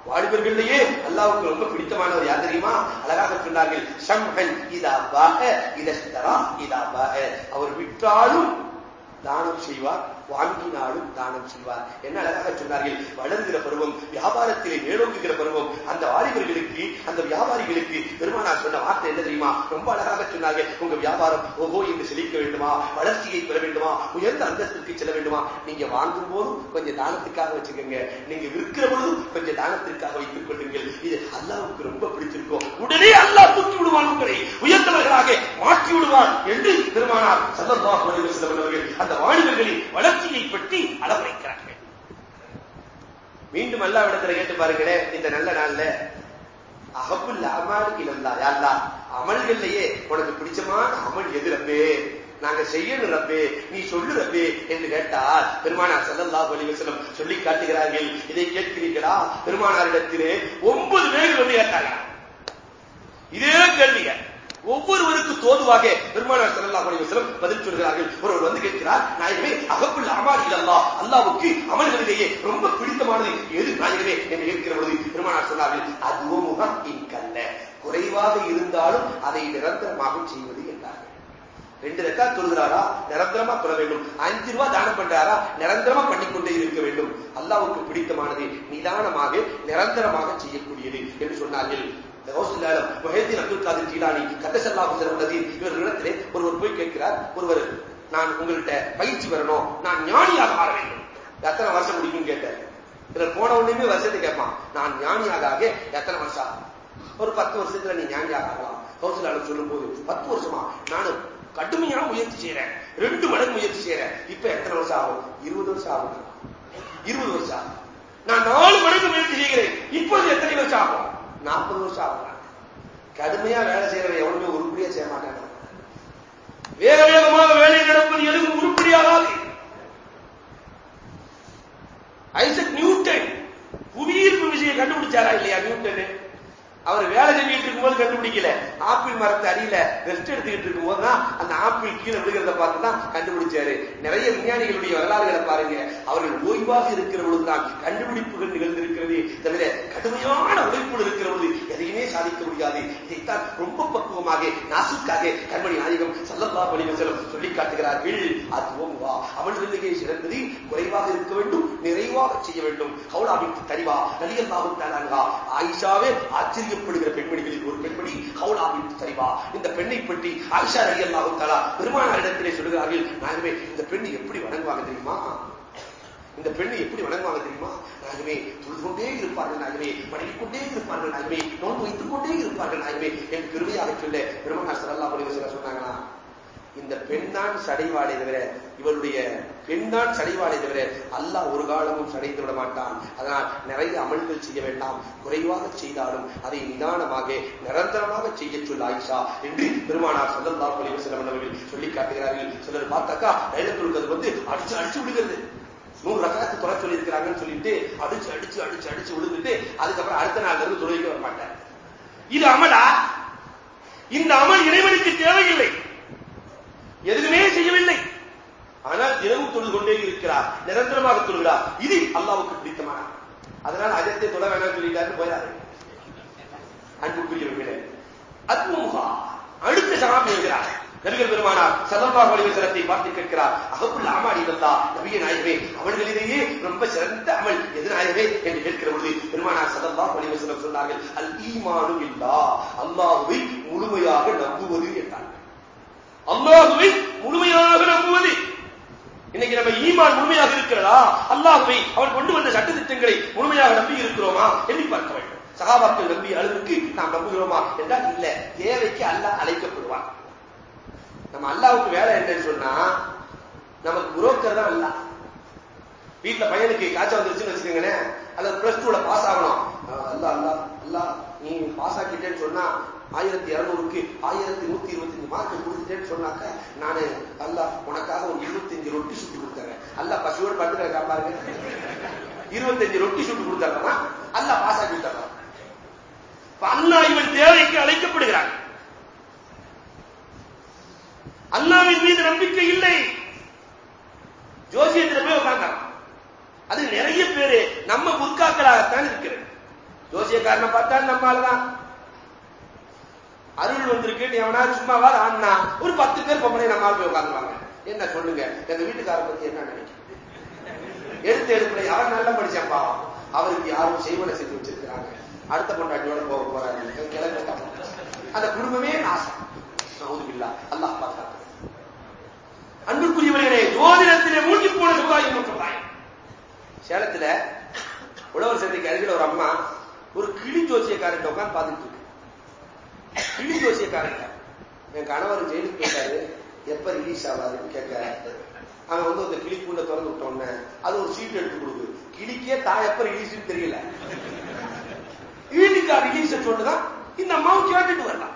வாலிபர்களையே அல்லாவுக்கு ரொம்ப பிடித்தமானவர் யார் தெரியுமா? அழகாக சொன்னார்கள் ஷம்ஹன் இதா இதஸ்தரா இதா பாக அவர் விட்டாலும் தானம் செய்வார் வாங்கினாலும் தானம் செய்வார். என்ன அழகாக சொன்னார்கள்? வளர்கிற பருவம் வியாபாரத்திலே மேலோங்குகிற பருவம் அந்த வாலிபர்களுக்கு அந்த வியாபாரிகளுக்கு பெருமானார் சொன்ன வார்த்தை என்ன தெரியுமா? ரொம்ப அழகாக சொன்னார்கள். உங்க வியாபாரம் ஓஹோ என்று செழிக்க வேண்டுமா? வளர்ச்சியை பெற வேண்டுமா? உயர்ந்த அந்தஸ்திற்கு செல்ல வேண்டுமா? நீங்க வாங்கும் போதும் கொஞ்சம் தானத்துக்காக வச்சுக்கோங்க. நீங்க விற்கிற பொழுதும் கொஞ்சம் தானத்திற்காக வைத்துக் கொள்ளுங்கள். இது அல்லாவுக்கு ரொம்ப பிடிச்சிருக்கும். உடனே அல்லாஹ் தூக்கி விடுவான் உங்களை. உயர்ந்தவர்களாக மாற்றி விடுவான் என்று பெருமானார் சல்லல்லாஹு அலைஹி அந்த வாணிபர்களின் வளர்ச்சி உணர்ச்சியை பற்றி அளவுரைக்கிறார்கள் மீண்டும் அல்லாவிடத்துல கேட்டு பாருங்களேன் இந்த நல்ல நாள்ல அகப்புல் அமல் இல்லல்லா யாருலா அமல்கள்லயே உனக்கு பிடிச்சமான அமல் எது ரப்பே? நாங்க செய்யணும் ரப்பே நீ சொல்லு ரப்பே என்று கேட்டால் பெருமானார் ஸல்லல்லாஹு பலிவசனம் சொல்லி காட்டுகிறார்கள். இதை கேட்கிறீர்களா? பெருமானாரிடத்திலே ஒன்பது பேர் வந்து கேட்டாங்க இதே கேள்விகள். ஒவ்வொருவருக்கு தோதுவாக பெருமானார் செல்லல்லா அலைஹி வஸல்லம் பதில் சொல்கிறார்கள். ஒருவர் வந்து கேட்கிறார் நாயகமே அகப்புல் அமால் இல்லல்லா அல்லாவுக்கு அமல்களிலேயே ரொம்ப பிடித்தமானது எது நாயகமே என்று கேட்கிற பொழுது பெருமானார் சொன்னார்கள் அதுவும் முகம் இன்கல்ல குறைவாக இருந்தாலும் அதை நிரந்தரமாக செய்வது என்றார்கள். ரெண்டு ரெக்கா தொழுகிறாரா? நிரந்தரமா தொழ வேண்டும். அஞ்சு ரூபாய் தானம் பண்றாரா? நிரந்தரமா பண்ணிக்கொண்டே இருக்க வேண்டும். அல்லாவுக்கு பிடித்தமானது நிதானமாக நிரந்தரமாக செய்யக்கூடியது என்று சொன்னார்கள். முஹேதீன் அப்துல் காதிர் ஜீலானி கத்தசல்லாஹு சிறந்தது இவர்களிடத்திலே ஒருவர் போய் கேட்கிறார் ஒருவர் நான் உங்கள்கிட்ட பயிற்சி பெறணும் நான் ஞானியாக மாற வேண்டும். எத்தனை வருஷம் முடிக்கும் கேட்டார். போன உடனே வருஷத்தை கேட்பான் நான் ஞானியாக ஆக எத்தனை வருஷம் ஆகும் ஒரு பத்து வருஷத்துல நீ ஞானியாக ஆகலாம். கௌசலாளர் சொல்லும் போது பத்து வருஷமா? நானும் கடுமையான முயற்சி செய்யறேன் ரெண்டு மடங்கு முயற்சி செய்யறேன் இப்ப எத்தனை வருஷம் ஆகும்? இருபது வருஷம் ஆகும். இருபது வருஷம் ஆகும். நான் நாலு மடங்கு முயற்சி செய்கிறேன். இப்போது எத்தனை வருஷம் ஆகும்? நாற்பது வருஷம் ஆகுறாங்க கடுமையா வேலை செய்யறவன் எவனுமே உருப்படியா செய்ய மாட்டாங்க வேக வேகமாக வேலை நடப்பது எதுவும் உருப்படியாகாது? ஐசக் நியூட்டன் புவியீர்ப்பு விசையை கண்டுபிடிச்சாரா இல்லையா நியூட்டன்? அவர் வேலை செய்யிட்டு இருக்கும்போது கண்டுபிடிக்கல. ஆப்பிள் மரத்து அடியில ரெஸ்ட் எடுத்துக்கிட்டு இருக்கும் போதுதான் அந்த ஆப்பிள் கீழே விழுகிறத பார்த்து தான் கண்டுபிடிச்சாரு. நிறைய விஞ்ஞானிகளுடைய வரலாறுகளை பாருங்க. அவர்கள் ஓய்வாக இருக்கிற பொழுதுதான் கண்டுபிடிப்புகள் நிகழ்ந்திருக்கிறது. தவிர கடுமையான உழைப்பு இருக்கிற பொழுது எதையுமே சாதிக்க முடியாது. இதைத்தான் ரொம்ப பக்குவமாக நாசுக்காக கண்மணி நாயகம் சல்லல்லா பணிவசலம் சொல்லி காட்டுகிறார்கள் அதுவும் வா. வில்லையை சிறந்தது. குறைவாக இருக்க வேண்டும் நிறைவாக செய்ய வேண்டும். ஹவுலாவிற்கு தரிவா நலியல்லாவும் தானாங்கா ஆயிஷாவே அறியப்படுகிற பெண்மணிகளில் ஒரு பெண்மணி ஹவுலாவின் தரிவா இந்த பெண்ணை பற்றி ஆயிஷா நலியல்லாவும் தாலா பெருமானாரிடத்திலே சொல்லுகிறார்கள் நாகவே இந்த பெண் எப்படி வணங்குவாங்க தெரியுமா? இந்த பெண்ணை எப்படி வணங்குவாங்க தெரியுமா? நாகவே தொழுது கொண்டே இருப்பார்கள் நாகவே வணங்கிக் கொண்டே இருப்பார்கள் நாகவே நோன் வைத்துக் கொண்டே இருப்பார்கள் நாகவே என் பெருமையாக சொல்ல பெருமனார் சரல்லா பரிவசல சொன்னாங்களா இந்த பெண்தான் சடைவாளை தவிர இவருடைய பெண்தான் சடைவாளை தவிர அல்லாஹ் ஒரு காலமும் சடைந்து விட மாட்டான். அதனால் நிறைய அமல்கள் செய்ய வேண்டாம். குறைவாக செய்தாலும் அதை நிதானமாக நிரந்தரமாக செய்ய சொல் ஆயிஷா என்று பெருமானார் சல்லல்லா பலிவசலம் அவர்கள் சொல்லி காட்டுகிறார்கள். சிலர் பார்த்தாக்கா லைலத்துல் வந்து அடிச்சு அடிச்சு விடுகிறது நூறு ரகத்து துறை சொல்லியிருக்கிறாங்கன்னு சொல்லிட்டு அடிச்சு அடிச்சு அடிச்சு அடிச்சு விழுந்துட்டு அதுக்கப்புறம் அடுத்த நாள்ல இருந்து துறைக்கு வர மாட்டார் இது அமலா? இந்த அமல் இறைவனுக்கு தேவையில்லை. எதுவுமே செய்யவில்லை. ஆனால் தினமும் தொழுது கொண்டே இருக்கிறார். நிரந்தரமாக தொழுகிறார். இது அல்லாவுக்கு பிடித்தமான அதனால் அஜத்தை தொட வேணாம் சொல்லிட்டாரு போயிடாரு அன்புக்குரியவர்களே அத்முகா அடுத்த சகாபி எழுகிறார் நபிகள் பெருமானார் சதம்பா வலிவசனத்தை பார்த்து கேட்கிறார். அகப்புள்ள அமாடி இல்லா நபிய நாயகமே அவர்களிலேயே ரொம்ப சிறந்த அமல் எது நாயகமே என்று கேட்கிற பொழுது பெருமானார் சதம்பா வலிவசனம் சொன்னார்கள் அல் ஈமானும் இல்லா அல்லாஹுவை முழுமையாக நம்புவது என்றார்கள். அல்லாஹுவை முழுமையாக நம்புவது. இன்னைக்கு நம்ம ஈமான் முழுமையாக இருக்கிறதா? அல்லாஹுவை அவன் கொண்டு வந்த சட்ட திட்டங்களை முழுமையாக நம்பி இருக்கிறோமா? எண்ணி பார்க்க வேண்டும். சகாபாக்கள் நம்பிய அளவுக்கு நாம் நம்புகிறோமா என்றால் இல்ல. தேவைக்கு அல்லாஹ் அழைக்கப்படுவார் நம்ம அல்லாவுக்கு வேலை என்னன்னு சொன்னா நமக்கு புரோக்கர் தான் அல்ல வீட்டுல பையனுக்கு காய்ச்சல் வந்துருச்சுன்னு வச்சுக்கோங்களேன். அல்லது பிளஸ் டூல பாஸ் ஆகணும். அல்ல அல்ல அல்ல நீ பாஸ் ஆக்கிட்டேன்னு சொன்னா ஆயிரத்தி இருநூறுக்கு ஆயிரத்தி நூத்தி இருபத்தஞ்சு மார்க் கொடுத்துட்டேன்னு சொன்னாக்க நானு அல்ல உனக்காக ஒரு இருபத்தஞ்சு ரொட்டி சுட்டு கொடுத்தாங்க அல்ல பசுவோடு படுத்துக்கிறா பாருங்க. இருபத்தஞ்சு ரொட்டி சுட்டு கொடுத்தாங்கன்னா அல்ல பாஸ் ஆக்கி விட்டாங்க இவன் தேவைக்கு அழைக்கப்படுகிறான். அல்லாவின் மீது நம்பிக்கை இல்லை. ஜோசியத்தில் போய் உட்கார்ந்தான் அது நிறைய பேரு நம்ம புர்காக்களாகத்தான் இருக்கிறது. ஜோசியக்காரனை பார்த்தா நம்மால்தான். அருள் வந்திருக்கு எவனாவது சும்மாவா ஆனா ஒரு பத்து பேர் பொம்பளை நம்ம போய் உட்காந்துவாங்க என்ன சொல்லுங்க? எங்க வீட்டுக்கார பத்தி என்ன நினைக்கிறது எடுத்து எடுப்புல யாரும் நல்லா படிச்சப்பா. அவருக்கு யாரும் செய்வனை செஞ்சு வச்சிருக்கிறாங்க. அடுத்த பொண்டாட்டியோட போக போறாரு. அந்த குடும்பமே நாசம். இல்ல அல்லாஹ் பார்த்தா அன்புக்குரியவர்களே ஜோதிடத்திலே மூழ்கி போன சமுதாயம் சமுதாயம் சேலத்துல உழவர் சந்தைக்கு அருகில் ஒரு அம்மா ஒரு கிளி ஜோசியக்காரன் உட்காந்து பார்த்துட்டு இருக்கு ஜோசியக்காரங்க என் கணவர் ஜெயிலுக்கு போயிட்டாரு. எப்ப ரிலீஸ் ஆவாருன்னு கேட்க அவன் வந்து அந்த கிளி கூண்ட திறந்து விட்டோன்னு அது ஒரு சீட் எடுத்து கொடுக்கு கிளிக்கே தான் எப்ப ரிலீஸ் தெரியல. ஈடிக்கா ரிலீஸ் சொல்லுதான் இந்த அம்மாவும் கேட்டுட்டு வரலாம்.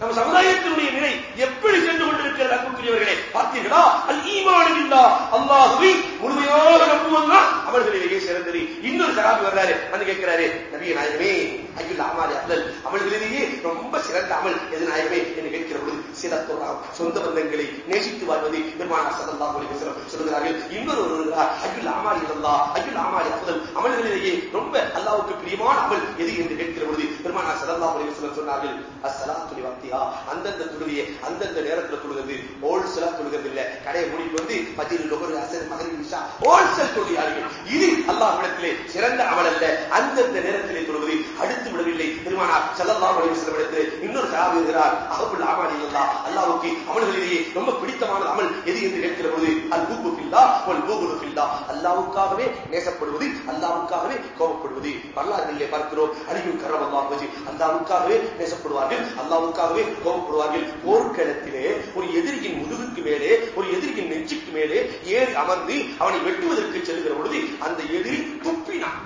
நம்ம சமுதாயத்தினுடைய நிலை எப்படி சென்று கொண்டிருக்கிறது அன்புக்குரியவர்களே? பார்த்தீர்களா? அல் ஈமான் அல்லாஹுவை முழுமையாக நம்புவதுதான் அவர்களிலேயே சிறந்தது. இன்னொரு சகாபி வர்றாரு. வந்து கேட்கிறாரு நபிய நாயகமே ஐயுல் அமாலி அப்தல் அமல்களிலேயே ரொம்ப சிறந்த அமல் எது நாயகமே என்று கேட்கிற பொழுது சிறத்துறாம் சொந்த பந்தங்களை நேசித்து வாழ்வது பெருமானா சதல்லா அலிவசலம் சொல்லுகிறார்கள். இன்னொரு ஒரு ஐயுல் அமாலி அல்லா ஐயுல் அமாலி அப்தல். அமல்களிலேயே ரொம்ப அல்லாவுக்கு பிரியமான அமல் எது என்று கேட்கிற பொழுது பெருமானா சதல்லா அலிவசலம் சொன்னார்கள் அசலா துணி வார்த்தையா அந்தந்த தொழுகையை அந்தந்த நேரத்தில் தொழுகிறது. ஹோல்சேலா தொழுகிறது இல்ல. கடையை மூடிட்டு வந்து மத்தியில் நுகர் அசர் மகன் விஷா ஹோல்சேல் தொழுகிறார்கள் இது அல்லாஹ் அல்லாஹ்விடத்திலே சிறந்த அமல் அல்ல. அந்தந்த நேரத்திலே தொழுவது அடுத்த தடுத்து விடவில்லை பெருமானார் செல்லல்லா இடத்திலே இன்னொரு சகாபி இருக்கிறார் அகபுல் ஆமாடி இல்லா அல்லாவுக்கு அமல்களிலேயே ரொம்ப பிடித்தமான அமல் எது என்று கேட்கிற போது அல் பூபு பில்லா ஒல் பூபுரு பில்லா அல்லாவுக்காகவே நேசப்படுவது அல்லாவுக்காகவே கோபப்படுவது. வரலாறுகளிலே பார்க்கிறோம் அடியும் கரவல்லா அல்லாஹ் அல்லாவுக்காகவே நேசப்படுவார்கள் அல்லாவுக்காகவே கோபப்படுவார்கள். போர்க்களத்திலே ஒரு எதிரியின் முதுகுக்கு மேலே ஒரு எதிரியின் நெஞ்சுக்கு மேலே ஏறி அமர்ந்து அவனை வெட்டுவதற்கு செல்கிற பொழுது அந்த எதிரி துப்பினான்.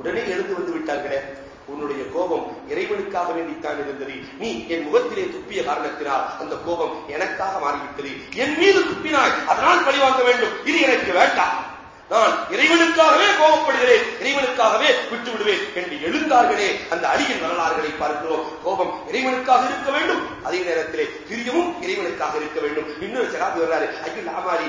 உடனே எழுந்து வந்து விட்டார்களே. உன்னுடைய கோபம் இறைவனுக்காக வேண்டித்தான் இருந்தது. நீ என் முகத்திலே துப்பிய காரணத்தினால் அந்த கோபம் எனக்காக மாறிவிட்டது. என் மீது துப்பினாய் அதனால் பழிவாங்க வேண்டும். இது எனக்கு வேண்டாம். நான் இறைவனுக்காகவே கோபப்படுகிறேன். இறைவனுக்காகவே விட்டு விடுவேன் என்று எழுந்தார்களே அந்த அடியின் வரலாறுகளை பார்க்கிறோம். கோபம் இறைவனுக்காக இருக்க வேண்டும். அதே நேரத்திலே பிரியமும் இறைவனுக்காக இருக்க வேண்டும். இன்னொரு சகாபி வர்றாரு ஐயோ லாமாரி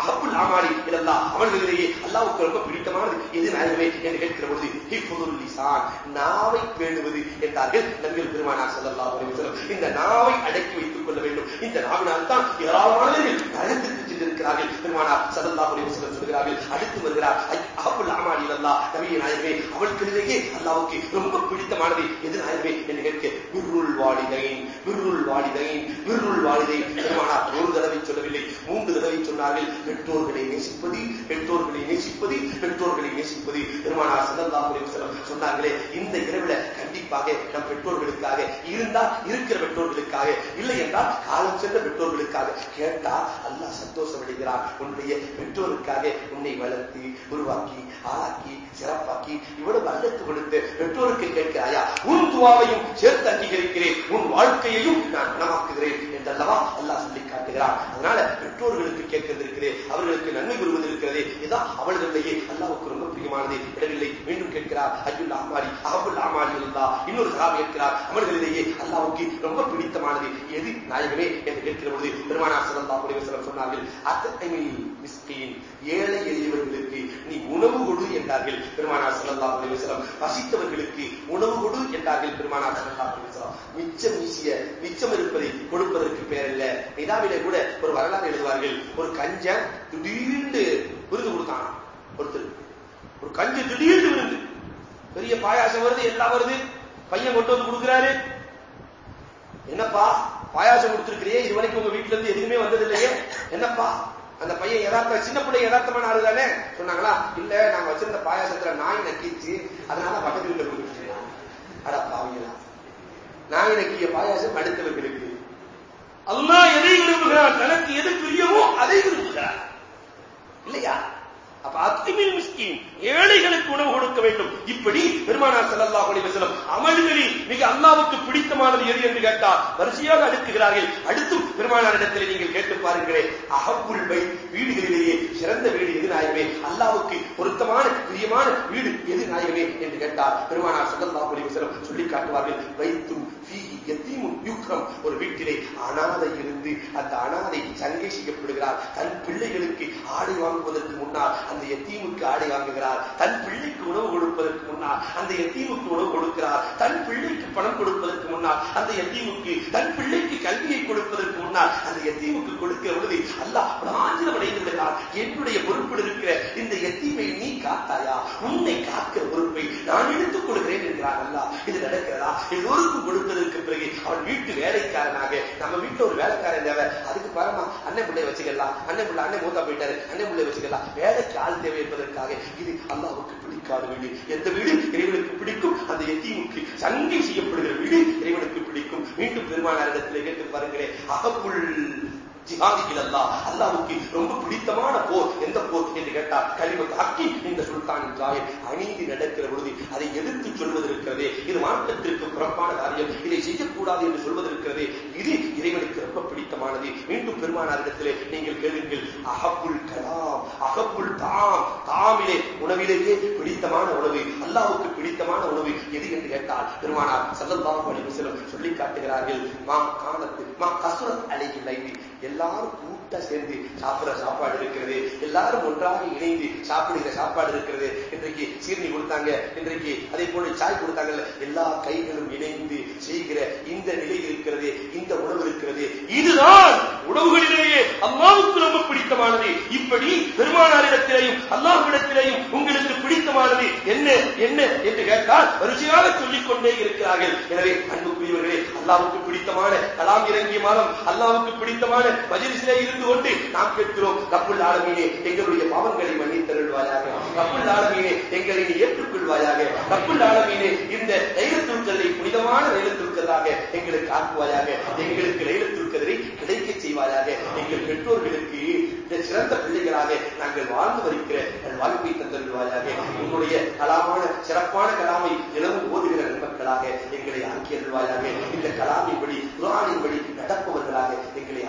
அகப்புல் ஆமாரி இதெல்லாம் அவர்களிலேயே அல்லாவுக்கு ரொம்ப பிடித்தமானது எது நாயகமே என்று கேட்கிற பொழுது ஹிஃபுதுல் லிசான் நாவை பேணுவது என்றார்கள் நபிகள் பெருமானார் செல்லல்லா அலைஹி வஸல்லம். இந்த நாவை அடக்கி வைத்துக் கொள்ள வேண்டும். இந்த நாவினால் தான் ஏராளமானவர்கள் நரகத்திற்கு சென்றிருக்கிறார்கள். பெருமானார் செல்லல்லா அலைஹி வஸல்லம் சொல்கிறார்கள் அடுத்து வருகிறார் அஹபுல் அமாலி அல்லாஹ் நபிய நாயகமே அவளுக்கிடையே அல்லாவுக்கு ரொம்ப பிடித்தமானது எது நாயகமே என்று கேட்க விருள் வாலிதைன் விருள் வாலிதைன் விருள் வாலிதைன். பெருமானார் ஒரு தடவை சொல்லவில்லை மூன்று தடவை சொன்னார்கள் பெற்றோர்களை நேசிப்பது பெற்றோர்களை நேசிப்பது பெற்றோர்களை நேசிப்பது. பெருமானார் ஸல்லல்லாஹு அலைஹி சொன்னார்களே இந்த இரவுல கண்டிப்பாக நம் பெற்றோர்களுக்காக இருந்தா இருக்கிற பெற்றோர்களுக்காக இல்லை என்றால் காலம் சென்ற பெற்றோர்களுக்காக கேட்டா அல்லாஹ் சந்தோஷம் அடைகிறான் உன்னுடைய பெற்றோருக்காக உன்னை வளர்த்து உருவாக்கி ஆளாக்கி சிறப்பாக்கி இவ்வளவு அல்லத்து கொடுத்து பெற்றோருக்கு கேட்கிறாயா? உன் துவாவையும் சேர்த்து அங்கீகரிக்கிறேன். உன் வாழ்க்கையையும் நான் குணமாக்குகிறேன் என்றல்லவா அல்லாஹ் சொல்லி காட்டுகிறான். அதனால பெற்றோர்களுக்கு கேட்கிறது இருக்கிறது அவர்களுக்கு நன்மை கூறுவது இருக்கிறது. இதுதான் அவர்களிடையே அல்லாவுக்கு ரொம்ப பிரியமானது. இடவில்லை மீண்டும் கேட்கிறார் அஜுல் ஆமாரி அகபுல் ஆமாரி இருந்தா இன்னொரு சகா கேட்கிறார் அவர்களிடையே அல்லாவுக்கு ரொம்ப பிடித்தமானது. எது நாயகமே? என்று கேட்கிற பொழுது பெருமானார் ஸல்லல்லாஹு சொன்னார்கள் அத்தனை மிஸ்கின். ஏழை எளியவர்களுக்கு நீ உணவு கொடு என்றார்கள் பெருமானார் ஸல்லல்லாஹு அலைஹி பசித்தவர்களுக்கு உணவு கொடு என்றார்கள் பெருமானார் ஸல்லல்லாஹு அலைஹி மிச்சம் வீசிய மிச்சம் இருப்பதை கொடுப்பதற்கு பேர் இல்ல. நிதாவிலே கூட ஒரு வரலாறு எழுதுவார்கள். ஒரு கஞ்ச திடீர்னு விருது கொடுத்தான்? ஒருத்தர். ஒரு கஞ்சு திடீர்னு விருந்து. பெரிய பாயாசம் வருது எல்லாம் வருது? பையன் கொண்டு வந்து கொடுக்குறாரு. என்னப்பா பாயாசம் கொடுத்திருக்கிறியே? இது வரைக்கும் உங்க வீட்டுல இருந்து எதுவுமே வந்ததில்லையே. என்னப்பா? அந்த பையன் யதார்த்த சின்ன பிள்ளை யதார்த்தமான ஆளு தானே சொன்னாங்களா? இல்ல நாங்க வச்சிருந்த பாயாசத்துல நாய் நக்கிச்சு அதனால பக்கத்து வீட்டுல கொடுத்துருக்கீங்க அட பாவிங்களா நாய் நக்கிய பாயாசம் அடுத்தவருக்கு இருக்கு. அல்லா எதை விரும்புகிறார் தனக்கு எது பிரியமோ அதை விரும்புகிறார். இல்லையா? அப்ப அத்திமில் மிஸ்கின் ஏழைகளுக்கு உணவு கொடுக்க வேண்டும். இப்படி பெருமானார் செல்லல்லா அலைஹி வசலம் அமல்களில் மிக அல்லாவுக்கு பிடித்தமானது எது என்று கேட்டால் வரிசையாக அடுக்குகிறார்கள். அடுத்தும் பெருமானாரிடத்தில் நீங்கள் கேட்டு பாருங்களே அகப்புல் பை வீடுகளிலேயே சிறந்த வீடு எது நாயமே அல்லாவுக்கு பொருத்தமான பிரியமான வீடு எது நாயமே என்று கேட்டால் பெருமானார் செல்லல்லா அலைஹி வசலம் சொல்லி காட்டுவார்கள். வைத்தும் ஃபீ யுக்ரம் ஒரு வீட்டிலே அனாதை இருந்து அந்த அனாதை சங்கை செய்யப்படுகிறார். தன் பிள்ளைகளுக்கு ஆடை வாங்குவதற்கு முன்னால் அந்த எத்தீமுக்கு ஆடை வாங்குகிறார். தன் பிள்ளைக்கு உணவு கொடுப்பதற்கு முன்னால் அந்த எத்தீமுக்கு உணவு கொடுக்கிறார். தன் பிள்ளைக்கு பணம் கொடுப்பதற்கு முன்னால் அந்த எத்தீமுக்கு தன் பிள்ளைக்கு கல்வியை கொடுப்பதற்கு முன்னால் அந்த எத்தீமுக்கு கொடுக்கிற பொழுது அல்லாஹ் பிராஞ்சலம் அடைந்து என்னுடைய பொறுப்பில் இருக்கிற இந்த எத்தீமை நீ காத்தாயா? உன்னை காக்கிற பொறுப்பை நான் எடுத்துக் கொடுக்கிறேன் என்கிறார் அல்ல இது நடக்கிறதா? எல்லோருக்கும் கொடுப்பதற்கு பிறகு அவன் வீட்டு வேலைக்காரனாக நம்ம வீட்டுல ஒரு வேலைக்காரன் தேவை. அதுக்கு பாருமா அண்ணன் பிள்ளை வச்சுக்கலாம். அண்ணன் பிள்ளை அண்ணன் மூத்தா போயிட்டாரு. அண்ணன் பிள்ளை வச்சுக்கலாம். வேலைக்கு ஆள் தேவை என்பதற்காக இது அல்லாவுக்கு பிடிக்காத வீடு. எந்த வீடு? இறைவனுக்கு பிடிக்கும். அந்த எத்தீமுக்கு சங்கி செய்யப்படுகிற வீடு இறைவனுக்கு பிடிக்கும். மீண்டும் பெருமானாரிடத்தில் கேட்டு பாருங்களேன். அகப்புள் அல்லாவுக்கு ரொம்ப பிடித்தமான போர். எந்த போர் என்று கேட்டால் கலிமத் ஹக்கி இந்த சுல்தானின் ஜாயை அநீதி நடக்கிற பொழுது அதை எதிர்த்து சொல்வது இருக்கிறதே இது மாற்றத்திற்கு புறப்பான காரியம். இதை செய்யக்கூடாது என்று சொல்வது இது இறைவனுக்கு ரொம்ப பிடித்தமானது. மீண்டும் பெருமானாரிடத்திலே நீங்கள் கேளுங்கள் அகப்புல் கலாம் அகப்புல் தாம். தாமிலே உணவிலேயே பிடித்தமான உணவு அல்லாவுக்கு பிடித்தமான உணவு எது என்று கேட்டால் பெருமானார் சல்லல்லாஹு அலைஹி சொல்லி காட்டுகிறார்கள் மா காலத்து மா கசுரத் அலைஹி லைவி எல்லாரும் கூட்டா சேர்ந்து சாப்பிடுற சாப்பாடு இருக்கிறது. எல்லாரும் ஒன்றாக இணைந்து சாப்பிடுகிற சாப்பாடு இருக்கிறது. இன்றைக்கு சீர்ணி கொடுத்தாங்க. இன்றைக்கு அதே போல சாய் கொடுத்தாங்கல்ல. எல்லா கைகளும் இணைந்து செய்கிற இந்த நிலை இருக்கிறது. இந்த உணவு இருக்கிறது. இதுதான் உணவுகளிலேயே அல்லாவுக்கு ரொம்ப பிடித்தமானது. இப்படி பெருமானாரிடத்திலேயும் அல்லாஹ்விடத்திலேயும் உங்களுக்கு பிடித்தமானது என்ன என்ன என்று கேட்டால் வரிசையாக சொல்லிக் கொண்டே இருக்கிறார்கள். எனவே அன்புக்குரியவர்களே அல்லாவுக்கு பிடித்தமான கலாம் இறங்கிய மாதம் அல்லாவுக்கு பிடித்தமான மஜிலிசிலே இருந்து கொண்டு நாம் கேட்கிறோம் ரப்புல் ஆலமீனே எங்களுடைய பாவங்களை மன்னித்தருள்வாயாக. ரப்புல் ஆலமீனே எங்களை ஏற்றுக்கொள்வாயாக. ரப்புல் ஆளுமையிலே இந்த லைலத்துல்கதை புனிதமான லைலத்துல்கதாக எங்களுக்கு ஆக்குவாயாக. எங்களுக்கு லைலத்துல்கதரை கிடைக்க செய்வாயாக. எங்கள் பெற்றோர்களுக்கு சிறந்த பிள்ளைகளாக நாங்கள் வாழ்ந்து வருகிற வாழ்க்கை தந்தருள்வாயாக. உன்னுடைய கலாமான சிறப்பான கலாமை தினமும் ஓதுகிற நண்பர்களாக எங்களை ஆக்கி அருள்வாயாக இந்த கலாமின்படி குரானின்படி நடப்பவர்களாக எங்கள்